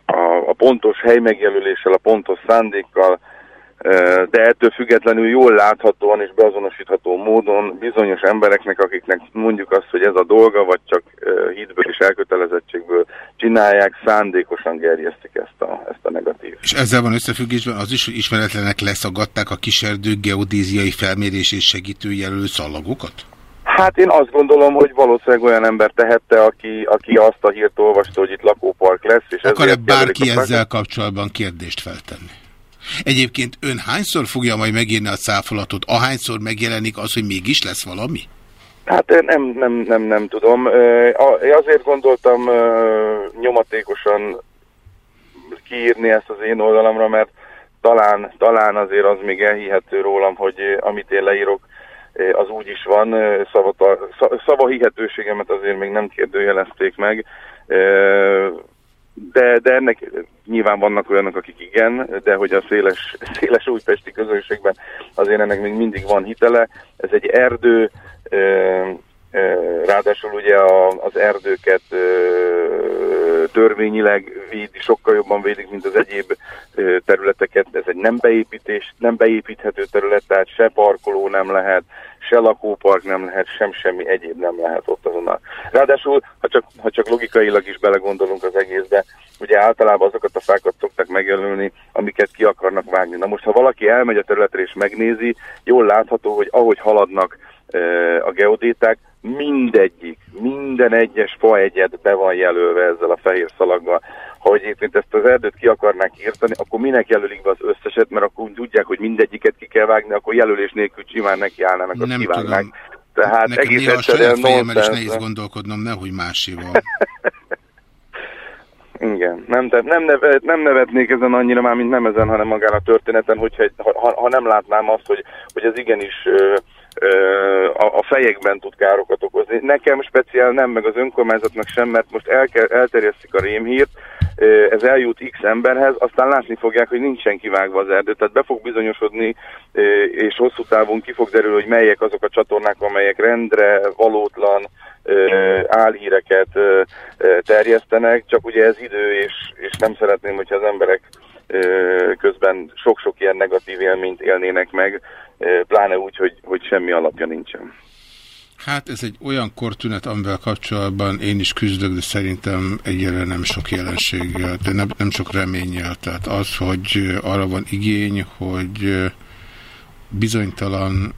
a, pontos helymegjelöléssel, a pontos szándékkal, de ettől függetlenül jól láthatóan és beazonosítható módon bizonyos embereknek, akiknek mondjuk azt, hogy ez a dolga, vagy csak hitből és elkötelezettségből csinálják, szándékosan gerjesztik ezt a, ezt a negatív. És ezzel van összefüggésben az is, hogy ismeretlenek leszagadták a kiserdők geodéziai felmérés és segítőjelölő szallagokat? Hát én azt gondolom, hogy valószínűleg olyan ember tehette, aki, aki azt a hírt olvasta, hogy itt lakópark lesz. És Akar-e bárki ezzel kapcsolatban kérdést feltenni? Egyébként ön hányszor fogja majd megírni a száfolatot? Ahányszor megjelenik az, hogy mégis lesz valami? Hát nem, nem, nem, nem tudom. Én azért gondoltam nyomatékosan kiírni ezt az én oldalamra, mert talán, talán azért az még elhihető rólam, hogy amit én leírok, az úgy is van. Szava, szava hihetőségemet azért még nem kérdőjelezték meg de, de ennek nyilván vannak olyanok, akik igen, de hogy a széles, széles újpesti közönségben azért ennek még mindig van hitele. Ez egy erdő, ráadásul ugye az erdőket törvényileg védi, sokkal jobban védik, mint az egyéb területeket. Ez egy nem, beépítés, nem beépíthető terület, tehát se parkoló nem lehet, se lakópark nem lehet, sem semmi egyéb nem lehet ott azonnal. Ráadásul, ha csak, ha csak logikailag is belegondolunk az egészbe, ugye általában azokat a fákat szokták megjelölni, amiket ki akarnak vágni. Na most, ha valaki elmegy a területre és megnézi, jól látható, hogy ahogy haladnak a geodéták, mindegyik, minden egyes fa egyet be van jelölve ezzel a fehér szalaggal. Ha egyébként ezt az erdőt ki akarnák írtani, akkor minek jelölik be az összeset, mert akkor tudják, hogy mindegyiket ki kell vágni, akkor jelölés nélkül simán nekiállnának, azt kivágnák. Tehát Nekem egész néha a saját fejemmel is nehéz gondolkodnom, nehogy másival. Igen, nem, nem, nevet, nem nevetnék ezen annyira már, mint nem ezen, hanem magán a történeten, hogyha, ha, ha nem látnám azt, hogy, hogy ez igenis a, fejekben tud károkat okozni. Nekem speciál nem, meg az önkormányzatnak sem, mert most el, elterjesztik a rémhírt, ez eljut X emberhez, aztán látni fogják, hogy nincsen kivágva az erdő, tehát be fog bizonyosodni, és hosszú távon ki fog derülni, hogy melyek azok a csatornák, amelyek rendre valótlan álhíreket terjesztenek, csak ugye ez idő, és, és nem szeretném, hogyha az emberek közben sok-sok ilyen negatív élményt élnének meg, pláne úgy, hogy, hogy semmi alapja nincsen. Hát ez egy olyan kortünet, amivel kapcsolatban én is küzdök, de szerintem egyelőre nem sok jelenséggel, de nem, nem sok reménnyel. Tehát az, hogy arra van igény, hogy bizonytalan,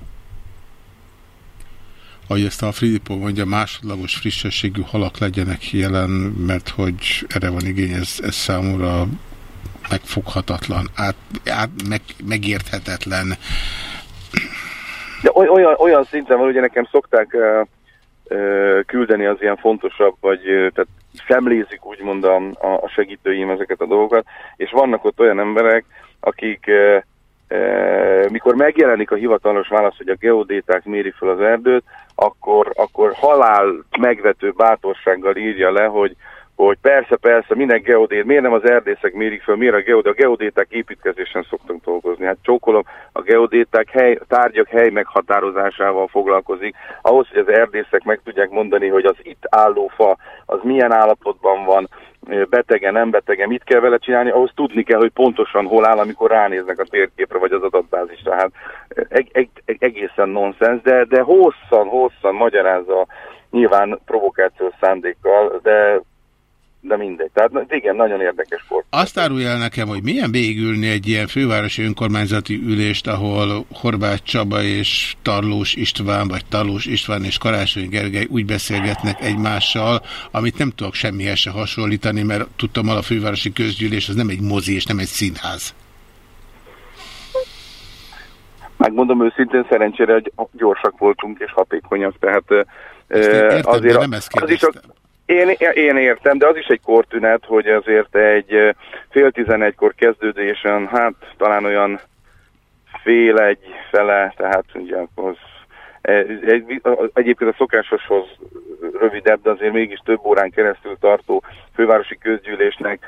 ahogy ezt a Filippo mondja, másodlagos frissességű halak legyenek jelen, mert hogy erre van igény, ez, ez számomra megfoghatatlan, át, át, meg, megérthetetlen. De olyan, olyan szinten van, ugye nekem szokták küldeni az ilyen fontosabb, vagy tehát szemlézik úgymond a, a segítőim ezeket a dolgokat, és vannak ott olyan emberek, akik mikor megjelenik a hivatalos válasz, hogy a geodéták méri fel az erdőt, akkor, akkor halál megvető bátorsággal írja le, hogy hogy persze, persze, minden geodét, miért nem az erdészek mérik fel, miért a geodét, a geodéták építkezésen szoktak dolgozni. Hát csókolom, a geodéták hely, tárgyak hely meghatározásával foglalkozik. Ahhoz, hogy az erdészek meg tudják mondani, hogy az itt álló fa, az milyen állapotban van, betege, nem betege, mit kell vele csinálni, ahhoz tudni kell, hogy pontosan hol áll, amikor ránéznek a térképre vagy az adatbázisra. Hát eg eg egészen nonsens, de, de hosszan, hosszan magyarázza nyilván provokációs szándékkal, de de mindegy. Tehát igen, nagyon érdekes sport. Azt árulja el nekem, hogy milyen végülni egy ilyen fővárosi önkormányzati ülést, ahol Horváth Csaba és Tarlós István, vagy Tarlós István és Karácsony Gergely úgy beszélgetnek egymással, amit nem tudok semmihez se hasonlítani, mert tudtam, a fővárosi közgyűlés az nem egy mozi és nem egy színház. Megmondom őszintén, szerencsére, hogy gyorsak voltunk és hatékonyak, tehát értem, azért nem ezt az is a, Én, én értem, de az is egy kortünet, hogy azért egy fél tizenegykor kezdődésen, hát talán olyan fél egy fele, tehát ugye az egy, egyébként a szokásoshoz rövidebb, de azért mégis több órán keresztül tartó fővárosi közgyűlésnek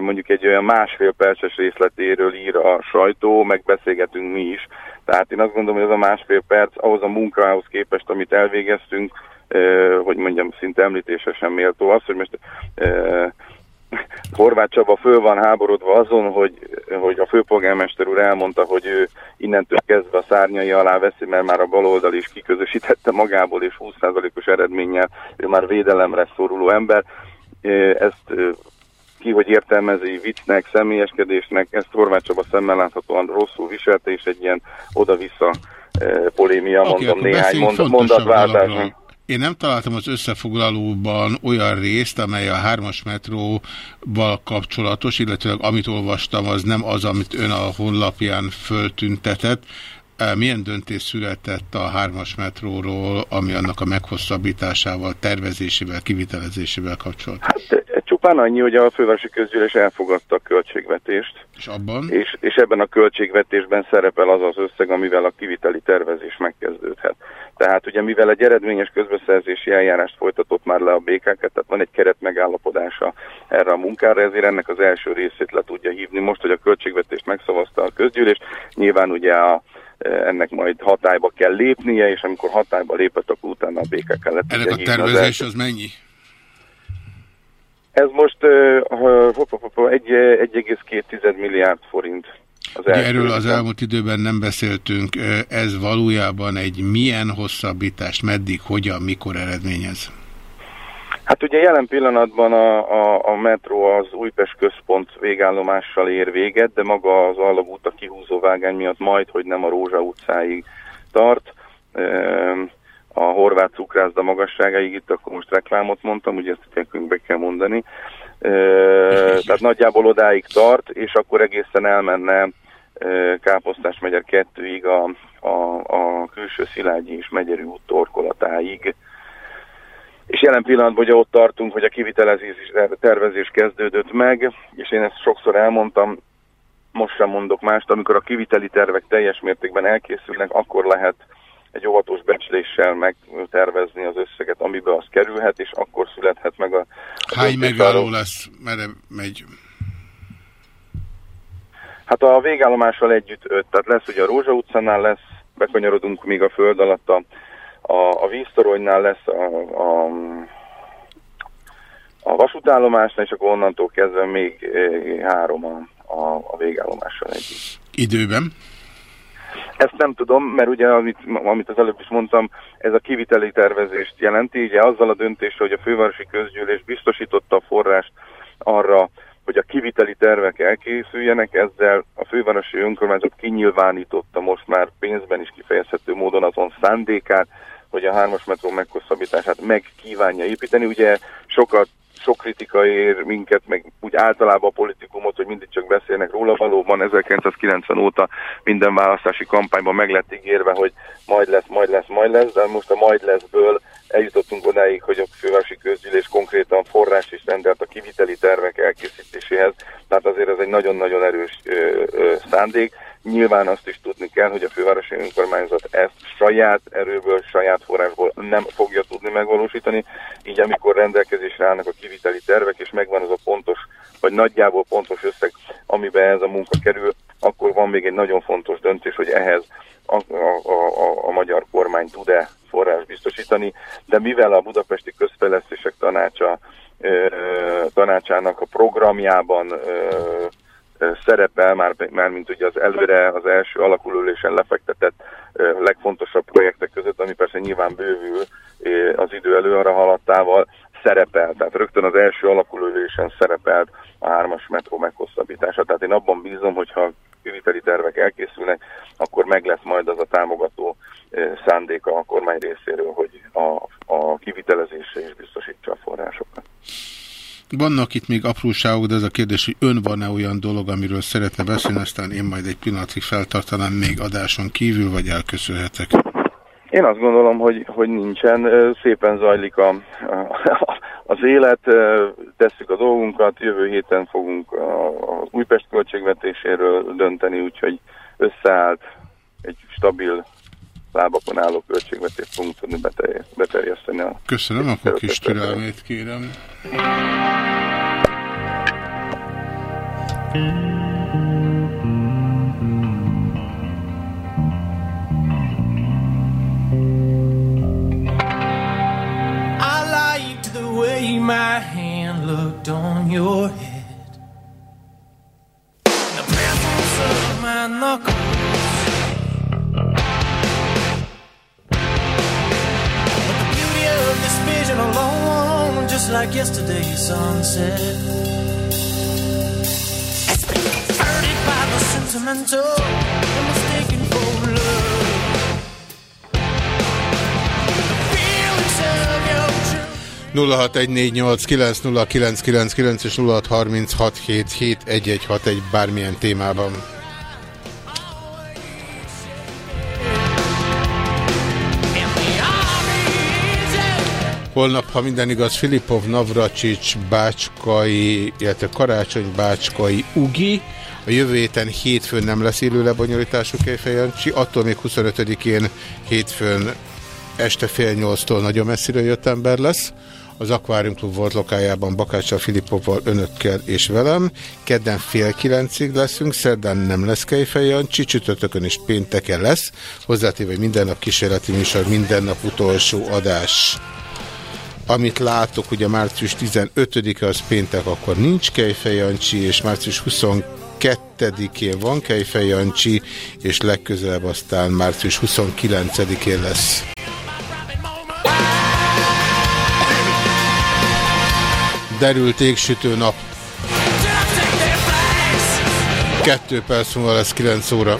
mondjuk egy olyan másfél perces részletéről ír a sajtó, meg beszélgetünk mi is. Tehát én azt gondolom, hogy ez a másfél perc ahhoz a munkához képest, amit elvégeztünk, hogy mondjam, szinte említése sem méltó. Az, hogy most Horváth Csaba föl van háborodva azon, hogy, hogy a főpolgármester úr elmondta, hogy ő innentől kezdve a szárnyai alá veszi, mert már a baloldal is kiközösítette magából, és 20%-os eredménnyel ő már védelemre szoruló ember. Ezt ki, hogy értelmezi viccnek, személyeskedésnek, ezt Horváth Csaba szemmel láthatóan rosszul viselte, és egy ilyen oda-vissza polémia, okay, mondom, néhány mondatváltás. Én nem találtam az összefoglalóban olyan részt, amely a hármas metróval kapcsolatos, illetve amit olvastam, az nem az, amit ön a honlapján föltüntetett. Milyen döntés született a hármas metróról, ami annak a meghosszabbításával, tervezésével, kivitelezésével kapcsolatos? Hát csupán annyi, hogy a fővárosi közgyűlés elfogadta a költségvetést. És abban? És, és ebben a költségvetésben szerepel az az összeg, amivel a kiviteli tervezés megkezdődhet. Tehát ugye mivel egy eredményes közbeszerzési eljárást folytatott már le a BKK, tehát van egy keret megállapodása erre a munkára, ezért ennek az első részét le tudja hívni. Most, hogy a költségvetést megszavazta a közgyűlés, nyilván ugye a, ennek majd hatályba kell lépnie, és amikor hatályba lépett, akkor utána a BKK le Ennek a tervezés az, mennyi? Ez most uh, 1,2 milliárd forint. Az Ugye erről az elmúlt időben nem beszéltünk. Ez valójában egy milyen hosszabbítás, meddig, hogyan, mikor eredményez? Hát ugye jelen pillanatban a, a, a metró az Újpest központ végállomással ér véget, de maga az alagút a kihúzó vágány miatt majd, hogy nem a Rózsa utcáig tart. A horvát cukrászda magasságáig itt akkor most reklámot mondtam, ugye ezt nekünk be kell mondani. Tehát nagyjából odáig tart, és akkor egészen elmenne Káposztás megyer kettőig a, a, a külső Szilágyi és Megyeri út torkolatáig. És jelen pillanatban ugye ott tartunk, hogy a kivitelezés tervezés kezdődött meg, és én ezt sokszor elmondtam, most sem mondok mást, amikor a kiviteli tervek teljes mértékben elkészülnek, akkor lehet egy óvatos becsléssel megtervezni az összeget, amiben az kerülhet, és akkor születhet meg a... Hány megálló lesz, merre megy? Hát a végállomással együtt öt, tehát lesz ugye a Rózsa utcánál lesz, bekanyarodunk még a föld alatt, a, a, a víztoronynál lesz a, a, a vasútállomásnál, és akkor onnantól kezdve még eh, három a, a, a végállomással együtt. Időben? Ezt nem tudom, mert ugye, amit, amit az előbb is mondtam, ez a kiviteli tervezést jelenti, ugye azzal a döntéssel, hogy a fővárosi közgyűlés biztosította a forrást arra, hogy a kiviteli tervek elkészüljenek, ezzel a fővárosi önkormányzat kinyilvánította most már pénzben is kifejezhető módon azon szándékát, hogy a hármas metró meghosszabbítását meg kívánja építeni. Ugye sokat sok kritika ér minket, meg úgy általában a politikumot, hogy mindig csak beszélnek róla. Valóban 1990 óta minden választási kampányban meg lett ígérve, hogy majd lesz, majd lesz, majd lesz, de most a majd leszből eljutottunk odáig, hogy a fővárosi közgyűlés konkrétan forrás is rendelt a kiviteli tervek elkészítéséhez, tehát azért ez egy nagyon-nagyon erős ö, ö, szándék. Nyilván azt is tudni kell, hogy a fővárosi önkormányzat ezt saját erőből, saját forrásból nem fogja tudni megvalósítani, így amikor rendelkezésre állnak a kiviteli tervek, és megvan az a pontos, vagy nagyjából pontos összeg, amiben ez a munka kerül, akkor van még egy nagyon fontos döntés, hogy ehhez a, a, a, a magyar kormány tud-e forrás biztosítani, de mivel a Budapesti Közfejlesztések Tanácsa ö, tanácsának a programjában ö, szerepel, már, már mint ugye az előre, az első alakulülésen lefektetett legfontosabb projektek között, ami persze nyilván bővül az idő elő arra haladtával, szerepel, tehát rögtön az első alakulülésen szerepelt a hármas metró meghosszabbítása. Tehát én abban bízom, hogyha kiviteli tervek elkészülnek, akkor meg lesz majd az a támogató szándéka a kormány részéről, hogy a, a kivitelezésre is biztosítsa a forrásokat. Vannak itt még apróságok, de ez a kérdés, hogy ön van-e olyan dolog, amiről szeretne beszélni, aztán én majd egy pillanatig feltartanám még adáson kívül, vagy elköszönhetek? Én azt gondolom, hogy, hogy nincsen. Szépen zajlik a, a, élet, tesszük a dolgunkat, jövő héten fogunk az Újpest költségvetéséről dönteni, úgyhogy összeállt egy stabil lábakon álló költségvetést fogunk tudni beterjeszteni. A Köszönöm, akkor kis türelmét kérem. I liked the way my hand looked on your head. The presence of my knuckles. Vision alone, just like yesterday's sunset. Furted by the sentimental and mistaken for love. Feelings of your truth. 0614890999 és 0636771161 bármilyen témában. Holnap, ha minden igaz, Filipov, Navracsics, Bácskai, illetve Karácsony, Bácskai, Ugi. A jövő héten hétfőn nem lesz élő lebonyolítású Kejfejancsi, attól még 25-én hétfőn este fél nyolctól nagyon messziről jött ember lesz. Az Aquarium Club volt lokájában Bakácsa Filipovval, önökkel és velem. Kedden fél kilencig leszünk, szerdán nem lesz Kejfej csütörtökön és pénteken lesz. Hozzátéve, minden nap kísérleti műsor, minden nap utolsó adás. Amit látok, ugye március 15-e az péntek, akkor nincs Kejfej Jancsi, és március 22-én van Kejfej Jancsi, és legközelebb aztán március 29-én lesz. Derült égsütő nap. Kettő perc múlva lesz 9 óra.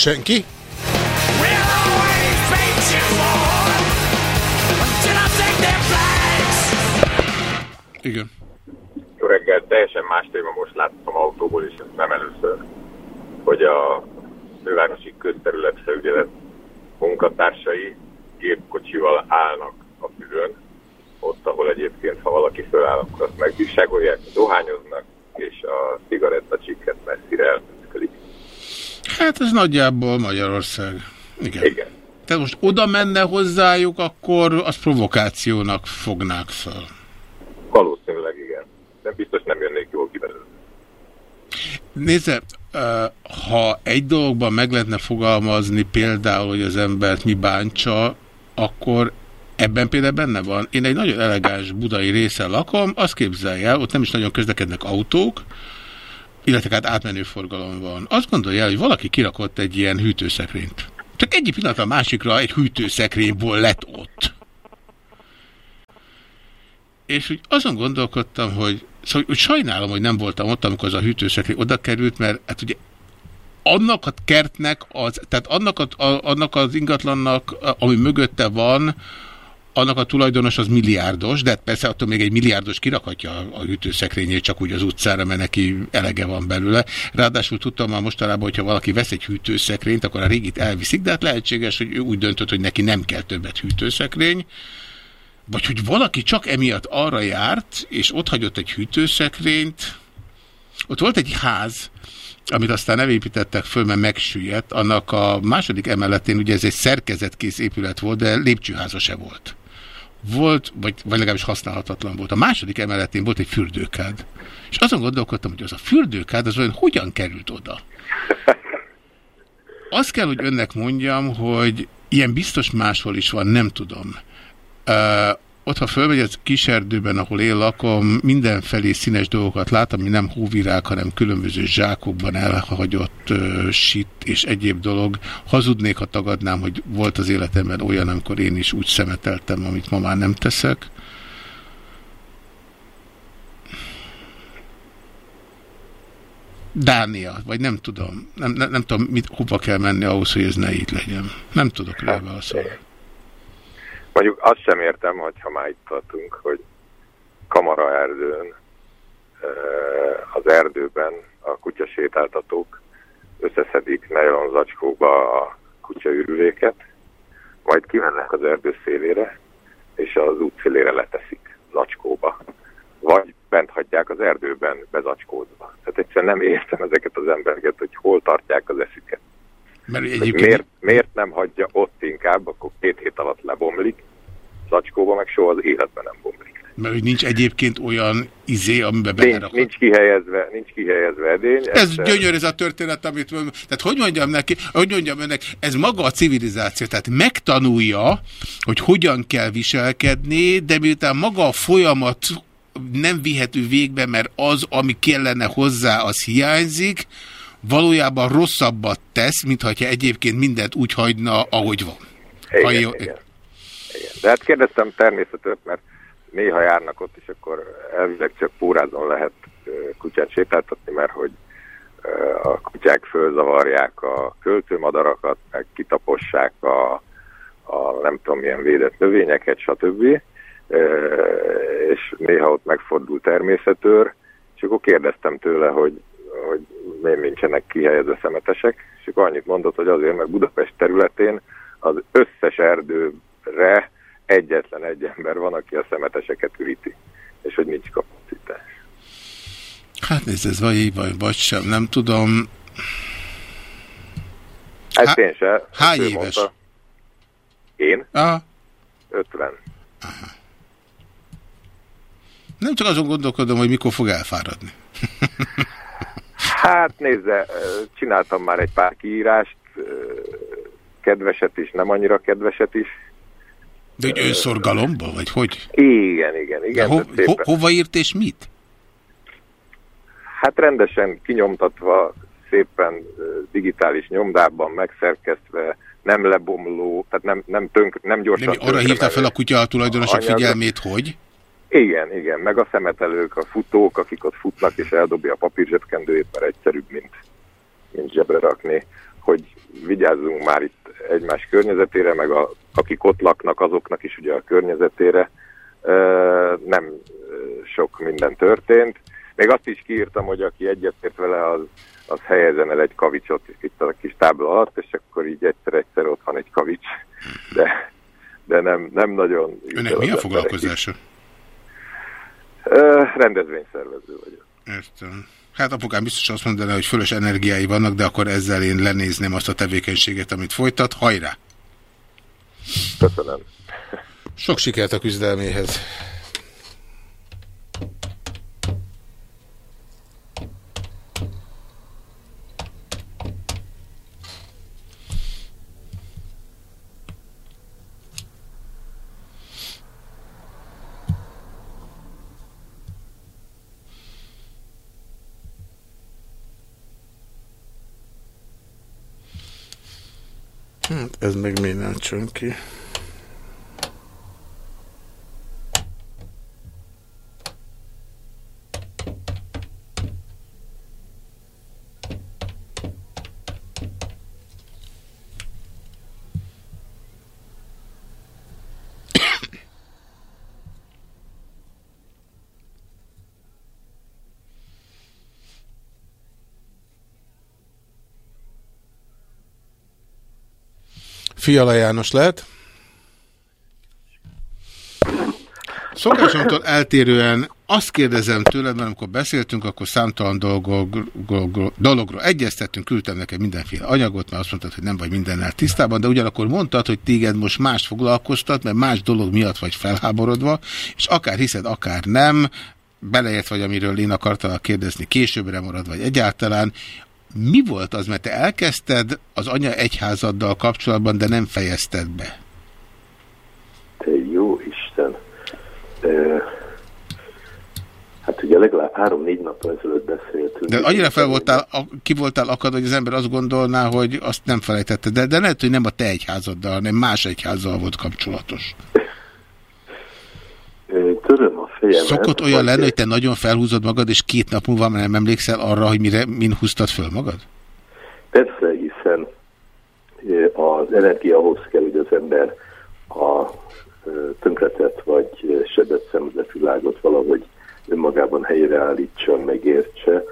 Flags. Igen. Jó reggel, teljesen más téma, most láttam autóból, és ez nem először, hogy a fővárosi közterület felügyelet munkatársai gépkocsival állnak a fülön, ott, ahol egyébként, ha valaki föláll, akkor azt megbírságolják, dohányoznak, és a cigarettacsikket messzire elműködik. Hát ez nagyjából Magyarország. Igen. Igen. Tehát most oda menne hozzájuk, akkor az provokációnak fognák fel. Valószínűleg igen. De biztos nem jönnék jól ki belőle. Nézze, ha egy dologban meg lehetne fogalmazni például, hogy az embert mi bántsa, akkor ebben például benne van. Én egy nagyon elegáns budai részen lakom, azt képzelje el, ott nem is nagyon közlekednek autók, illetve hát átmenő forgalom van. Azt gondolja hogy valaki kirakott egy ilyen hűtőszekrényt. Csak egy pillanat a másikra egy hűtőszekrényból lett ott. És úgy azon gondolkodtam, hogy, szóval, hogy sajnálom, hogy nem voltam ott, amikor az a hűtőszekrény oda került, mert hát ugye annak a kertnek, az, tehát annak, a, annak az ingatlannak, ami mögötte van, annak a tulajdonos az milliárdos, de hát persze attól még egy milliárdos kirakhatja a, hűtőszekrényét csak úgy az utcára, mert neki elege van belőle. Ráadásul tudtam már mostanában, hogyha valaki vesz egy hűtőszekrényt, akkor a régit elviszik, de hát lehetséges, hogy ő úgy döntött, hogy neki nem kell többet hűtőszekrény, vagy hogy valaki csak emiatt arra járt, és ott hagyott egy hűtőszekrényt. Ott volt egy ház, amit aztán nem építettek föl, mert megsüllyedt. Annak a második emeletén, ugye ez egy szerkezetkész épület volt, de lépcsőháza se volt. Volt, vagy, vagy legalábbis használhatatlan volt. A második emeletén volt egy fürdőkád. És azon gondolkodtam, hogy az a fürdőkád az olyan hogyan került oda. Azt kell, hogy önnek mondjam, hogy ilyen biztos máshol is van, nem tudom. Ott, ha fölmegy az kiserdőben, ahol én lakom, mindenfelé színes dolgokat látom, ami nem hóvirág, hanem különböző zsákokban elhagyott uh, sit és egyéb dolog. Hazudnék, ha tagadnám, hogy volt az életemben olyan, amikor én is úgy szemeteltem, amit ma már nem teszek. Dánia, vagy nem tudom. Nem, nem, nem tudom, mit, hova kell menni ahhoz, hogy ez ne így legyen. Nem tudok rá válaszolni. Mondjuk azt sem értem, hogy ha már itt tartunk, hogy kamaraerdőn, az erdőben a kutyasétáltatók összeszedik nylon zacskóba a kutyaürüléket, majd kimennek az erdő szélére, és az út szélére leteszik zacskóba. Vagy bent hagyják az erdőben bezacskódva. Tehát egyszerűen nem értem ezeket az embereket, hogy hol tartják az eszüket. Mert egyébként... miért, miért nem hagyja ott inkább, akkor két hét alatt lebomlik, zacskóba meg soha az életben nem bomlik. Mert hogy nincs egyébként olyan izé, amiben nincs, nincs kihelyezve, nincs kihelyezve edény. Ez egyszer... gyönyörű ez a történet, amit. Tehát hogy mondjam neki, hogy mondjam önnek, ez maga a civilizáció, tehát megtanulja, hogy hogyan kell viselkedni, de miután maga a folyamat nem vihető végbe, mert az, ami kellene hozzá, az hiányzik, valójában rosszabbat tesz, mint ha egyébként mindent úgy hagyna, ahogy van. Igen, ha jó... igen. igen. De hát kérdeztem természetet, mert néha járnak ott, és akkor elvileg csak pórázon lehet kutyát sétáltatni, mert hogy a kutyák fölzavarják a költőmadarakat, meg kitapossák a, a nem tudom milyen védett növényeket, stb és néha ott megfordul természetőr, és akkor kérdeztem tőle, hogy, hogy miért nincsenek kihelyezve szemetesek, és akkor annyit mondott, hogy azért, mert Budapest területén az összes erdőre egyetlen egy ember van, aki a szemeteseket üríti, és hogy nincs kapacitás. Hát nézd, ez vagy vagy, vagy sem, nem tudom. Ezt Há én se. Hány éves? Mondta. Én? Aha. 50. Aha. Nem csak azon gondolkodom, hogy mikor fog elfáradni. hát nézze, csináltam már egy pár kiírást, kedveset is, nem annyira kedveset is. De egy önszorgalomba, vagy hogy? Igen, igen, igen. Ho ho hova írt és mit? Hát rendesen kinyomtatva, szépen digitális nyomdában megszerkesztve, nem lebomló, tehát nem, nem, tönk, nem gyorsan... Nem, arra hívta fel a kutya a tulajdonos a figyelmét, hogy? Igen, igen, meg a szemetelők, a futók, akik ott futnak, és eldobja a papírzsebkendőjét, mert egyszerűbb, mint, mint zsebre rakni, hogy vigyázzunk már itt egymás környezetére, meg a, akik ott laknak, azoknak is ugye a környezetére. Nem sok minden történt. Még azt is kiírtam, hogy aki egyetért vele, az, az helyezzen el egy kavicsot itt a kis tábla alatt, és akkor így egyszer-egyszer ott van egy kavics. De, de nem, nem nagyon... Önnek mi a foglalkozása? Rendezvényszervező vagyok. Értem. Hát apukám biztos azt mondaná, hogy fölös energiái vannak, de akkor ezzel én lenézném azt a tevékenységet, amit folytat. Hajrá! Köszönöm. Sok sikert a küzdelméhez. Hát ez meg minden csönki. Fiala János lehet? Szokásomtól eltérően azt kérdezem tőled, mert amikor beszéltünk, akkor számtalan dolgokról, dologról egyeztettünk, küldtem neked mindenféle anyagot, mert azt mondtad, hogy nem vagy mindennel tisztában, de ugyanakkor mondtad, hogy téged most más foglalkoztat, mert más dolog miatt vagy felháborodva, és akár hiszed, akár nem, beleért vagy, amiről én akartalak kérdezni, későbbre marad, vagy egyáltalán, mi volt az, mert te elkezdted az anya egyházaddal kapcsolatban, de nem fejezted be? Te jó Isten! Hát ugye legalább három-négy nappal ezelőtt beszéltünk. De annyira fel voltál, ki voltál akad, hogy az ember azt gondolná, hogy azt nem felejtette. De, de lehet, hogy nem a te egyházaddal, hanem más egyházzal volt kapcsolatos. Töröm fejemet. Szokott olyan lenni, hogy te nagyon felhúzod magad, és két nap múlva nem emlékszel arra, hogy mire, min húztad föl magad? Persze, hiszen az energia ahhoz kell, hogy az ember a tönkretett vagy sebett szemzetvilágot valahogy önmagában helyreállítson, megértse,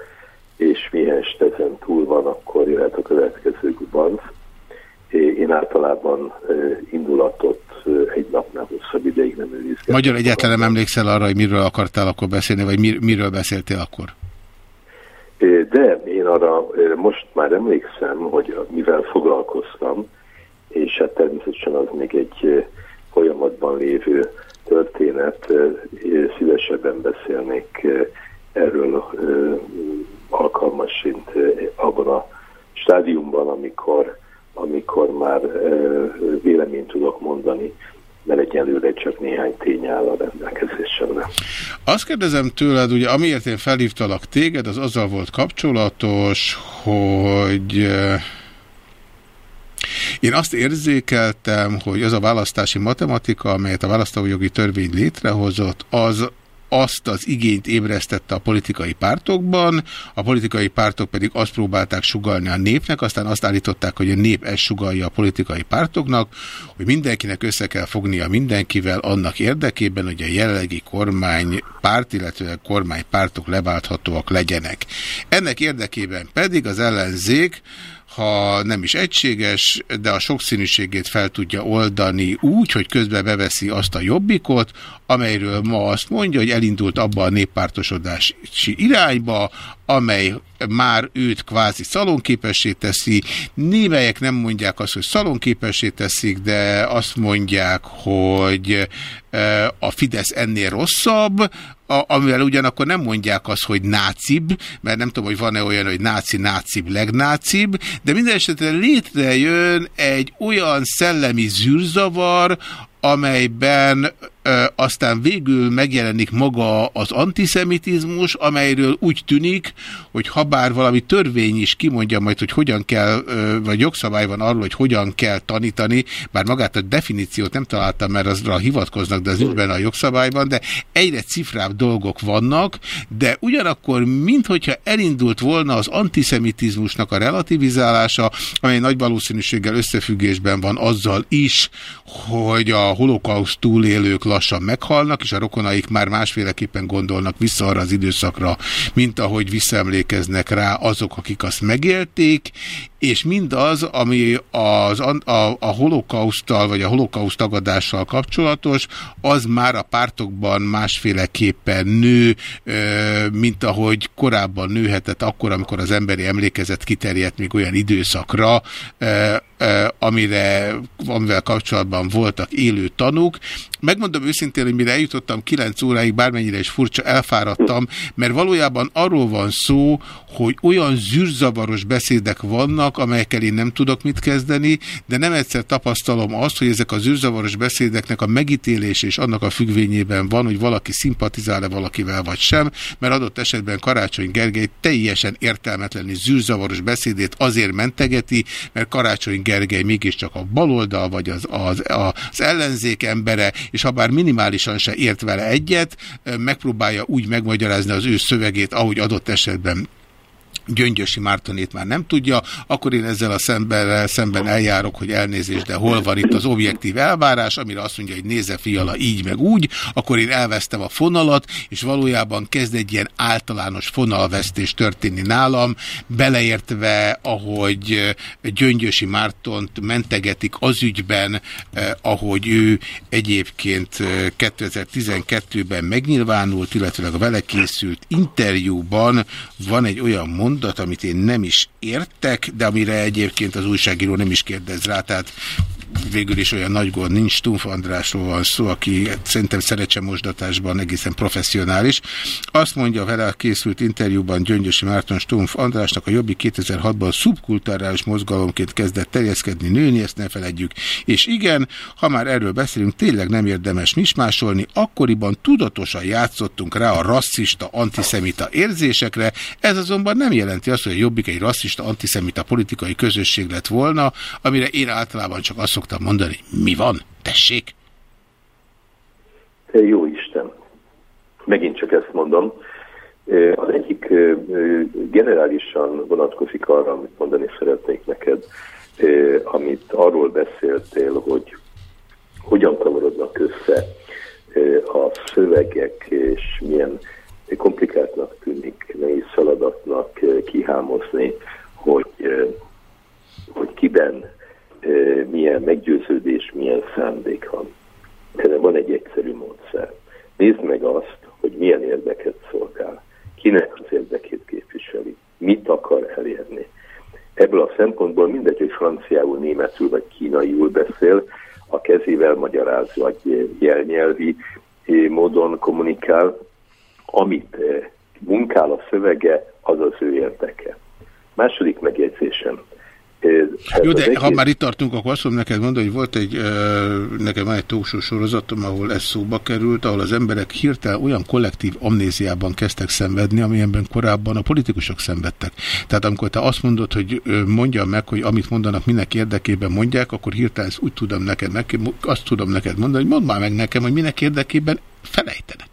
és mihest ezen túl van, akkor jöhet a következő gubanc. Én általában indulatot egy napnál hosszabb ideig nem őrizgetem. Magyar egyáltalán nem emlékszel arra, hogy miről akartál akkor beszélni, vagy mir miről beszéltél akkor? De én arra most már emlékszem, hogy mivel foglalkoztam, és hát természetesen az még egy folyamatban lévő történet, szívesebben beszélnék erről alkalmasint abban a stádiumban, amikor, amikor már véleményt tudok mondani, mert egyelőre csak néhány tény áll a rendelkezésemre. Azt kérdezem tőled, ugye amiért én felhívtalak téged, az azzal volt kapcsolatos, hogy én azt érzékeltem, hogy az a választási matematika, amelyet a választójogi törvény létrehozott, az azt az igényt ébresztette a politikai pártokban, a politikai pártok pedig azt próbálták sugalni a népnek, aztán azt állították, hogy a nép ezt sugalja a politikai pártoknak, hogy mindenkinek össze kell fognia mindenkivel annak érdekében, hogy a jelenlegi kormány párt, illetve kormánypártok leválthatóak legyenek. Ennek érdekében pedig az ellenzék ha nem is egységes, de a sokszínűségét fel tudja oldani úgy, hogy közben beveszi azt a jobbikot, amelyről ma azt mondja, hogy elindult abba a néppártosodási irányba, amely már őt kvázi szalonképessé teszi. Némelyek nem mondják azt, hogy szalonképessé teszik, de azt mondják, hogy a Fidesz ennél rosszabb, amivel ugyanakkor nem mondják azt, hogy nácib, mert nem tudom, hogy van-e olyan, hogy náci, nácib, legnácib, de minden esetre létrejön egy olyan szellemi zűrzavar, amelyben aztán végül megjelenik maga az antiszemitizmus, amelyről úgy tűnik, hogy ha bár valami törvény is kimondja majd, hogy hogyan kell, vagy jogszabály van arról, hogy hogyan kell tanítani, bár magát a definíciót nem találtam, mert azra hivatkoznak, de az ügyben a jogszabályban, de egyre cifrább dolgok vannak, de ugyanakkor, minthogyha elindult volna az antiszemitizmusnak a relativizálása, amely nagy valószínűséggel összefüggésben van azzal is, hogy a holokauszt túlélők lassan meghalnak, és a rokonaik már másféleképpen gondolnak vissza arra az időszakra, mint ahogy visszaemlékeznek rá azok, akik azt megélték, és mindaz, ami az, a, a holokausztal, vagy a holokauszt tagadással kapcsolatos, az már a pártokban másféleképpen nő, mint ahogy korábban nőhetett akkor, amikor az emberi emlékezet kiterjedt még olyan időszakra, amire, amivel kapcsolatban voltak élő tanúk. Megmondom őszintén, hogy mire eljutottam 9 óráig, bármennyire is furcsa, elfáradtam, mert valójában arról van szó, hogy olyan zűrzavaros beszédek vannak, amelyekkel én nem tudok mit kezdeni, de nem egyszer tapasztalom azt, hogy ezek az zűrzavaros beszédeknek a megítélés és annak a függvényében van, hogy valaki szimpatizál-e valakivel vagy sem, mert adott esetben Karácsony Gergely teljesen értelmetlenül zűrzavaros beszédét azért mentegeti, mert Karácsony Gergely mégiscsak a baloldal, vagy az, az, az ellenzék embere, és ha bár minimálisan se ért vele egyet, megpróbálja úgy megmagyarázni az ő szövegét, ahogy adott esetben Gyöngyösi Mártonét már nem tudja, akkor én ezzel a szemben, szemben eljárok, hogy elnézést, de hol van itt az objektív elvárás, amire azt mondja, hogy nézze fiala így meg úgy, akkor én elvesztem a fonalat, és valójában kezd egy ilyen általános fonalvesztés történni nálam, beleértve, ahogy Gyöngyösi Mártont mentegetik az ügyben, eh, ahogy ő egyébként 2012-ben megnyilvánult, illetve a vele készült interjúban van egy olyan mondat, amit én nem is értek, de amire egyébként az újságíró nem is kérdez rá, tehát végül is olyan nagy gond nincs, Stumpf Andrásról van szó, aki szerintem szerecsemosdatásban egészen professzionális. Azt mondja vele készült interjúban Gyöngyösi Márton Stumpf Andrásnak a Jobbik 2006-ban szubkulturális mozgalomként kezdett terjeszkedni, nőni, ezt ne feledjük. És igen, ha már erről beszélünk, tényleg nem érdemes mismásolni, akkoriban tudatosan játszottunk rá a rasszista, antiszemita érzésekre, ez azonban nem jelenti azt, hogy a Jobbik egy rasszista, antiszemita politikai közösség lett volna, amire én általában csak azt szoktam mondani, mi van? Tessék! Jó Isten! Megint csak ezt mondom. Az egyik generálisan vonatkozik arra, amit mondani szeretnék neked, amit arról beszéltél, hogy hogyan kavarodnak össze a szövegek, és milyen komplikáltnak tűnik, nehéz feladatnak kihámozni, hogy, hogy kiben milyen meggyőződés, milyen szándék van. Erre van egy egyszerű módszer. Nézd meg azt, hogy milyen érdeket szolgál, kinek az érdekét képviseli, mit akar elérni. Ebből a szempontból mindegy, hogy franciául, németül vagy kínaiul beszél, a kezével magyaráz, vagy jelnyelvi módon kommunikál, amit munkál a szövege, az az ő érdeke. Második megjegyzésem. Jó, de egész... ha már itt tartunk, akkor azt mondom neked mondani, hogy volt egy, nekem van egy tósó sorozatom, ahol ez szóba került, ahol az emberek hirtelen olyan kollektív amnéziában kezdtek szenvedni, amilyenben korábban a politikusok szenvedtek. Tehát amikor te azt mondod, hogy mondja meg, hogy amit mondanak minek érdekében mondják, akkor hirtelen ezt úgy tudom neked, meg, azt tudom neked mondani, hogy mondd már meg nekem, hogy minek érdekében felejtenek.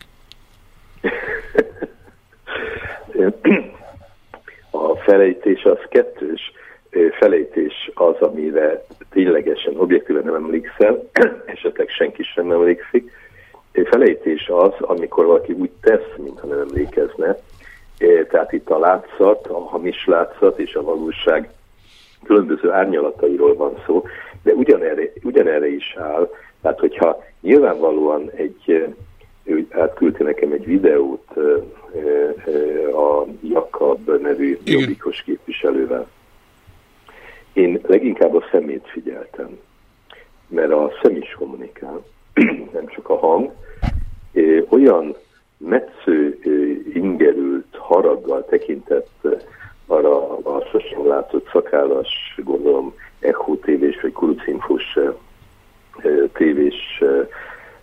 A felejtés az kettős felejtés az, amire ténylegesen, objektíven nem emlékszel, esetleg senki sem emlékszik. Felejtés az, amikor valaki úgy tesz, mintha nem emlékezne. Tehát itt a látszat, a hamis látszat és a valóság különböző árnyalatairól van szó, de ugyanerre, ugyanerre is áll. Tehát, hogyha nyilvánvalóan egy, ő átküldte nekem egy videót a Jakab nevű jobbikos képviselővel, én leginkább a szemét figyeltem, mert a szem is kommunikál, nem csak a hang. Olyan metsző, ingerült haraggal tekintett arra a sosem látott szakállas, gondolom, Echo tévés vagy Kurucinfos tévés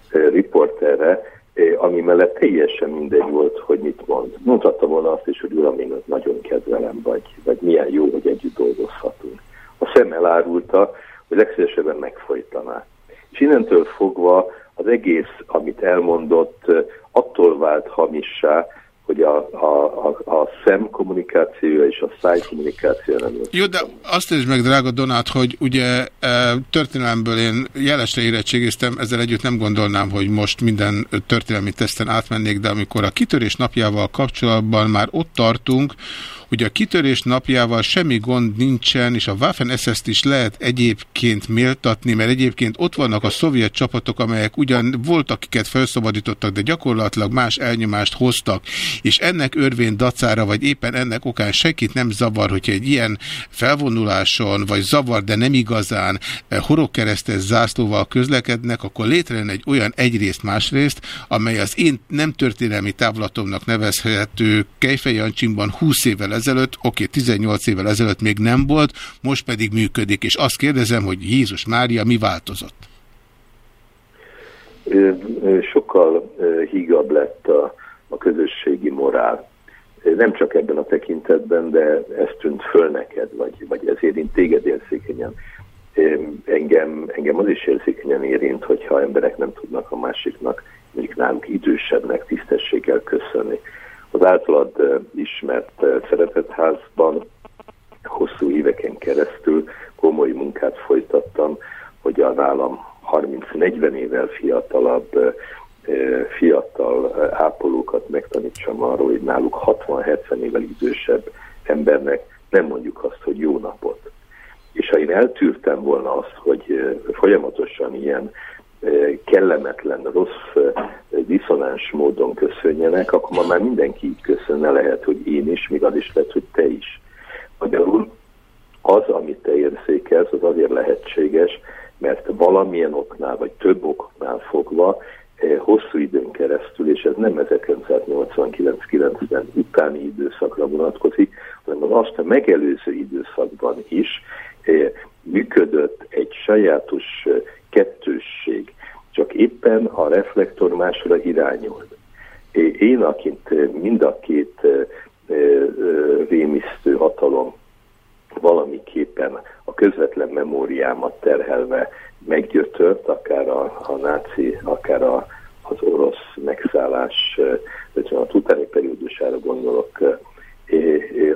riporterre, ami mellett teljesen mindegy volt, hogy mit mond. Mondhatta volna azt is, hogy uram, én nagyon kedvelem, vagy, vagy milyen jó, hogy együtt dolgozhatunk a szem elárulta, hogy legszívesebben megfojtaná. És innentől fogva az egész, amit elmondott, attól vált hamissá, hogy a, a, a, a szem kommunikációja és a száj kommunikáció nem Jó, de azt is meg, drága Donát, hogy ugye e, történelemből én jelesre érettségiztem, ezzel együtt nem gondolnám, hogy most minden történelmi teszten átmennék, de amikor a kitörés napjával kapcsolatban már ott tartunk, hogy a kitörés napjával semmi gond nincsen, és a Waffen SS-t is lehet egyébként méltatni, mert egyébként ott vannak a szovjet csapatok, amelyek ugyan voltak, akiket felszabadítottak, de gyakorlatilag más elnyomást hoztak, és ennek örvén dacára, vagy éppen ennek okán senkit nem zavar, hogyha egy ilyen felvonuláson, vagy zavar, de nem igazán eh, horogkeresztes zászlóval közlekednek, akkor létrejön egy olyan egyrészt, másrészt, amely az én nem történelmi távlatomnak nevezhető Kejfej Jancsimban 20 évvel ezelőtt, oké, okay, 18 évvel ezelőtt még nem volt, most pedig működik, és azt kérdezem, hogy Jézus Mária mi változott? Sokkal hígabb lett a, a közösségi morál. Nem csak ebben a tekintetben, de ez tűnt föl neked, vagy, vagy ez érint téged érzékenyen. Engem, engem az is érzékenyen érint, hogyha emberek nem tudnak a másiknak, mondjuk náluk idősebbnek tisztességgel köszönni. Az általad ismert szeretetházban hosszú éveken keresztül komoly munkát folytattam, hogy a nálam 30-40 évvel fiatalabb fiatal ápolókat megtanítsam arról, hogy náluk 60-70 évvel idősebb embernek nem mondjuk azt, hogy jó napot. És ha én eltűrtem volna azt, hogy folyamatosan ilyen kellemetlen, rossz, diszonáns módon köszönjenek, akkor ma már mindenki így köszönne, lehet, hogy én is, még az is lehet, hogy te is. Magyarul az, amit te érzékelsz, az azért lehetséges, mert valamilyen oknál, vagy több oknál fogva hosszú időn keresztül, és ez nem 1989-90 utáni időszakra vonatkozik, hanem az azt a megelőző időszakban is működött egy sajátos kettősség, csak éppen a reflektor másra irányolt. Én, akint mind a két rémisztő hatalom valamiképpen a közvetlen memóriámat terhelve meggyötört, akár a, a náci, akár a, az orosz megszállás, vagy a utáni periódusára gondolok,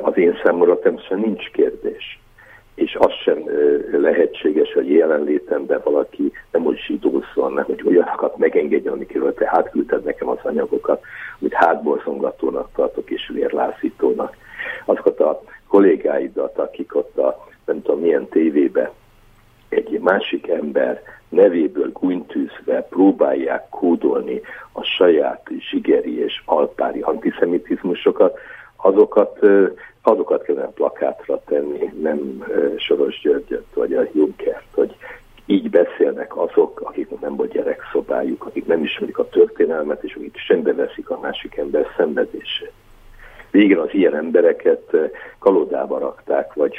az én számomra természetesen nincs kérdés. És az sem lehetséges, hogy jelenlétemben valaki nem úgy zsidószol, hanem hogy olyanokat megengedjen, amikről te átküldted nekem az anyagokat, amit hátborzongatónak tartok és vérlázítónak. Azokat a kollégáidat, akik ott a nem tudom milyen tévébe egy másik ember nevéből gúnytűzve próbálják kódolni a saját zsigeri és alpári antiszemitizmusokat, azokat, azokat kellene plakátra tenni, nem Soros Györgyöt vagy a Junkert, hogy így beszélnek azok, akik nem volt gyerekszobájuk, akik nem ismerik a történelmet, és akik sembe veszik a másik ember szenvedését végre az ilyen embereket kalodába rakták, vagy,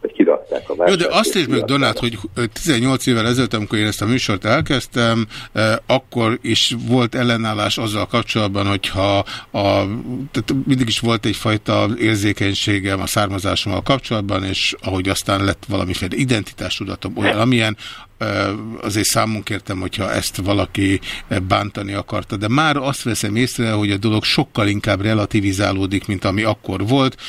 vagy kirakták a Jó, de azt is meg, Donát, hogy 18 évvel ezelőtt, amikor én ezt a műsort elkezdtem, akkor is volt ellenállás azzal kapcsolatban, hogyha a, tehát mindig is volt egyfajta érzékenységem a származásommal kapcsolatban, és ahogy aztán lett valamiféle identitástudatom olyan, amilyen, azért számunk értem, hogyha ezt valaki bántani akarta, de már azt veszem észre, hogy a dolog sokkal inkább relativizálódik, mint ami akkor volt.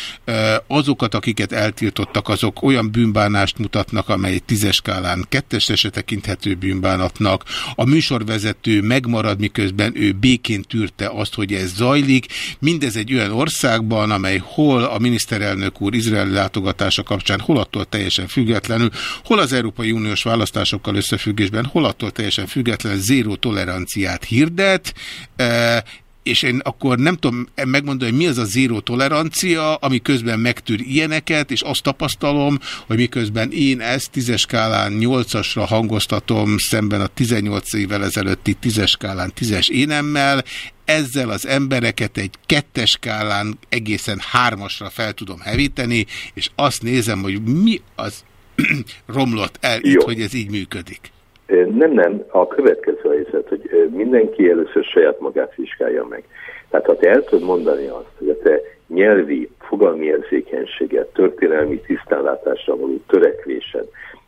Azokat, akiket eltiltottak, azok olyan bűnbánást mutatnak, amely tízes skálán kettesre se tekinthető bűnbánatnak. A műsorvezető megmarad, miközben ő békén tűrte azt, hogy ez zajlik. Mindez egy olyan országban, amely hol a miniszterelnök úr izraeli látogatása kapcsán, hol attól teljesen függetlenül, hol az Európai Uniós választások választásokkal összefüggésben hol attól teljesen független zéró toleranciát hirdet, e, és én akkor nem tudom megmondani, hogy mi az a zéró tolerancia, ami közben megtűr ilyeneket, és azt tapasztalom, hogy miközben én ezt tízes skálán nyolcasra hangoztatom szemben a 18 évvel ezelőtti tízes skálán tízes énemmel, ezzel az embereket egy kettes skálán egészen hármasra fel tudom hevíteni, és azt nézem, hogy mi az romlott el Jó. itt, hogy ez így működik? Nem, nem. A következő helyzet, hogy mindenki először saját magát vizsgálja meg. Tehát ha te el tudod mondani azt, hogy a te nyelvi, fogalmi érzékenységet, történelmi tisztánlátásra való törekvésed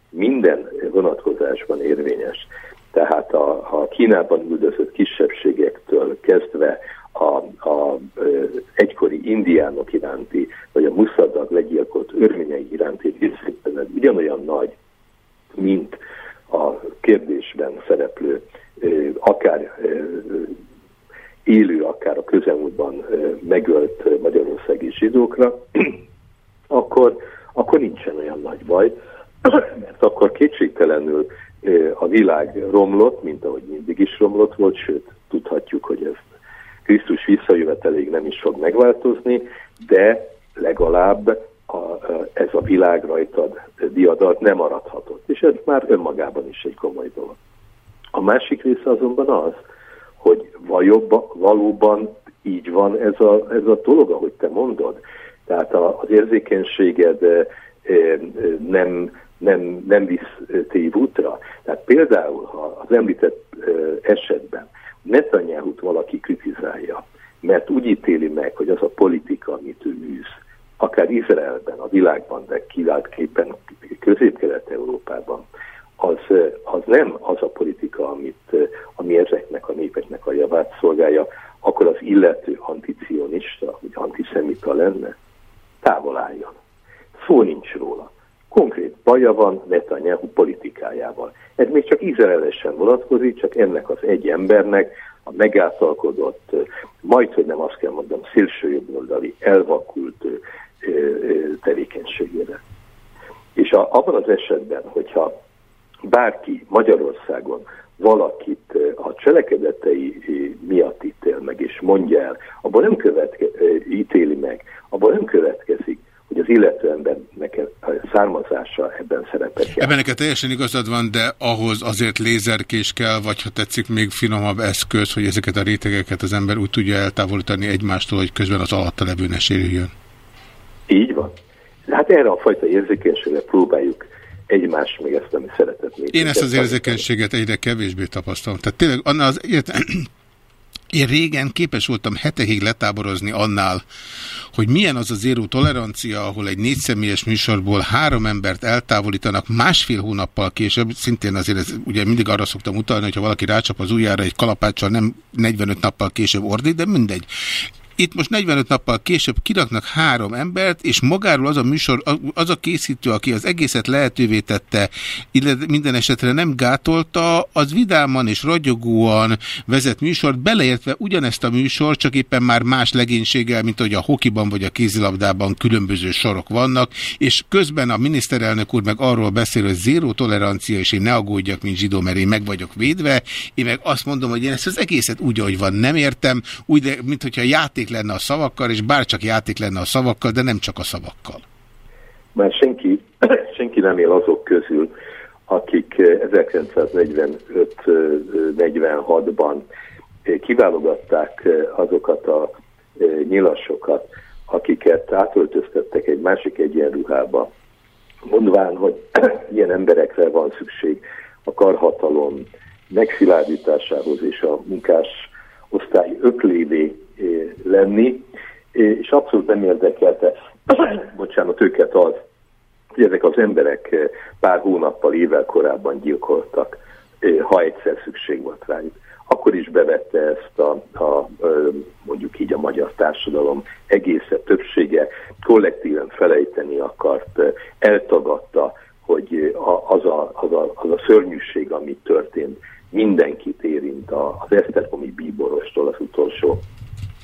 minden vonatkozásban érvényes. Tehát a, a Kínában üldözött kisebbségektől kezdve a, a egykori indiánok iránti, vagy a muszadag legyilkolt örményei iránti részvételed ugyanolyan nagy, mint a kérdésben szereplő, akár élő, akár a közelmúltban megölt magyarországi zsidókra, akkor, akkor nincsen olyan nagy baj, mert akkor kétségtelenül a világ romlott, mint ahogy mindig is romlott volt, sőt, tudhatjuk, hogy ez Krisztus visszajöveteléig nem is fog megváltozni, de legalább a, ez a világ rajtad diadat nem maradhatott. És ez már önmagában is egy komoly dolog. A másik része azonban az, hogy valóban, valóban így van ez a, ez a dolog, ahogy te mondod. Tehát a, az érzékenységed nem, nem, nem visz tévútra. Tehát például, ha az említett esetben Netanyahu-t valaki kritizálja, mert úgy ítéli meg, hogy az a politika, amit ő űz, akár Izraelben, a világban, de kiváltképpen közép-kelet-európában, az, az nem az a politika, amit, ami ezeknek a népeknek a javát szolgálja, akkor az illető anticionista, ugye antiszemita lenne, távol álljon. Szó nincs róla. Konkrét baja van Netanyahu politikájával. Ez még csak izraelesen vonatkozik, csak ennek az egy embernek a megáltalkodott, majd, hogy nem azt kell mondom, szélsőjobboldali, elvakult tevékenységére. És a, abban az esetben, hogyha bárki Magyarországon valakit a cselekedetei miatt ítél meg, és mondja el, abban nem követke, ítéli meg, abban nem következik, hogy az illető embernek a származása ebben szerepet jár. Ebben neked teljesen igazad van, de ahhoz azért lézerkés kell, vagy ha tetszik még finomabb eszköz, hogy ezeket a rétegeket az ember úgy tudja eltávolítani egymástól, hogy közben az alatta levő ne sérüljön. Így van. Hát erre a fajta érzékenységre próbáljuk egymás még ezt nem szeretetnék. Én ezt az érzékenységet egyre kevésbé tapasztalom. Tehát tényleg annál az én régen képes voltam hetekig letáborozni annál, hogy milyen az a zéró tolerancia, ahol egy négyszemélyes műsorból három embert eltávolítanak másfél hónappal később, szintén azért ez, ugye mindig arra szoktam utalni, hogyha valaki rácsap az ujjára egy kalapáccsal, nem 45 nappal később ordít, de mindegy. Itt most 45 nappal később kiraknak három embert, és magáról az a műsor, az a készítő, aki az egészet lehetővé tette, illetve minden esetre nem gátolta, az vidáman és ragyogóan vezet műsort, beleértve ugyanezt a műsor, csak éppen már más legénységgel, mint hogy a hokiban vagy a kézilabdában különböző sorok vannak, és közben a miniszterelnök úr meg arról beszél, hogy zéró tolerancia, és én ne aggódjak, mint zsidó, mert én meg vagyok védve, én meg azt mondom, hogy én ezt az egészet úgy, ahogy van, nem értem, úgy, mint hogyha játék játék lenne a szavakkal, és bárcsak játék lenne a szavakkal, de nem csak a szavakkal. Már senki, senki nem él azok közül, akik 1945-46-ban kiválogatták azokat a nyilasokat, akiket átöltöztettek egy másik egyenruhába, mondván, hogy ilyen emberekre van szükség a karhatalom megszilárdításához és a munkás osztály öklévé lenni, és abszolút nem érdekelte, bocsánat, őket az, hogy ezek az emberek pár hónappal, évvel korábban gyilkoltak, ha egyszer szükség volt rájuk. Akkor is bevette ezt a, a mondjuk így a magyar társadalom egészen többsége, kollektíven felejteni akart, eltagadta, hogy az a, az a, az a szörnyűség, amit történt, mindenkit érint az Esztergomi bíborostól az utolsó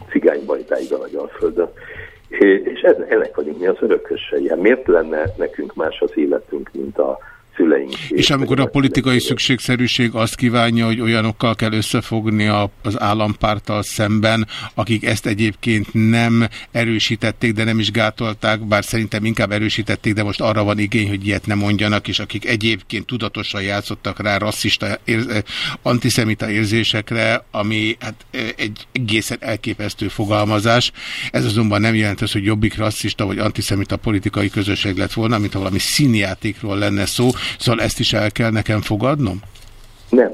cigánybajtáig a Nagyalföldön. És ennek vagyunk mi az örökösei. Hát miért lenne nekünk más az életünk, mint a szüleink. És amikor a politikai szükségszerűség azt kívánja, hogy olyanokkal kell összefogni az állampárttal szemben, akik ezt egyébként nem erősítették, de nem is gátolták, bár szerintem inkább erősítették, de most arra van igény, hogy ilyet nem mondjanak, és akik egyébként tudatosan játszottak rá rasszista, érze, antiszemita érzésekre, ami hát egy egészen elképesztő fogalmazás. Ez azonban nem jelent az, hogy jobbik rasszista vagy antiszemita politikai közösség lett volna, mint ha valami színjátékról lenne szó, Szóval ezt is el kell nekem fogadnom? Nem.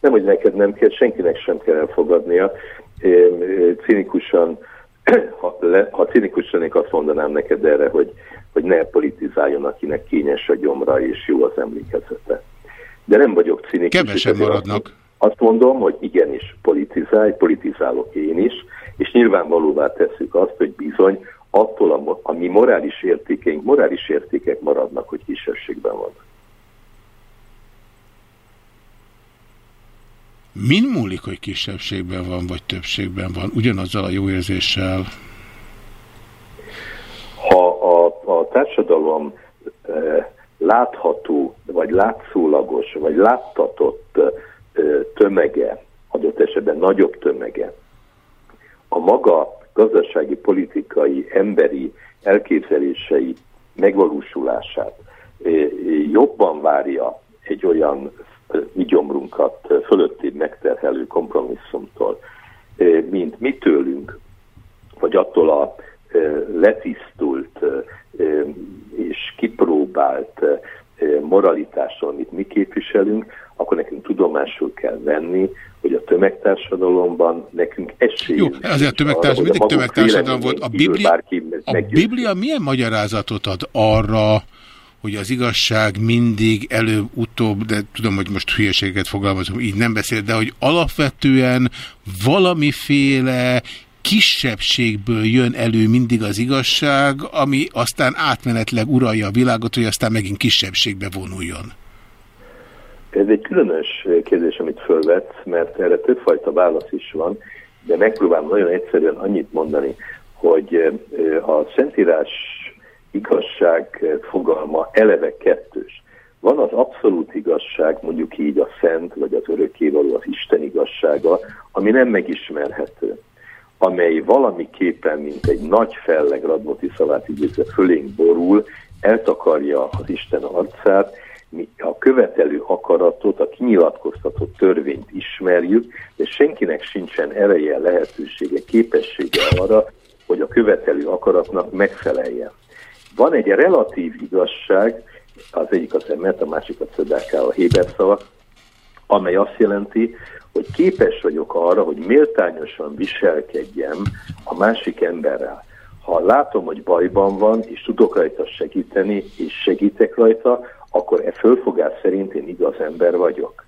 Nem, hogy neked nem kell, senkinek sem kell elfogadnia. Cinikusan, ha, le, ha cinikusan én azt mondanám neked erre, hogy, hogy ne politizáljon, akinek kényes a gyomra és jó az emlékezete. De nem vagyok cinikus. Kevesen maradnak. Azt mondom, hogy igenis politizálj, politizálok én is, és nyilvánvalóvá tesszük azt, hogy bizony attól a, a mi morális értékeink, morális értékek maradnak, hogy kisebbségben vannak. Min múlik, hogy kisebbségben van, vagy többségben van? Ugyanazzal a jó érzéssel? Ha a, a társadalom e, látható, vagy látszólagos, vagy láttatott e, tömege, adott esetben nagyobb tömege, a maga gazdasági, politikai, emberi elképzelései megvalósulását e, jobban várja egy olyan mi gyomrunkat fölötti megterhelő kompromisszumtól, mint mi tőlünk, vagy attól a letisztult és kipróbált moralitással, amit mi képviselünk, akkor nekünk tudomásul kell venni, hogy a tömegtársadalomban nekünk esélyünk. Jó, azért a tömegtársadalom mindig tömegtársadalom volt. A Biblia, a Biblia milyen magyarázatot ad arra, hogy az igazság mindig előbb-utóbb, de tudom, hogy most hülyeséget fogalmazom, így nem beszél, de hogy alapvetően valamiféle kisebbségből jön elő mindig az igazság, ami aztán átmenetleg uralja a világot, hogy aztán megint kisebbségbe vonuljon? Ez egy különös kérdés, amit fölvetsz, mert erre többfajta válasz is van, de megpróbálom nagyon egyszerűen annyit mondani, hogy a Szentírás igazság fogalma eleve kettős. Van az abszolút igazság, mondjuk így a szent, vagy az örökkévaló, az Isten igazsága, ami nem megismerhető, amely valamiképpen, mint egy nagy felleg Radnoti szavát idézve fölénk borul, eltakarja az Isten arcát, mi a követelő akaratot, a kinyilatkoztatott törvényt ismerjük, de senkinek sincsen ereje, lehetősége, képessége arra, hogy a követelő akaratnak megfeleljen. Van egy relatív igazság, az egyik a szemet, a másik a cedáká, a Héber szava, amely azt jelenti, hogy képes vagyok arra, hogy méltányosan viselkedjem a másik emberrel. Ha látom, hogy bajban van, és tudok rajta segíteni, és segítek rajta, akkor e fölfogás szerint én igaz ember vagyok.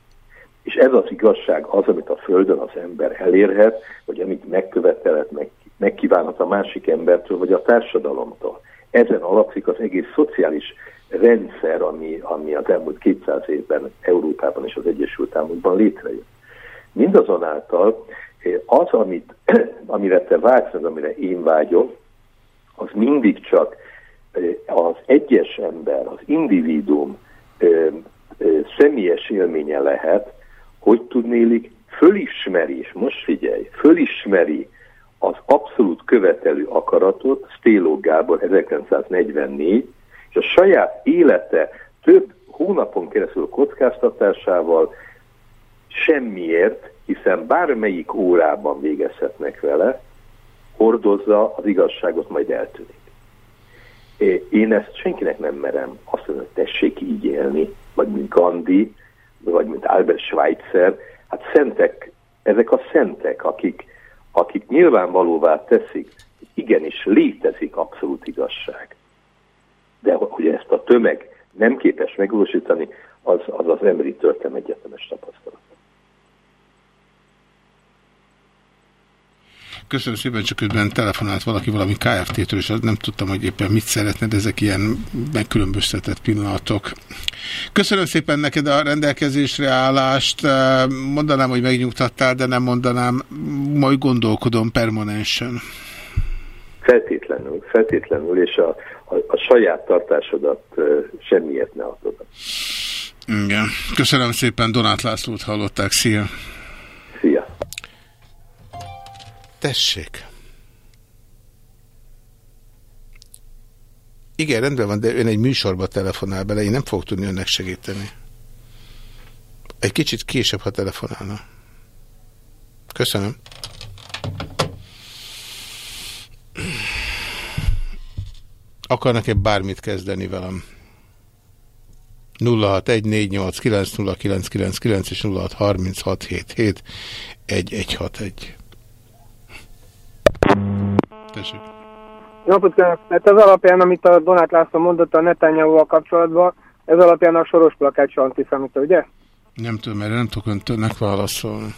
És ez az igazság az, amit a Földön az ember elérhet, vagy amit megkövetelhet, meg, megkívánhat a másik embertől, vagy a társadalomtól. Ezen alapszik az egész szociális rendszer, ami, ami az elmúlt 200 évben Európában és az Egyesült Államokban létrejött. Mindazonáltal eh, az, amit, amire te vágysz, az, amire én vágyom, az mindig csak eh, az egyes ember, az individuum ö, személyes élménye lehet, hogy tudnélik, fölismeri, és most figyelj, fölismeri az abszolút követelő akaratot, Stéló Gábor 1944, és a saját élete több hónapon keresztül kockáztatásával semmiért, hiszen bármelyik órában végezhetnek vele, hordozza az igazságot, majd eltűnik. Én ezt senkinek nem merem azt mondani, hogy tessék így élni, vagy mint Gandhi, vagy mint Albert Schweitzer. Hát szentek, ezek a szentek, akik, akik nyilvánvalóvá teszik, hogy igenis létezik abszolút igazság. De hogy ezt a tömeg nem képes megvalósítani, az az, az emberi történelem egyetemes tapasztalat. Köszönöm szépen, csak közben telefonált valaki valami KFT-től, és nem tudtam, hogy éppen mit szeretne, de ezek ilyen megkülönböztetett pillanatok. Köszönöm szépen neked a rendelkezésre állást. Mondanám, hogy megnyugtattál, de nem mondanám, majd gondolkodom permanensen. Feltétlenül, feltétlenül, és a, a, a saját tartásodat semmiért ne adod. Igen. Köszönöm szépen, Donát Lászlót hallották. Szia! Tessék. Igen, rendben van, de ön egy műsorba telefonál bele, én nem fogok tudni önnek segíteni. Egy kicsit később, ha telefonálna. Köszönöm. Akarnak-e bármit kezdeni velem? 0614890999 és 0636771161. Tessék. Napot kívánok! Hát ez alapján, amit a Donát László mondott a Netanyahu-val kapcsolatban, ez alapján a soros plakát antiszemita, ugye? Nem tudom, mert nem tudok öntőnek válaszolni.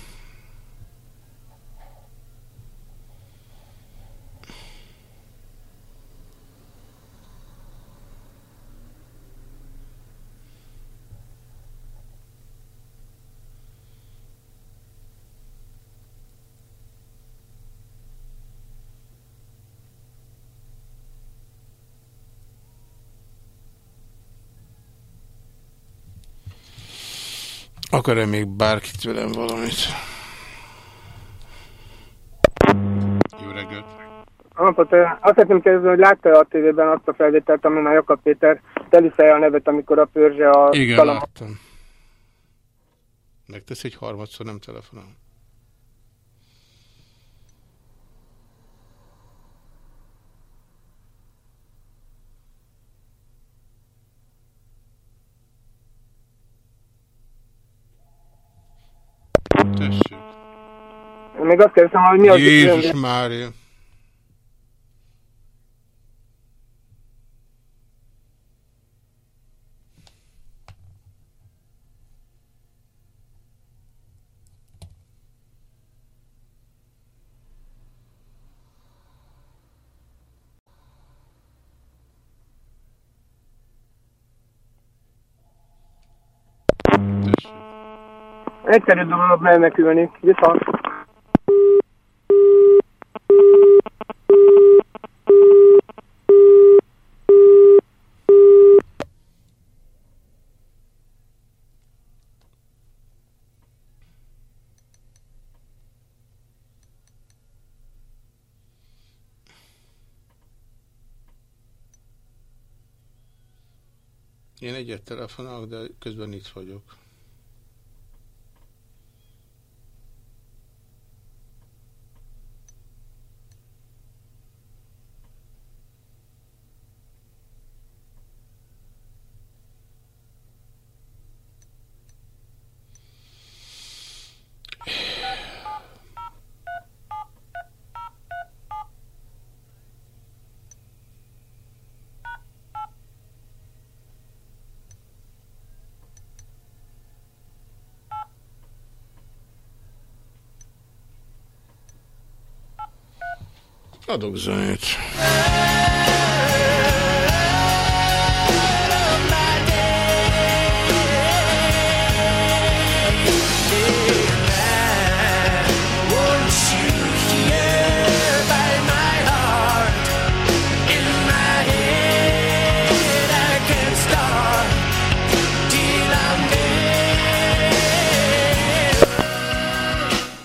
Akar-e még bárki tőlem valamit? Jó reggelt! Napot, azt szeretném kérdezni, hogy látta a tévében azt a felvételt, amin a Jakab Péter telifeje a nevet, amikor a pörzse a... Igen, talam... láttam. Megtesz egy harmadszor, nem telefonál. Még azt kérdeztem, hogy mi az... Jézus különböző... Mária! Egyszerű dolog menekülni, viszont... Én egyet telefonálok, de közben itt vagyok. Adok zenét.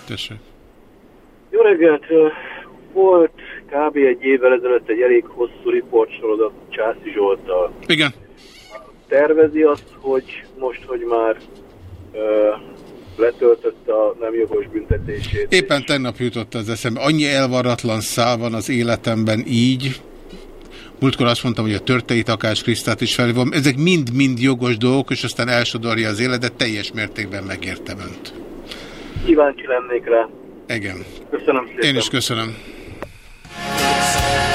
Tessék. Jó reggelt! Volt kb. egy évvel ezelőtt egy elég hosszú riportsorozat Császi Zsoltal. Igen. Tervezi azt, hogy most, hogy már ö, letöltötte a nem jogos büntetését. Éppen tegnap jutott az eszembe. Annyi elvaratlan szál van az életemben így. Múltkor azt mondtam, hogy a törtei takás Krisztát is felhívom. Ezek mind-mind jogos dolgok, és aztán elsodorja az életet, teljes mértékben megértem önt. Kíváncsi lennék rá. Igen. Köszönöm szépen. Én is köszönöm. I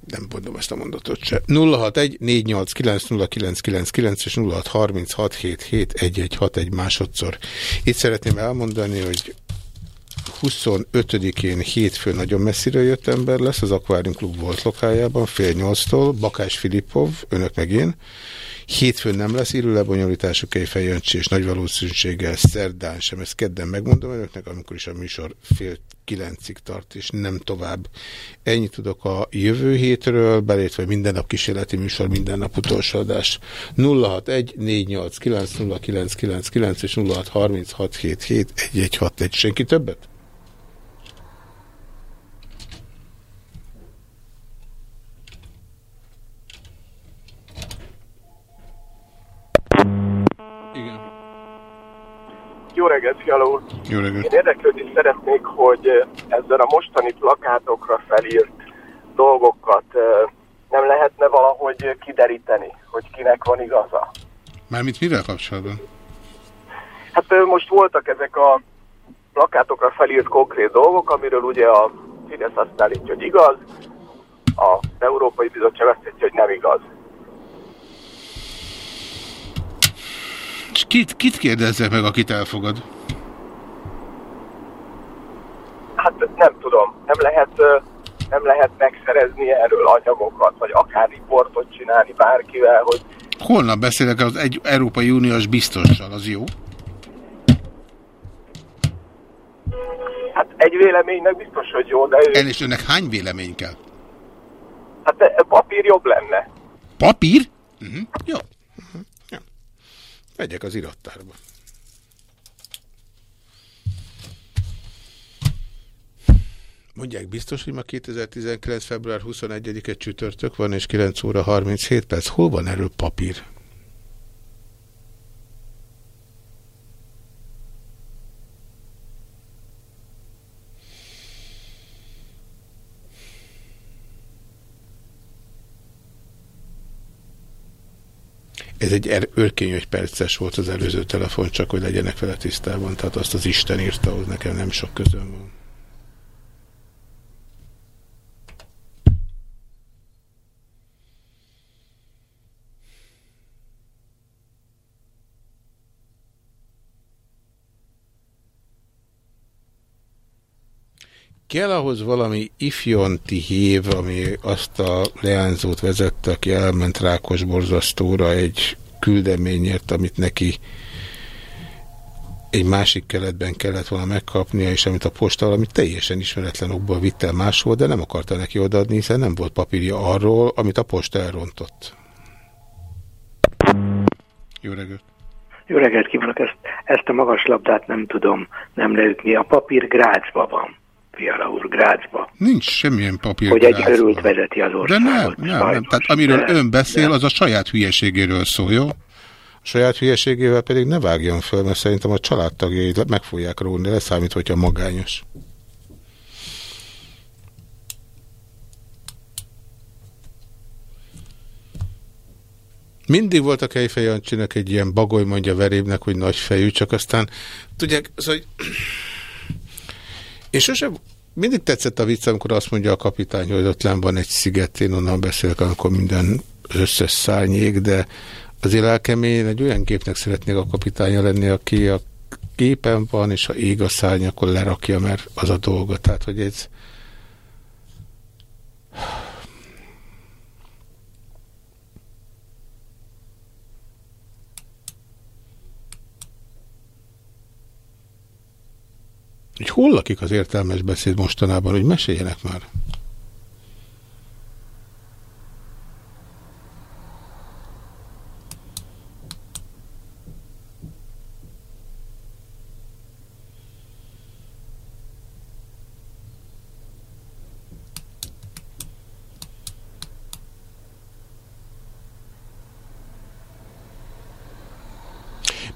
nem mondom ezt a mondatot se. 061 489 és 0636771161 másodszor. Itt szeretném elmondani, hogy 25-én hétfőn nagyon messzire jött ember lesz, az Aquarium Klub volt lokájában, fél nyolctól, Bakás Filipov, önök meg én. Hétfőn nem lesz írő lebonyolítású Kejfej Jöncsi, és nagy valószínűséggel szerdán sem, ezt kedden megmondom önöknek, amikor is a műsor fél kilencig tart, és nem tovább. Ennyit tudok a jövő hétről, belétve minden nap kísérleti műsor, minden nap utolsó adás. 061 489 0999 és 0636771161. Senki többet? Jó reggelt, Fiala úr! Jó reggelt! Én érdeklődni szeretnék, hogy ezzel a mostani plakátokra felírt dolgokat eh, nem lehetne valahogy kideríteni, hogy kinek van igaza. Mármint mivel kapcsolatban? Hát eh, most voltak ezek a plakátokra felírt konkrét dolgok, amiről ugye a Fidesz azt állítja, hogy igaz, a Európai Bizottság azt állítja, hogy nem igaz. És kit, kit kérdezzek meg, akit elfogad? Hát nem tudom, nem lehet, eh, nem lehet megszerezni erről anyagokat, vagy akár riportot csinálni bárkivel, hogy Holnap beszélek az egy Európai Uniós biztossal, az jó? hát egy véleménynek biztos, hogy jó, de ő, El és önnek hány vélemény kell? hát papír jobb lenne. Papír? Uh -huh. Jó. Megyek az irattárba. Mondják biztos, hogy ma 2019. február 21-e csütörtök van, és 9 óra 37 perc. Hol van erről papír? Ez egy er örkény perces volt az előző telefon, csak hogy legyenek vele tisztában. Tehát azt az Isten írta, ahhoz nekem nem sok közöm van. Kell ahhoz valami ifjonti hév, ami azt a leányzót vezette, aki elment Rákos borzasztóra egy küldeményért, amit neki egy másik keletben kellett volna megkapnia, és amit a posta valami teljesen ismeretlen okból vitt el máshol, de nem akarta neki odaadni, hiszen nem volt papírja arról, amit a posta elrontott. Jó reggelt! Jó reggelt kívánok, ezt, ezt a magas labdát nem tudom nem leütni. A papír Grácsba van, Fiala úr, Grácsba. Nincs semmilyen papír. Hogy egy Grácsban. örült vezeti az De országot. nem, nem, nem. sajnos. Tehát amiről De- ön beszél, de- az a saját hülyeségéről szól, jó? A saját hülyeségével pedig ne vágjon föl, mert szerintem a családtagjait meg fogják róni, leszámít, hogyha magányos. Mindig volt a Kejfej Jancsinak egy ilyen bagoly, mondja verébnek, hogy nagy fejű, csak aztán, tudják, az, hogy én sosem, mindig tetszett a vicc, amikor azt mondja a kapitány, hogy ott van egy sziget, én onnan beszélek, amikor minden összes szárnyék, de azért lelkemén egy olyan képnek szeretnék a kapitánya lenni, aki a képen van, és ha ég a szárny, akkor lerakja, mert az a dolga. Tehát, hogy ez... Hogy hol lakik az értelmes beszéd mostanában, hogy meséljenek már.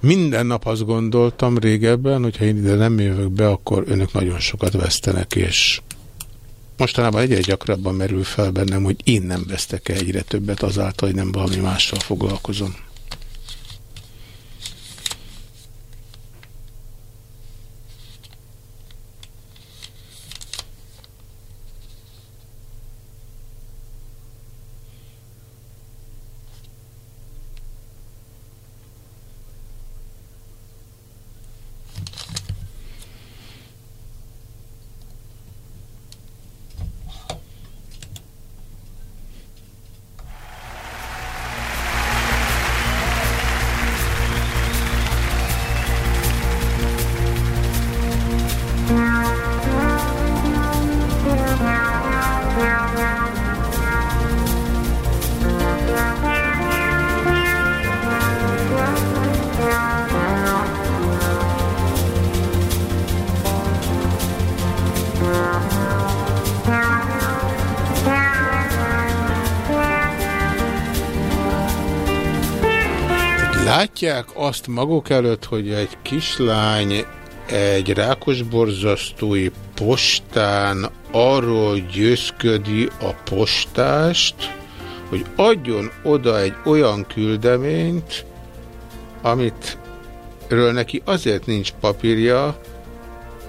Minden nap azt gondoltam régebben, hogyha én ide nem jövök be, akkor önök nagyon sokat vesztenek, és mostanában egyre gyakrabban merül fel bennem, hogy én nem vesztek el egyre többet azáltal, hogy nem valami mással foglalkozom. Azt maguk előtt, hogy egy kislány egy rákosborzasztói postán arról győzködi a postást, hogy adjon oda egy olyan küldeményt, amit ről neki azért nincs papírja,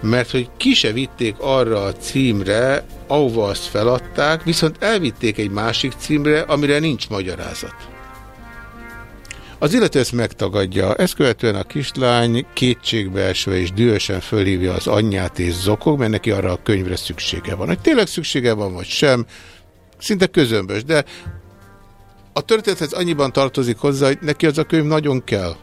mert hogy ki se vitték arra a címre, ahova azt feladták, viszont elvitték egy másik címre, amire nincs magyarázat. Az illető ezt megtagadja, ezt követően a kislány kétségbeesve és dühösen fölhívja az anyját és zokog, mert neki arra a könyvre szüksége van. Hogy tényleg szüksége van, vagy sem, szinte közömbös, de a történethez annyiban tartozik hozzá, hogy neki az a könyv nagyon kell.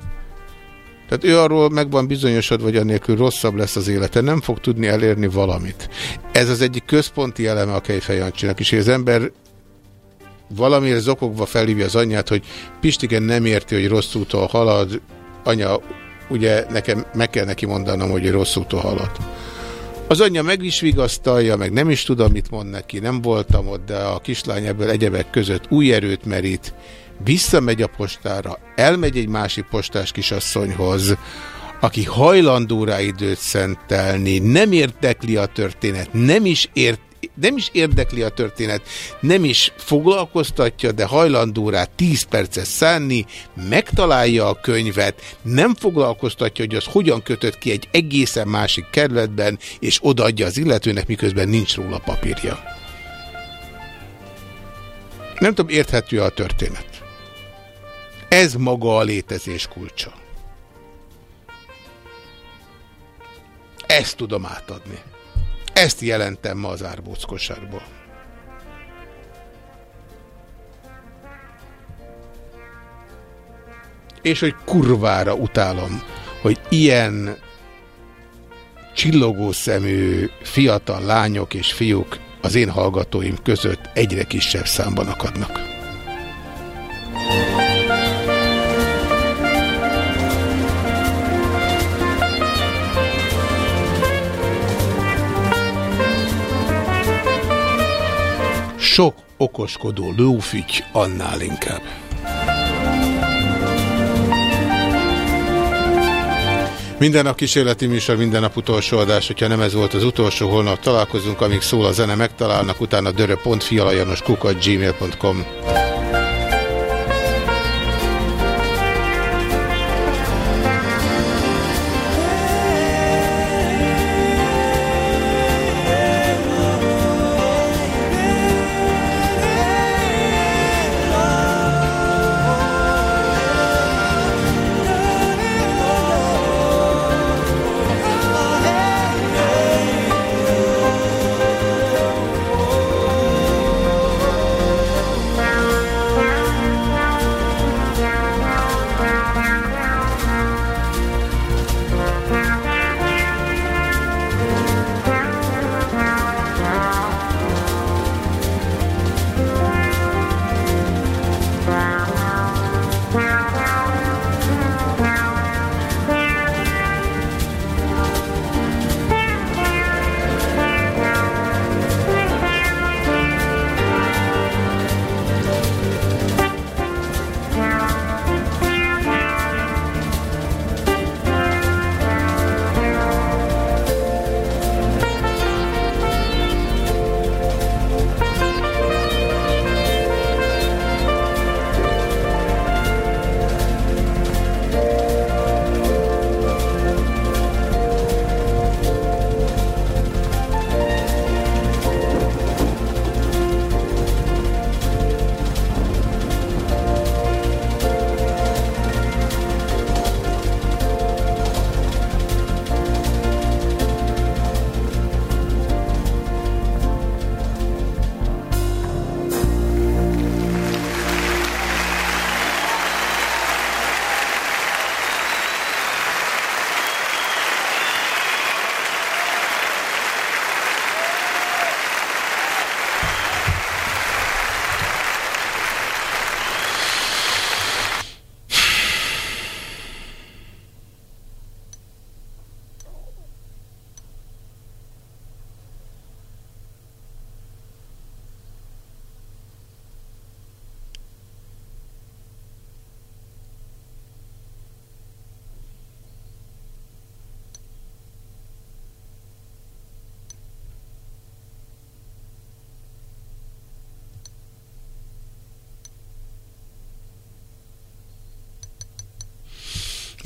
Tehát ő arról meg van bizonyosodva, hogy annélkül rosszabb lesz az élete, nem fog tudni elérni valamit. Ez az egyik központi eleme a Kejfejancsinak is, hogy az ember valamiért zokogva felhívja az anyját, hogy Pistigen nem érti, hogy rossz úton halad, anya, ugye nekem meg kell neki mondanom, hogy rossz úton halad. Az anyja meg is vigasztalja, meg nem is tudom, mit mond neki, nem voltam ott, de a kislány ebből egyebek között új erőt merít, visszamegy a postára, elmegy egy másik postás kisasszonyhoz, aki hajlandó rá időt szentelni, nem érdekli a történet, nem is ért nem is érdekli a történet, nem is foglalkoztatja, de hajlandó rá 10 percet szánni, megtalálja a könyvet, nem foglalkoztatja, hogy az hogyan kötött ki egy egészen másik kerületben, és odaadja az illetőnek, miközben nincs róla papírja. Nem tudom, érthető a történet. Ez maga a létezés kulcsa. Ezt tudom átadni. Ezt jelentem ma az árbóckosárból. És hogy kurvára utálom, hogy ilyen csillogó szemű fiatal lányok és fiúk az én hallgatóim között egyre kisebb számban akadnak. Sok okoskodó lófügy annál inkább. Minden nap kísérleti műsor, minden nap utolsó adás, hogyha nem ez volt az utolsó, holnap találkozunk, amíg szól a zene, megtalálnak, utána dörö.fialajanos kukat gmail.com.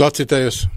Laci, te jössz.